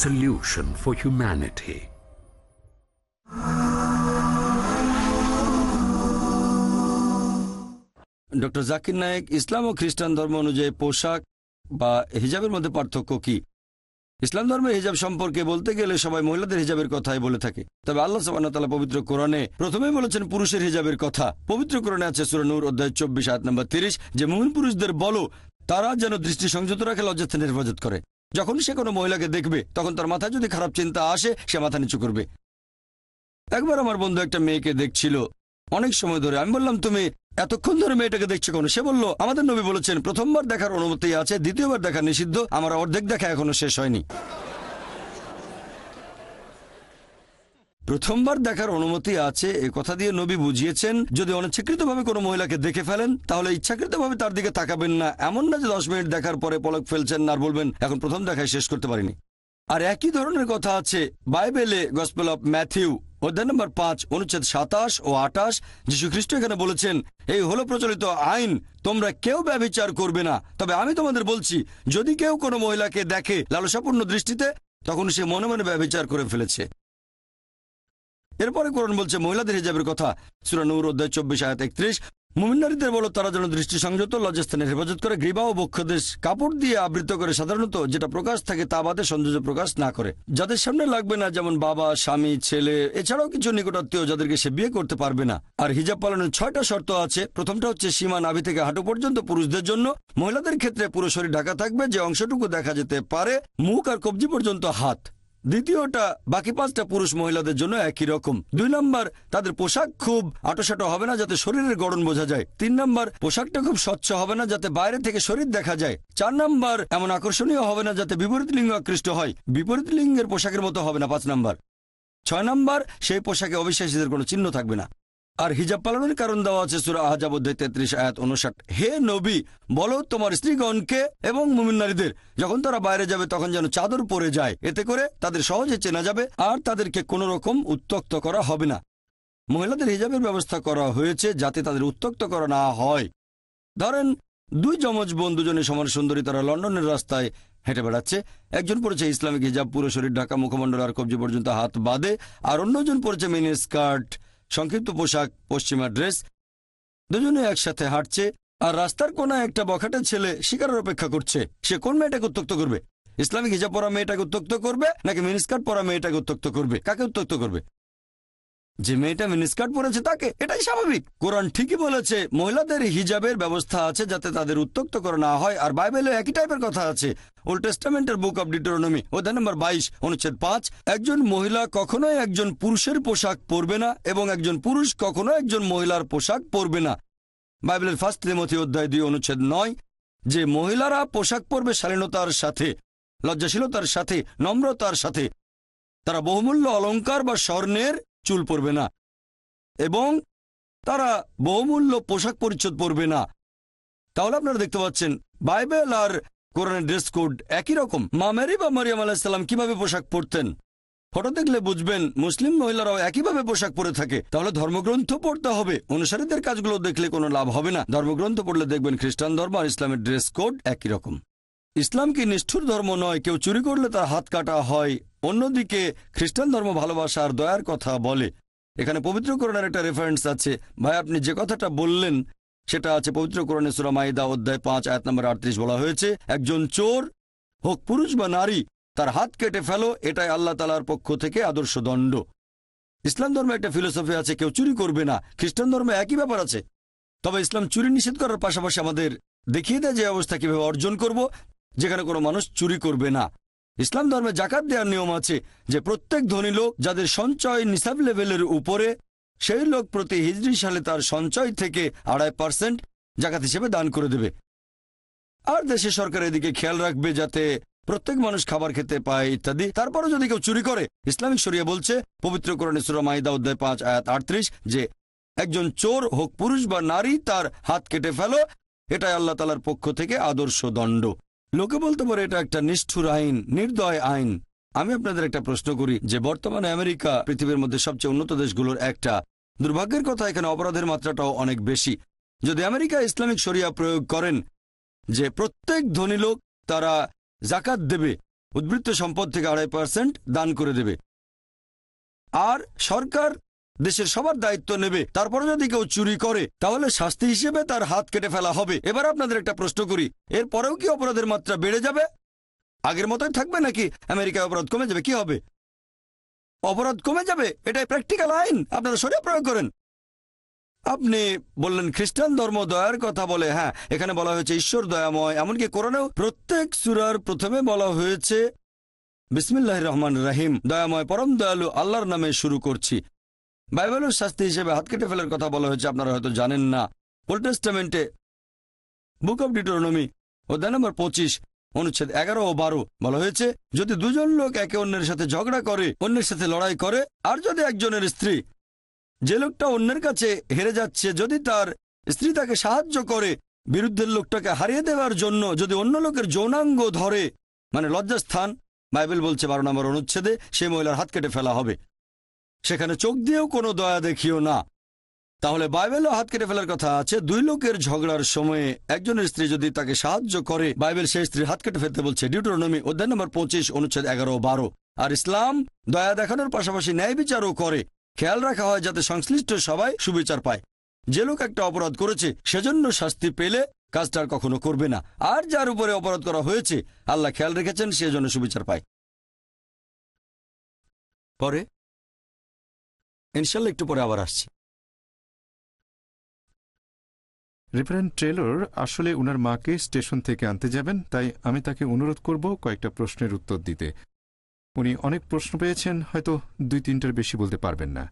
solution for humanity. Doctor Zakir Naik ইসলাম ও খ্রিস্টান ধর্ম অনুযায়ী পোশাক বা হিজাবের মধ্যে পার্থক্য কি? ইসলাম ধর্মের হিজাব সম্পর্কে বলতে গেলে সবাই মহিলাদের হিজাবের কথাই বলে থাকে। তবে আল্লাহ সাবান্তালা পবিত্র কোরআনে প্রথমেই বলেছেন পুরুষের হিজাবের কথা। পবিত্র কোরআনে আছে সুরানুর অধ্যায় চব্বিশ আট নম্বর তিরিশ। যে মুমিন পুরুষদের বলো, তারা যেন দৃষ্টি সংযত রাখে লজ্জাস্থানের হেফাজত করে। যখন সে কোনো মহিলাকে দেখবে, তখন তার মাথায় যদি খারাপ চিন্তা আসে, সে মাথা নিচু করবে। একবার আমার বন্ধু একটা মেয়েকে দেখছিল অনেক সময় ধরে। আমি বললাম, তুমি এতক্ষণ ধরে মেয়েটাকে দেখছ কেন? সে বলল, আমাদের নবী বলেছেন, প্রথমবার দেখার অনুমতি আছে, দ্বিতীয়বার দেখা নিষিদ্ধ, আমার অর্ধেক দেখা এখনও শেষ হয়নি। প্রথমবার দেখার অনুমতি আছে, এ কথা দিয়ে নবী বুঝিয়েছেন, যদি অনিচ্ছাকৃতভাবে কোনো মহিলাকে দেখে ফেলেন, তাহলে ইচ্ছাকৃতভাবে তার দিকে তাকাবেন না। এমন না যে দশ মিনিট দেখার পরে পলক ফেলছেন আর বলবেন, এখন প্রথম দেখায় শেষ করতে পারিনি। আর একই ধরনের কথা আছে বাইবেলে গসপেল অফ ম্যাথিউ অধ্যায় নম্বর পাঁচ, অনুচ্ছেদ সাতাশ ও আটাশ যীশু খ্রিস্ট এখানে বলেছেন, এই হলো প্রচলিত আইন, তোমরা কেউ ব্যবচার করবে না। তবে আমি তোমাদের বলছি, যদি কেউ কোনো মহিলাকে দেখে লালসাপূর্ণ দৃষ্টিতে, তখন সে মনে মনে ব্যবচার করে ফেলেছে। এরপরে কোরআন বলছে, মহিলাদের হিজাবের কথা। সুরানুর অধ্যায় চব্বিশ, আয়াত একত্রিশ। মুমিনারীদের বলো, তারা যেন দৃষ্টি সংযত লজ্জাস্থানের হেফাজত করে, গ্রীবা ও বক্ষদেশ কাপড় দিয়ে আবৃত করে, সাধারণত যেটা প্রকাশ থাকে তা বাদে সৌন্দর্য প্রকাশ না করে। যাদের সামনে লাগবে না, যেমন বাবা, স্বামী, ছেলে, এছাড়াও কিছু নিকটাত্মীয় যাদেরকে সে বিয়ে করতে পারবে না। আর হিজাব পালনের ছয়টা শর্ত আছে। প্রথমটা হচ্ছে, সীমা নাভি থেকে হাঁটু পর্যন্ত পুরুষদের জন্য। মহিলাদের ক্ষেত্রে পুরো শরীর ঢাকা থাকবে, যে অংশটুকু দেখা যেতে পারে, মুখ আর কবজি পর্যন্ত হাত। দ্বিতীয়টা, বাকি পাঁচটা পুরুষ মহিলাদের জন্য একই রকম। দুই নম্বর, তাদের পোশাক খুব আটোসাটো হবে না যাতে শরীরের গড়ন বোঝা যায়। তিন নম্বর, পোশাকটা খুব স্বচ্ছ হবে না যাতে বাইরে থেকে শরীর দেখা যায়। চার নম্বর, এমন আকর্ষণীয় হবে না যাতে বিপরীত লিঙ্গ আকৃষ্ট হয়। বিপরীত লিঙ্গের পোশাকের মতো হবে না, পাঁচ নম্বর। ছয় নম্বর, সেই পোশাকে অবিশ্বাসীদের কোনো চিহ্ন থাকবে না। আর হিজাব পালনের কারণ দেওয়া আছে সুরা আহাজাব অধ্যায় তেত্রিশ, আয়াত উনষাট হে নবী, বলো তোমার স্ত্রীগণকে এবং মুমিন নারীদের, যখন তারা বাইরে যাবে তখন যেন চাদর পরে যায়। এতে করে তাদের সহজে চেনা যাবে আর তাদেরকে কোনো রকম উত্তক্ত করা হবে না। মহিলাদের হিজাবের ব্যবস্থা করা হয়েছে যাতে তাদের উত্তক্ত করা না হয়। ধরেন, দুই যমজ বোন দুজনে সমান সুন্দরী, তারা লন্ডনের রাস্তায় হেঁটে বেড়াচ্ছে। একজন পড়েছে ইসলামিক হিজাব, পুরো শরীর ঢাকা মুখমণ্ডল আর কবজি পর্যন্ত হাত বাঁধে, আর অন্যজন পড়েছে মিনি স্কার্ট সংক্ষিপ্ত পোশাক, পশ্চিমা ড্রেস, দুজনে একসাথে হাঁটছে আর রাস্তার কোনায় একটা বখাটে ছেলে শিকারের অপেক্ষা করছে। সে কোন মেয়েটাকে উত্তক্ত করবে? ইসলামিক হিজাব পরা মেয়েটাকে উত্তক্ত করবে নাকি মিনিস্কার্ট পরা মেয়েটাকে উত্তক্ত করবে? কাকে উত্তক্ত করবে? যে মেয়েটা মিনিস্কার্ট পরেছে তাকে, এটাই স্বাভাবিক। কোরআন ঠিকই বলেছে, মহিলাদের হিজাবের ব্যবস্থা আছে যাতে তাদের উত্তক্ত করা না হয়, আর বাইবেলে একই টাইপের কথা আছে। ওল্ড টেস্টামেন্টের বুক অব ডিটোরনমি অধ্যায় নম্বর বাইশ, অনুচ্ছেদ পাঁচ, একজন মহিলা কখনোই একজন পুরুষের পোশাক পরবে না, এবং একজন পুরুষ কখনো একজন মহিলার পোশাক পরবে না। বাইবেলের ফার্স্ট তিমথি অধ্যায় দুই, অনুচ্ছেদ নয়, যে মহিলারা পোশাক পরবে শালীনতার সাথে, লজ্জাশীলতার সাথে, নম্রতার সাথে, তারা বহুমূল্য অলংকার বা স্বর্ণের চুল পরবে না। এবং তারা বহুমূল্য পোশাক পরিচ্ছদ পরবে না। তাহলে আপনারা দেখতে পাচ্ছেন, বাইবেল আর কোরআনের ড্রেস কোড একই রকম। মা মেরি বা মারিয়াম আলাহিসাল্লাম কীভাবে পোশাক পরতেন? ফটো দেখলে বুঝবেন, মুসলিম মহিলারাও একইভাবে পোশাক পরে থাকে। তাহলে ধর্মগ্রন্থ পড়তে হবে। অনুসারীদের কাজগুলো দেখলে কোনো লাভ হবে না। ধর্মগ্রন্থ পড়লে দেখবেন খ্রিস্টান ধর্ম আর ইসলামের ড্রেস কোড একই রকম। ইসলাম কি নিষ্ঠুর ধর্ম নয়? কেউ চুরি করলে তার হাত কাটা হয় অন্যদিকে খ্রিস্টান ধর্ম ভালোবাসা আর দয়ার কথা বলে। এখানে পবিত্রকরণের একটা রেফারেন্স আছে। ভাই, আপনি যে কথাটা বললেন, সেটা আছে পবিত্রকরণে সুরা মাইদা অধ্যায় পাঁচ, আয়াত নম্বর আটত্রিশ বলা হয়েছে, একজন চোর হোক পুরুষ বা নারী, তার হাত কেটে ফেলো, এটাই আল্লাহ তালার পক্ষ থেকে আদর্শ দণ্ড। ইসলাম ধর্মে একটা ফিলোসফি আছে, কেউ চুরি করবে না। খ্রিস্টান ধর্মে একই ব্যাপার আছে। তবে ইসলাম চুরি নিষেধ করার পাশাপাশি আমাদের দেখিয়ে দেয় যে অবস্থা কীভাবে অর্জন করব, যেখানে কোনো মানুষ চুরি করবে না। ইসলাম ধর্মে জাকাত দেওয়ার নিয়ম আছে যে প্রত্যেক ধনী লোক যাদের সঞ্চয় নিসাব লেভেলের উপরে, সেই লোক প্রতি হিজড়ি সালে তার সঞ্চয় থেকে আড়াই পার্সেন্ট জাকাত হিসেবে দান করে দেবে। আর দেশে সরকার এদিকে খেয়াল রাখবে যাতে প্রত্যেক মানুষ খাবার খেতে পায় ইত্যাদি। তারপরও যদি কেউ চুরি করে, ইসলামিক শরিয়া বলছে, পবিত্র করণে সুরা মাইদা অধ্যায় পাঁচ, আয়াত আটত্রিশ, যে একজন চোর হোক পুরুষ বা নারী তার হাত কেটে ফেলো, এটাই আল্লাহ তালার পক্ষ থেকে আদর্শ দণ্ড। লোকে বলতে পারে এটা একটা নিষ্ঠুর আইন, নির্দয় আইন। আমি আপনাদের একটা প্রশ্ন করি যে, বর্তমানে আমেরিকা পৃথিবীর মধ্যে সবচেয়ে উন্নত দেশগুলোর একটা। দুর্ভাগ্যের কথা, এখানে অপরাধের মাত্রাটাও অনেক বেশি। যদি আমেরিকা ইসলামিক শরিয়া প্রয়োগ করেন, যে প্রত্যেক ধনী লোক তারা জাকাত দেবে, উদ্বৃত্ত সম্পদ থেকে আড়াই পার্সেন্ট দান করে দেবে। আর সরকার দেশের সবার দায়িত্ব নেবে। তারপরে যদি কেউ চুরি করে, তাহলে শাস্তি হিসেবে তার হাত কেটে ফেলা হবে। এবার আপনাদের একটা প্রশ্ন করি এর পরেও কি অপরাধের মাত্রা বেড়ে যাবে? আগের মতোই থাকবে নাকি আমেরিকায় অপরাধ কমে যাবে? কি হবে? অপরাধ কমে যাবে? এটাই প্র্যাকটিক্যাল আইন। আপনারা সরিয়ে প্রয়োগ করেন। আপনি বললেন খ্রিস্টান ধর্ম দয়ার কথা বলে। হ্যাঁ এখানে বলা হয়েছে ঈশ্বর দয়াময়। এমনকি কোরআনেও প্রত্যেক সুরার প্রথমে বলা হয়েছে বিসমিল্লাহ রহমান রাহিম, দয়াময়, পরম দয়ালু আল্লাহর নামে শুরু করছি। বাইবেলের শাস্তি হিসেবে হাত কেটে ফেলার কথা বলা হয়েছে, আপনারা হয়তো জানেন না। টেস্টামেন্টে বুক অব ডিটোনমি অধ্যায় নম্বর পঁচিশ, অনুচ্ছেদ এগারো ও বারো বলা হয়েছে, যদি দুজন লোক একে অন্যের সাথে ঝগড়া করে, অন্যের সাথে লড়াই করে, আর যদি একজনের স্ত্রী যে লোকটা অন্যের কাছে হেরে যাচ্ছে, যদি তার স্ত্রী তাকে সাহায্য করে, বিরুদ্ধের লোকটাকে হারিয়ে দেওয়ার জন্য যদি অন্য লোকের যৌনাঙ্গ ধরে মানে লজ্জাস্থান, বাইবেল বলছে বারো নম্বর অনুচ্ছেদে সেই মহিলার হাত কেটে ফেলা হবে। সেখানে চোখ দিয়েও কোনো দয়া দেখিও না। তাহলে বাইবেলও হাত কেটে ফেলার কথা আছে, দুই লোকের ঝগড়ার সময়ে একজনের স্ত্রী যদি তাকে সাহায্য করে, বাইবেল সেই স্ত্রীর হাত কেটে ফেলতে বলছে। ডিউটোনমি অধ্যায় নম্বর পঁচিশ, অনুচ্ছেদ এগারো বারো। আর ইসলাম দয়া দেখানোর পাশাপাশি ন্যায় বিচারও করে। খেয়াল রাখা হয় যাতে সংশ্লিষ্ট সবাই সুবিচার পায়। যে লোক একটা অপরাধ করেছে, সেজন্য শাস্তি পেলে কাজটা কখনো করবে না। আর যার উপরে অপরাধ করা হয়েছে, আল্লাহ খেয়াল রেখেছেন সেজন্য সুবিচার পায়। পরে ইনশাল্লাহ একটু পরে আবার আসছি। রেফারেন্ট ট্রেলর আসলে উনার মাকে স্টেশন থেকে আনতে যাবেন তাই আমি তাকে অনুরোধ করব কয়েকটা প্রশ্নের উত্তর দিতে। উনি অনেক প্রশ্ন পেয়েছেন হয়তো দুই তিনটার বেশি বলতে পারবেন না।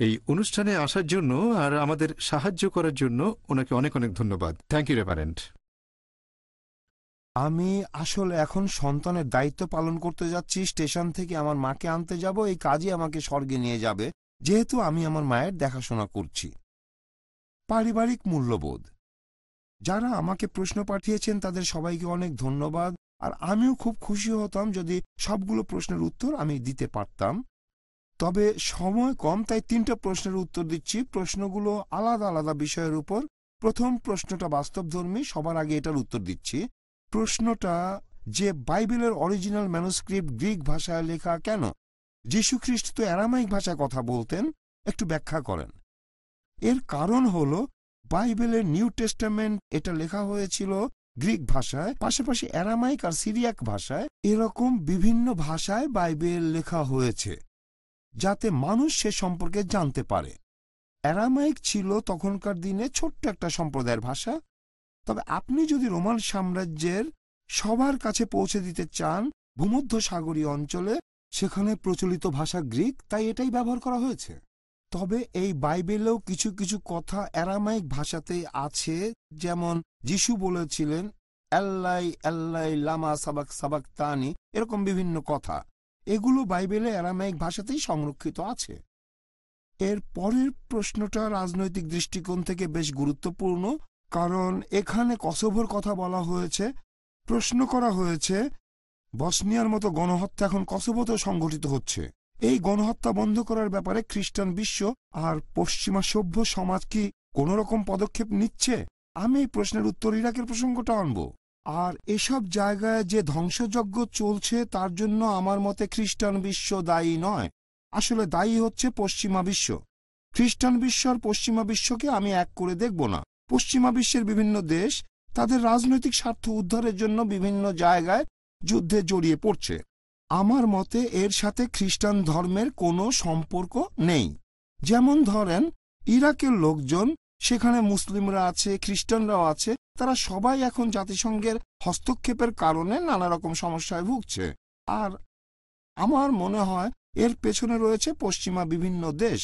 এই অনুষ্ঠানে আসার জন্য আর আমাদের সাহায্য করার জন্য ওনাকে অনেক অনেক ধন্যবাদ। থ্যাংক ইউ রেফারেন্ট আমি আসলে এখন সন্তানের দায়িত্ব পালন করতে যাচ্ছি স্টেশন থেকে আমার মাকে আনতে যাব এই কাজই আমাকে স্বর্গে নিয়ে যাবে। যেহেতু আমি আমার মায়ের দেখাশোনা করছি। পারিবারিক মূল্যবোধ। যারা আমাকে প্রশ্ন পাঠিয়েছেন, তাদের সবাইকে অনেক ধন্যবাদ। আর আমিও খুব খুশি হতাম যদি সবগুলো প্রশ্নের উত্তর আমি দিতে পারতাম। তবে সময় কম, তাই তিনটা প্রশ্নের উত্তর দিচ্ছি। প্রশ্নগুলো আলাদা আলাদা বিষয়ের উপর। প্রথম প্রশ্নটা বাস্তবধর্মী, সবার আগে এটার উত্তর দিচ্ছি। প্রশ্নটা, যে বাইবেলের অরিজিনাল ম্যানুস্ক্রিপ্ট গ্রিক ভাষায় লেখা কেন? যীশুখ্রিস্ট তো অ্যারামাইক ভাষায় কথা বলতেন, একটু ব্যাখ্যা করেন। এর কারণ হল, বাইবেলের নিউ টেস্টামেন্ট এটা লেখা হয়েছিল গ্রিক ভাষায়, পাশাপাশি অ্যারামাইক আর সিরিয়াক ভাষায় এরকম বিভিন্ন ভাষায় বাইবেল লেখা হয়েছে, যাতে মানুষ সে সম্পর্কে জানতে পারে। অ্যারামাইক ছিল তখনকার দিনে ছোট্ট একটা সম্প্রদায়ের ভাষা, তবে আপনি যদি রোমান সাম্রাজ্যের সবার কাছে পৌঁছে দিতে চান ভূমধ্য সাগরীয় অঞ্চলে সেখানে প্রচলিত ভাষা গ্রিক, তাই এটাই ব্যবহার করা হয়েছে। তবে এই বাইবেলেও কিছু কিছু কথা অ্যারামাইক ভাষাতেই আছে, যেমন যিশু বলেছিলেন অ্যাল্লাই অ্যাল্লাই লামা, সাবাক সাবাক, তানি, এরকম বিভিন্ন কথা। এগুলো বাইবেলে অ্যারামাইক ভাষাতেই সংরক্ষিত আছে। এর পরের প্রশ্নটা রাজনৈতিক দৃষ্টিকোণ থেকে বেশ গুরুত্বপূর্ণ, কারণ এখানে কসোভোর কথা বলা হয়েছে। প্রশ্ন করা হয়েছে বসনিয়ার মতো গণহত্যা এখন কসোভোতেও সংঘটিত হচ্ছে। এই গণহত্যা বন্ধ করার ব্যাপারে খ্রিস্টান বিশ্ব আর পশ্চিমা সভ্য সমাজ কি কোন রকম পদক্ষেপ নিচ্ছে? আমি এই প্রশ্নের উত্তর ইরাকের প্রসঙ্গটা আনব। আর এসব জায়গায় যে ধ্বংসযজ্ঞ চলছে তার জন্য আমার মতে খ্রিস্টান বিশ্ব দায়ী নয়। আসলে দায়ী হচ্ছে পশ্চিমা বিশ্ব। খ্রিস্টান বিশ্ব আর পশ্চিমা বিশ্বকে আমি এক করে দেখব না। পশ্চিমা বিশ্বের বিভিন্ন দেশ তাদের রাজনৈতিক স্বার্থ উদ্ধারের জন্য বিভিন্ন জায়গায় যুদ্ধে জড়িয়ে পড়ছে। আমার মতে এর সাথে খ্রিস্টান ধর্মের কোনো সম্পর্ক নেই। যেমন ধরেন, ইরাকের লোকজন, সেখানে মুসলিমরা আছে, খ্রিস্টানরাও আছে, তারা সবাই এখন জাতিসংঘের হস্তক্ষেপের কারণে নানা রকম সমস্যায় ভুগছে। আর আমার মনে হয় এর পেছনে রয়েছে পশ্চিমা বিভিন্ন দেশ।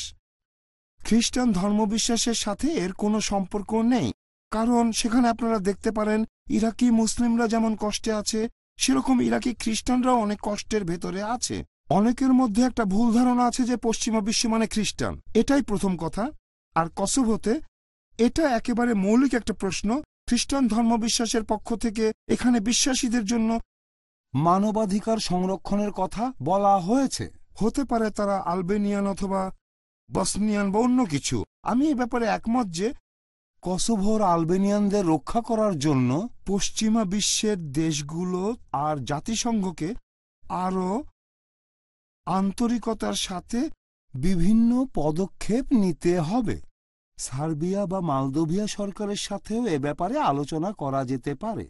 খ্রিস্টান ধর্মবিশ্বাসের সাথে এর কোনো সম্পর্ক নেই। কারণ সেখানে আপনারা দেখতে পারেন, ইরাকি মুসলিমরা যেমন কষ্টে আছে সেরকম ইরাকি খ্রিস্টানরাও অনেক কষ্টের ভেতরে আছে। অনেকের মধ্যে একটা ভুল ধারণা আছে যে পশ্চিমা বিশ্ব মানে খ্রিস্টান। এটাই প্রথম কথা। আর কসোভোতে এটা একেবারে মৌলিক একটা প্রশ্ন। খ্রিস্টান ধর্মবিশ্বাসের পক্ষ থেকে এখানে বিশ্বাসীদের জন্য মানবাধিকার সংরক্ষণের কথা বলা হয়েছে। হতে পারে তারা আলবেনিয়ান অথবা বসনিয়ান বা অন্য কিছু। আমি এ ব্যাপারে একমত যে কসোভোর আলবেনিয়ানদের রক্ষা করার জন্য পশ্চিমা বিশ্বের দেশগুলো আর জাতিসংঘকে আরও আন্তরিকতার সাথে বিভিন্ন পদক্ষেপ নিতে হবে। সার্বিয়া বা মালদোভিয়া সরকারের সাথেও এ ব্যাপারে আলোচনা করা যেতে পারে।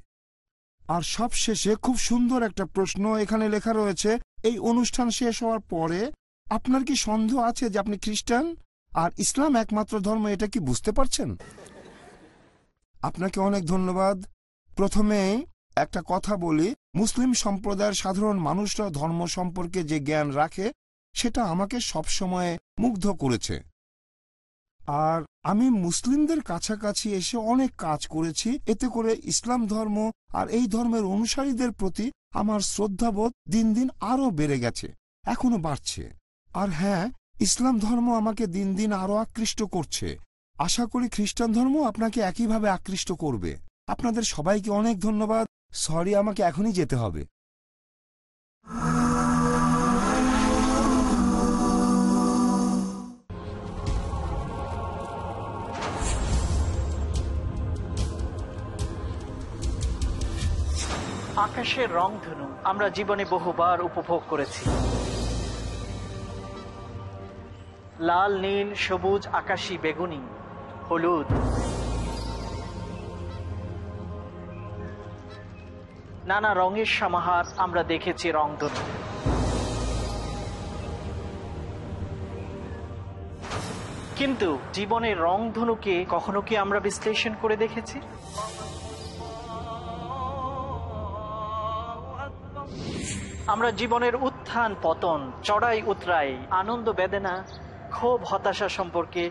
আর সবশেষে খুব সুন্দর একটা প্রশ্ন এখানে লেখা রয়েছে। এই অনুষ্ঠান শেষ হওয়ার পরে আপনার কি সন্দেহ আছে যে আপনি খ্রিস্টান? আর ইসলাম একমাত্র ধর্ম, এটা কি বুঝতে পারছেন? আপনাকে অনেক ধন্যবাদ। প্রথমে একটা কথা বলি, মুসলিম সম্প্রদায়ের সাধারণ মানুষরা ধর্ম সম্পর্কে যে জ্ঞান রাখে, সেটা আমাকে সবসময় মুগ্ধ করেছে। আর আমি মুসলিমদের কাছাকাছি এসে অনেক কাজ করেছি, এতে করে ইসলাম ধর্ম আর এই ধর্মের অনুসারীদের প্রতি আমার শ্রদ্ধাবোধ দিন দিন আরও বেড়ে গেছে এখনও বাড়ছে। আর হ্যাঁ ইসলাম ধর্ম আমাকে দিন দিন আরও আকৃষ্ট করছে। আশা করি খ্রিস্টান ধর্ম আপনাকে একইভাবে আকৃষ্ট করবে। আপনাদের সবাইকে অনেক ধন্যবাদ। সরি, আমাকে এখনই যেতে হবে। আকাশের রং রংধনু আমরা জীবনে বহুবার উপভোগ করেছি। লাল, নীল, সবুজ, আকাশী, বেগুনি। হলুদ। নানা রঙের সমাহার আমরা দেখেছি রংধনু কিন্তু জীবনের রংধনুকে কখনো কি আমরা বিশ্লেষণ করে দেখেছি? আমরা জীবনের উত্থান, পতন চড়াই উতরাই আনন্দ বেদনা ক্ষোভ হতাশা সম্পর্কে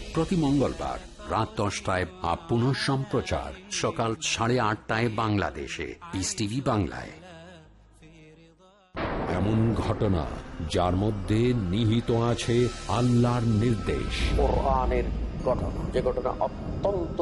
প্রতি মঙ্গলবার রাত দশটায় বা পুনঃ সম্প্রচার সকাল সাড়ে আটটায় বাংলাদেশে। পিস টিভি বাংলায়। এমন ঘটনা যার মধ্যে নিহিত আছে আল্লাহর নির্দেশ। ঘটনা যে ঘটনা অত্যন্ত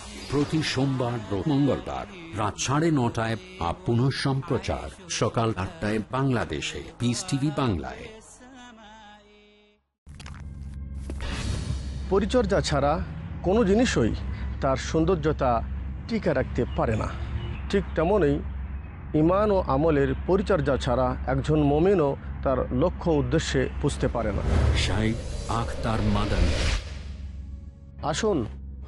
প্রতি সোমবার মঙ্গলবার রাত সাড়ে নটায় বা পুনঃ সম্প্রচার সকাল আটটায় বাংলাদেশে। পিস টিভি বাংলায়। পরিচর্যা ছাড়া কোনো জিনিসই তার সৌন্দর্যতা টিকে রাখতে পারে না। ঠিক তেমনই ইমান ও আমলের পরিচর্যা ছাড়া একজন মমিনও তার লক্ষ্য উদ্দেশ্যে বুঝতে পারে না। শাইখ আখতার মাদানী। আসুন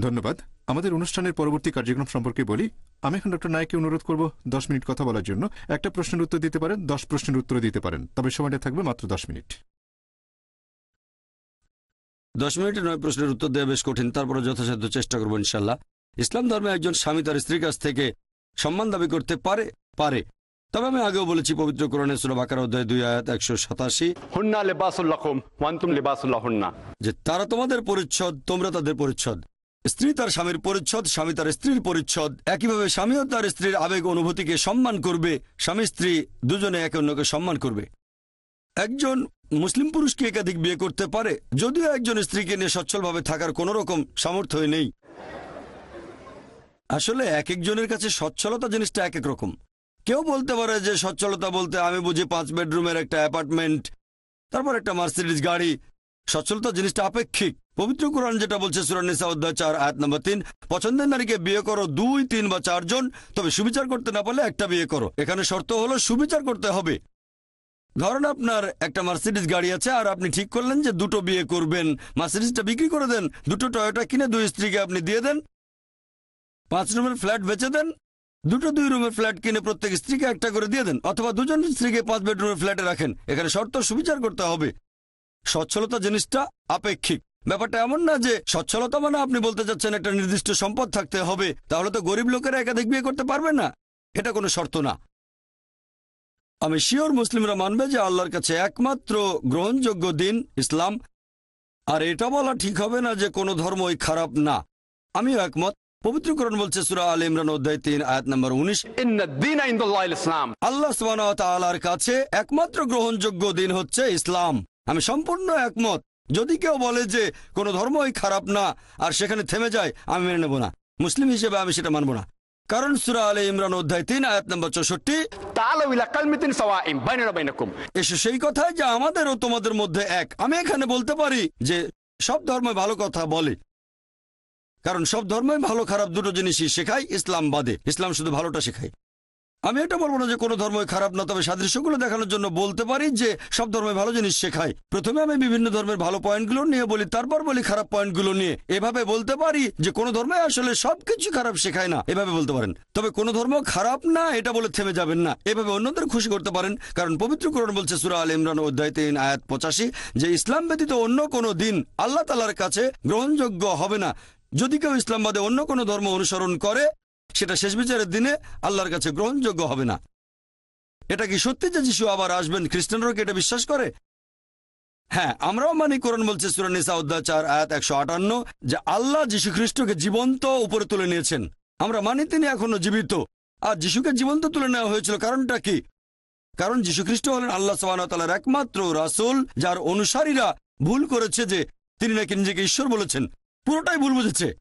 ধন্যবাদ। আমাদের অনুষ্ঠানের পরবর্তী কার্যক্রম সম্পর্কে বলি আমি এখন ডক্টর নায়ককে অনুরোধ করব দশ মিনিট কথা বলার জন্য। একটা প্রশ্নের উত্তর দিতে পারেন দশ প্রশ্নের উত্তর দিতে পারেন। তবে সময়টা থাকবে মাত্র দশ মিনিট। দশ মিনিটে নয় প্রশ্নের উত্তর দেওয়া বেশ কঠিন তারপরে যথাসাধ্য চেষ্টা করব ইনশাল্লাহ ইসলাম ধর্মে একজন স্বামী তার স্ত্রীর কাছ থেকে সম্মান দাবি করতে পারে পারে। তবে আমি আগেও বলেছি পবিত্র কোরআনে সুরা বাকার অধ্যায় দুই আয়াত একশো সাতাশি। হুন্না লেবাসুল্লাহম ওয়ান্তুম লেবাসুল্লাহন্না। যে তারা তোমাদের পরিচ্ছদ তোমরা তাদের পরিচ্ছদ। স্ত্রী তার স্বামীর পরিচ্ছদ, স্বামী তার স্ত্রীর পরিচ্ছদ। একইভাবে স্বামীও তার স্ত্রীর আবেগ, অনুভূতিকে সম্মান করবে। স্বামী, স্ত্রী দুজনে একে অন্যকে সম্মান করবে। একজন মুসলিম পুরুষকে একাধিক বিয়ে করতে পারে। যদিও একজন স্ত্রীকে নিয়ে সচ্ছলভাবে থাকার কোনো রকম সামর্থ্য নেই। আসলে এক একজনের কাছে সচ্ছলতা জিনিসটা এক এক রকম। কেউ বলতে পারে যে সচ্ছলতা বলতে আমি বুঝি পাঁচ বেডরুমের একটা অ্যাপার্টমেন্ট, তারপর একটা মার্সিডিজ গাড়ি। সচ্ছলতা জিনিসটা আপেক্ষিক। পবিত্র কোরআন যেটা বলছে সুরানিসা অধ্যায় চার, আয়াত নম্বর তিন, পছন্দের নারীকে বিয়ে করো দুই, তিন বা চারজন তবে সুবিচার করতে না পারলে একটা বিয়ে করো। এখানে শর্ত হলো সুবিচার করতে হবে। ধরেন আপনার একটা মার্সিডিস গাড়ি আছে, আর আপনি ঠিক করলেন যে দুটো বিয়ে করবেন। মার্সিডিসটা বিক্রি করে দেন, দুটো টয়োটা কিনে দুই স্ত্রীকে আপনি দিয়ে দেন, পাঁচ রুমের ফ্ল্যাট বেচে দেন, দুটো দুই রুমের ফ্ল্যাট কিনে প্রত্যেক স্ত্রীকে একটা করে দিয়ে দেন, অথবা দুজন স্ত্রীকে পাঁচ বেডরুমের ফ্ল্যাটে রাখেন। এখানে শর্ত সুবিচার করতে হবে। সচ্ছলতা জিনিসটা আপেক্ষিক। ব্যাপারটা এমন না যে সচ্ছলতা মানে আপনি বলতে চাচ্ছেন একটা নির্দিষ্ট সম্পদ থাকতে হবে তাহলে তো গরিব লোকেরা একাধিক বিয়ে করতে পারবে না। এটা কোনো শর্ত না। আমি শিওর মুসলিমরা মানবে যে আল্লাহর কাছে একমাত্র গ্রহণযোগ্য দিন ইসলাম আর এটা বলা ঠিক হবে না যে কোনো ধর্মই খারাপ না। আমিও একমত। পবিত্রকরণ বলছে সুরা আল ইমরান অধ্যায় তিন আয়াত নম্বর উনিশ আল্লাহ তালার কাছে একমাত্র গ্রহণযোগ্য দিন হচ্ছে ইসলাম। আমি সম্পূর্ণ একমত। যদি কেউ বলে যে কোনো ধর্মই খারাপ না আর সেখানে থেমে যায় আমি মেনে নেব না। মুসলিম হিসেবে আমি সেটা মানব না। কারণ সুরা আলে ইমরান অধ্যায় তিন আয়াত নম্বর চৌষট্টি এসো সেই কথায় যে আমাদের ও তোমাদের মধ্যে এক। আমি এখানে বলতে পারি যে সব ধর্ম ভালো কথা বলে। কারণ সব ধর্মই ভালো খারাপ দুটো জিনিসই শেখায় ইসলাম বাদে। ইসলাম শুধু ভালোটা শেখায়। আমি এটা বলব না যে কোনো ধর্মই খারাপ না, তবে সাদৃশ্যগুলো দেখানোর জন্য বলতে পারি যে সব ধর্মে ভালো জিনিস শেখায়। প্রথমে আমি বিভিন্ন ধর্মের ভালো পয়েন্টগুলো নিয়ে বলি, তারপর বলি খারাপ পয়েন্টগুলো নিয়ে। এভাবে বলতে পারি যে কোনো ধর্মে আসলে সবকিছু খারাপ শেখায় না। এভাবে বলতে পারেন। তবে কোনো ধর্ম খারাপ না, এটা বলে থেমে যাবেন না। এভাবে অন্যদের খুশি করতে পারেন। কারণ পবিত্র কোরআন বলছে, সুরা আল ইমরান, অধ্যায় তিন, আয়াত পঁচাশি, যে ইসলাম ব্যতীত অন্য কোনো দিন আল্লাহ তালার কাছে গ্রহণযোগ্য হবে না। যদি কেউ ইসলামবাদে অন্য কোনো ধর্ম অনুসরণ করে সেটা শেষ বিচারের দিনে আল্লাহর কাছে গ্রহণযোগ্য হবে না। এটা কি সত্যি যে যিশু আবার আসবেন? খ্রিস্টানরাও কি এটা বিশ্বাস করে? হ্যাঁ আমরাও মানি, কোরআন বলছে সুরানিসা অধ্যায় চার, আয়াত একশো আটান্ন, যে আল্লাহ যীশু খ্রিস্টকে জীবন্ত উপরে তুলে নিয়েছেন। আমরা মানি তিনি এখনও জীবিত। আর যিশুকে জীবন্ত তুলে নেওয়া হয়েছিল কারণটা কি? কারণ যীশু খ্রিস্ট হলেন আল্লাহ সাবানতালার একমাত্র রাসূল, যার অনুসারীরা ভুল করেছে যে তিনি নাকি নিজেকে ঈশ্বর বলেছেন। পুরোটাই ভুল বুঝেছে।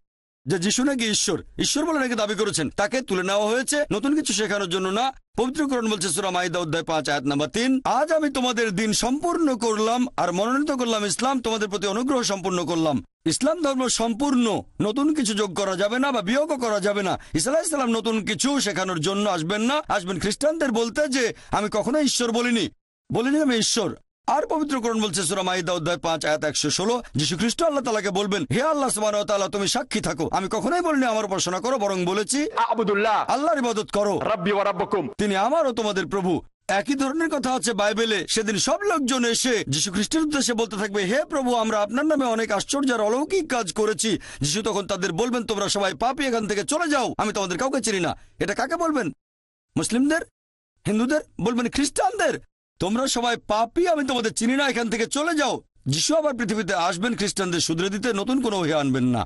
যে যিশু নাকি ঈশ্বর ঈশ্বর বলে নাকি দাবি করেছেন, তাকে তুলে নেওয়া হয়েছে। নতুন কিছু শেখানোর জন্য না, পবিত্রকরণ বলছে সুরা মাইদা অধ্যায় পাঁচ, আয়াত নাম্বার তিন। আজ আমি তোমাদের দিন সম্পূর্ণ করলাম আর মনোনীত করলাম ইসলাম, তোমাদের প্রতি অনুগ্রহ সম্পূর্ণ করলাম। ইসলাম ধর্ম সম্পূর্ণ, নতুন কিছু যোগ করা যাবে না বা বিয়োগও করা যাবে না। ইসলাম ইসলাম নতুন কিছু শেখানোর জন্য আসবেন না। আসবেন খ্রিস্টানদের বলতে যে, আমি কখনো ঈশ্বর বলিনি। বলিনি আমি ঈশ্বর। আর পবিত্রকরণ বলছে সুরা মাইদা অধ্যায় পাঁচ আয়াত একশো ষোলো। যীশু খ্রিস্ট আল্লাহ তালাকে বলবেন হে আল্লাহ সুবাহ তাআলা তুমি সাক্ষী থাকো। আমি কখনোই বলিনি আমার উপাসনা করো বরং বলেছি আবুদুল্লাহ। আল্লাহর ইবাদত করো। রব্বি ওয়া রাব্বুকুম। তিনি আমারও তোমাদের প্রভু। একই ধরনের কথা আছে বাইবেলে। সেদিন সব লোকজন এসে যীশু খ্রিস্টের উদ্দেশ্যে বলতে থাকবে হে প্রভু আমরা আপনার নামে অনেক আশ্চর্য আর অলৌকিক কাজ করেছি। যিশু তখন তাদের বলবেন তোমরা সবাই পাপি এখান থেকে চলে যাও। আমি তোমাদের কাউকে চিনি না। এটা কাকে বলবেন? মুসলিমদের? হিন্দুদের? বলবেন খ্রিস্টানদের? তোমরা সবাই পাপি, আমি তোমাদের চিনি না, এখান থেকে চলে যাও। যিশু আবার পৃথিবীতে আসবেন, খ্রিস্টানদের শুধরে দিতে নতুন কোনো অভিয়া আনবেন না।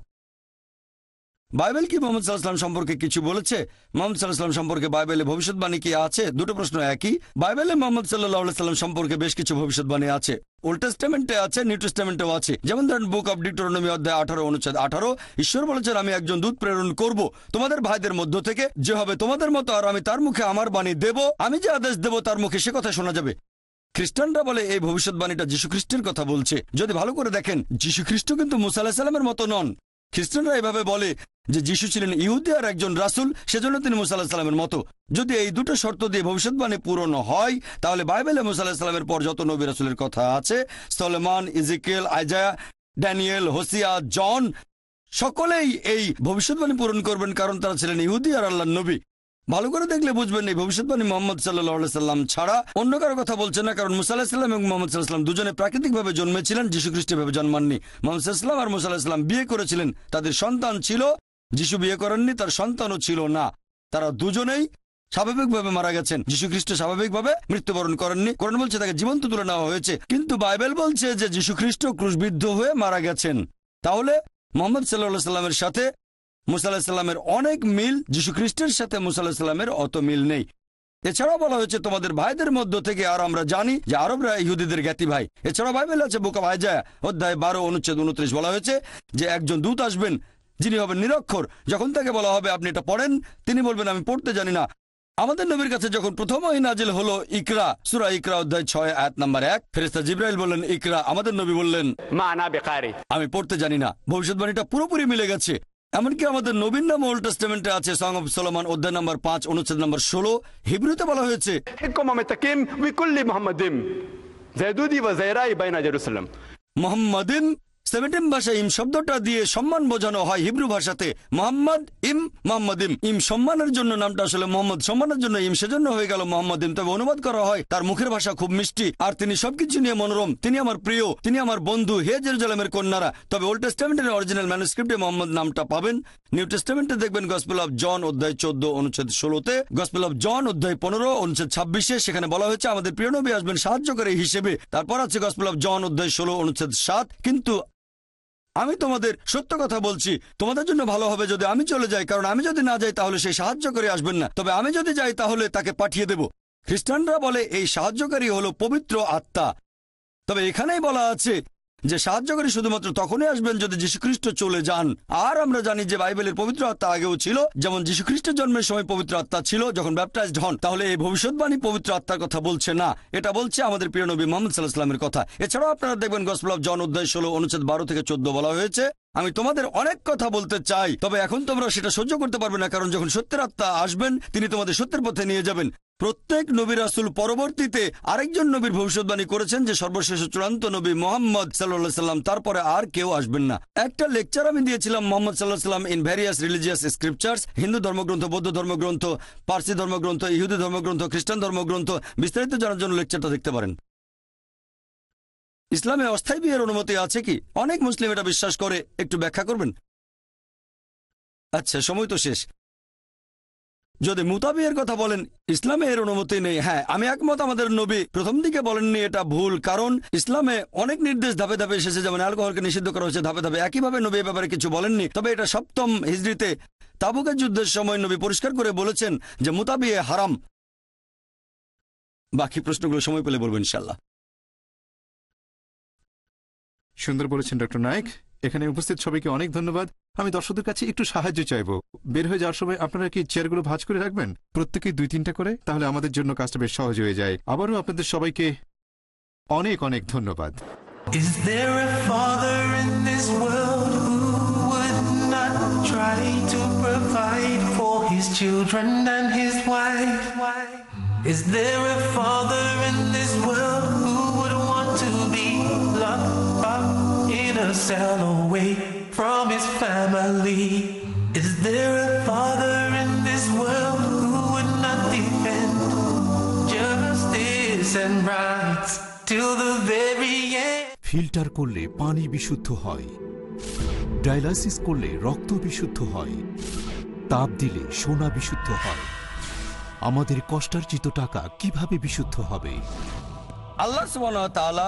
বাইবেল কি মোহাম্মদ সাল্লাহাম সম্পর্কে কিছু বলেছে? মোহাম্মদ সাল্লাহাম সম্পর্কে বাইবেলে ভবিষ্যৎবাণী কি আছে? দুটো প্রশ্ন একই। বাইবেলে মোহাম্মদ সাল্লাহ সাল্লাম সম্পর্কে বেশ কিছু ভবিষ্যৎবাণী আছে। ওল্ড টেস্টামেন্টে আছে, নিউ আছে। যেমন ধরেন বুক অব ডিটোরনমি অধ্যায় আঠারো, অনুচ্ছেদ আঠারো। ঈশ্বর বলেছেন, আমি একজন দূত প্রেরণ করব তোমাদের ভাইদের মধ্য থেকে। যে হবে তোমাদের মতো আর আমি তার মুখে আমার বাণী দেব। আমি যে আদেশ দেব তার মুখে সে কথা শোনা যাবে। খ্রিস্টানরা বলে, এই ভবিষ্যৎবাণীটা খ্রিস্টের কথা বলছে। যদি ভালো করে দেখেন খ্রিস্ট কিন্তু মুসা আলাহিসাল্লামের মতো নন। খ্রিস্টানরা এভাবে বলে যে যিশু ছিলেন ইহুদি আর একজন রাসুল, সেজন্য তিনি মুসা আলাহিসাল্লামের মতো। যদি এই দুটো শর্ত দিয়ে ভবিষ্যৎবাণী পূরণ হয়, তাহলে বাইবেলে মুসা আলাহিসাল্লামের পর যত নবী রাসুলের কথা আছে, Solomon Ezekiel Isaiah, Daniel, Hosea, John, সকলেই এই ভবিষ্যৎবাণী পূরণ করবেন কারণ তারা ছিলেন ইহুদি আর আল্লাহ নবী। ভালো করে দেখলে বুঝবেন এই ভবিষ্যৎবাণী মোহাম্মদ সাল্লাহ সাল্লাম ছাড়া অন্য কারও কথা বলছে না, কারণ মুসা আলাহিসাল্লাম এবং মোহাম্মদ সাল্লাহাম দুজনে প্রাকৃতিকভাবে জন্মেছিলেন, যীশু খ্রিস্টভাবে জন্মাননি। মোহাম্মদ সাল্লাম আর মুসা আলাহিসাল্লাম বিয়ে করেছিলেন, তাদের সন্তান ছিল যিশু বিয়ে করেননি, তার সন্তানও ছিল না। তারা দুজনেই স্বাভাবিকভাবে মারা গেছেন। যীশু খ্রিস্ট স্বাভাবিকভাবে মৃত্যুবরণ করেননি। কোরআন বলছে তাকে জীবন্ত তুলে নেওয়া হয়েছে। কিন্তু বাইবেল বলছে যে যীশু খ্রিস্ট ক্রুশবিদ্ধ হয়ে মারা গেছেন। তাহলে মোহাম্মদ সাল্লাহ সাল্লামের সাথে মুসাল্লাহামের অনেক মিল যীশু খ্রিস্টের সাথে মুসাল্লাহামের অত মিল নেই। এছাড়াও বলা হয়েছে, তোমাদের ভাইদের মধ্য থেকে আর আমরা জানি যে আরবরা ইহুদিদের জ্ঞাতি ভাই। এছাড়াও বাইবেল আছে বোকা ভাইজায়, অধ্যায় বারো, অনুচ্ছেদ উনত্রিশ বলা হয়েছে যে একজন দূত আসবেন যিনি হবেন নিরক্ষর। যখন তাকে বলা হবে আপনি এটা পড়েন তিনি বলবেন আমি পড়তে জানি না। আমাদের নবীর কাছে যখন প্রথম নাজিল হলো ইকরা সুরা ইকরা অধ্যায় ছয় আয়াত নাম্বার এক ফেরিস্তা জিব্রাইল বললেন ইকরা আমাদের নবী বললেন মা না বেকারি। আমি পড়তে জানি না। ভবিষ্যৎবাণীটা পুরোপুরি মিলে গেছে। এমনকি আমাদের নবীন নাম ওল্ড টেস্টমেন্টে আছে সং অফ সোলমান অধ্যায় নাম্বার পাঁচ অনুচ্ছেদ নাম্বার ষোলো হিব্রুতে বলা হয়েছে মোহাম্মদিন সেভেন্টিন ভাষায় ইম শব্দটা দিয়ে সম্মান বোঝানো হয় হিব্রু ভাষাতে। মোহাম্মদ ইম মোহাম্মদিম ইম। ইম সম্মানের জন্য নামটা আসলে মোহাম্মদ। সম্মানের জন্য ইম সেজন্য হয়ে গেল মোহাম্মদিম তবে অনুবাদ করা হয়, তার মুখের ভাষা খুব মিষ্টি। আর তিনি সবকিছু নিয়ে মনোরম। তিনি আমার প্রিয়, তিনি আমার বন্ধু। হে জেরুজালেমের কন্যারা। তবে ওল্ড টেস্টামেন্টের অরিজিনাল ম্যানুস্ক্রিপ্টে মোহাম্মদ নামটা পাবেন। নিউ টেস্টামেন্টে দেখবেন গসপেল অফ জন অধ্যায় চোদ্দ, অনুচ্ছেদ ষোলোতে। গসপেল অফ জন অধ্যায় পনেরো, অনুচ্ছেদ ছাব্বিশে। সেখানে বলা হয়েছে, আমাদের প্রিয় নবী আসবেন সাহায্যকারী হিসেবে। তারপর আছে গসপেল অফ জন অধ্যায় ষোলো, অনুচ্ছেদ সাত। কিন্তু আমি তোমাদের সত্য কথা বলছি। তোমাদের জন্য ভালো হবে যদি আমি চলে যাই, কারণ আমি যদি না যাই তাহলে সেই সাহায্য করে আসবেন না। তবে আমি যদি যাই তাহলে তাকে পাঠিয়ে দেব। খ্রিস্টানরা বলে, এই সাহায্যকারী হল পবিত্র আত্মা। তবে এখানেই বলা আছে যে সাহায্যকারী শুধুমাত্র তখনই আসবেন যদি যীশুখ্রিস্ট চলে যান। আর আমরা জানি যে বাইবেলের পবিত্র আত্মা আগেও ছিল, যেমন যীশুখ্রিস্টের জন্মের সময় পবিত্র আত্মা ছিল, যখন ব্যাপটাইজড হন, তাহলে এই ভবিষ্যৎবাণী পবিত্র আত্মার কথা বলছে না। এটা বলছে আমাদের প্রিয় নবী মোহাম্মদ সাল্লাহ ইসলামের কথা। এছাড়াও আপনারা দেখবেন গসপল জন অধ্যায় ষোলো, অনুচ্ছেদ বারো থেকে চোদ্দ বলা হয়েছে আমি তোমাদের অনেক কথা বলতে চাই, তবে এখন তোমরা সেটা সহ্য করতে পারবে না, কারণ যখন সত্যের আত্মা আসবেন, তিনি তোমাদের সত্যের পথে নিয়ে যাবেন। প্রত্যেক নবীর রাসুল পরবর্তীতে আরেকজন নবীর ভবিষ্যৎবাণী করেছেন যে সর্বশেষ চূড়ান্ত নবী মোহাম্মদ সাল্লাহ সাল্লাম তারপরে আর কেউ আসবেন না। একটা লেকচার আমি দিয়েছিলাম মোহাম্মদ সাল্লাহ সাল্লাম in various religious scriptures Hindu ধর্মগ্রন্থ, বৌদ্ধ ধর্মগ্রন্থ, পার্সি ধর্মগ্রন্থ, ইহুদি ধর্মগ্রন্থ, খ্রিস্টান ধর্মগ্রন্থ, বিস্তারিত জানার জন্য লেকচারটা দেখতে পারেন। ইসলামে অস্থায়ী বিয়ের অনুমতি আছে কি? অনেক মুসলিম এটা বিশ্বাস করে। একটু ব্যাখ্যা করবেন? আচ্ছা সময় তো শেষ। যদি মুতাবিয়ের কথা বলেন, ইসলামে এর অনুমতি নেই। হ্যাঁ আমি একমত আমাদের নবী প্রথম দিকে বলেননি এটা ভুল, কারণ ইসলামে অনেক নির্দেশ ধাপে ধাপে এসেছে। যেমন অ্যালকোহলকে নিষিদ্ধ করা হয়েছে ধাপে ধাপে। একইভাবে নবী ব্যাপারে কিছু বলেননি। তবে এটা সপ্তম হিজড়িতে তাবুকের যুদ্ধের সময় নবী পরিষ্কার করে বলেছেন যে মুতাবিয়ে হারাম। বাকি প্রশ্নগুলো সময় পেলে বলব ইনশাল্লাহ সুন্দর বলেছেন ডক্টর নায়ক। এখানে উপস্থিত সবাইকে অনেক ধন্যবাদ। আমি দর্শকদের কাছে একটু সাহায্য চাইব। বের হয়ে যাওয়ার সময় আপনারা কি চেয়ারগুলো ভাঁজ করে রাখবেন? প্রত্যেকে দুই তিনটা করে? তাহলে আমাদের জন্য কাজটা বেশ সহজ হয়ে যায়। আবারও আপনাদের সবাইকে অনেক অনেক ধন্যবাদ। Is there a father in this world who would not try to provide for his children and his wife? Is there a father in this world a cell away from his family? Is there a father in this world who would not defend justice and rights till the very end? Filter করলে পানি বিশুদ্ধ হয় dialysis করলে রক্ত বিশুদ্ধ হয় তাপ দিলে সোনা বিশুদ্ধ হয় আমাদের কষ্টার্জিত টাকা কীভাবে বিশুদ্ধ হবে আল্লাহ সুবহানাহু ওয়া তাআলা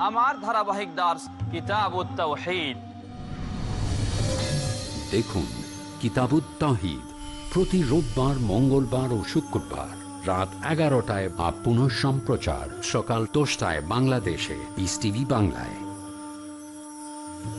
আমার ধারাবাহিক দাস কিতাব দেখুন কিতাব প্রতি রোববার, মঙ্গলবার ও শুক্রবার রাত এগারোটায় বা পুনঃ সম্প্রচার সকাল দশটায় বাংলাদেশে ইস বাংলায়।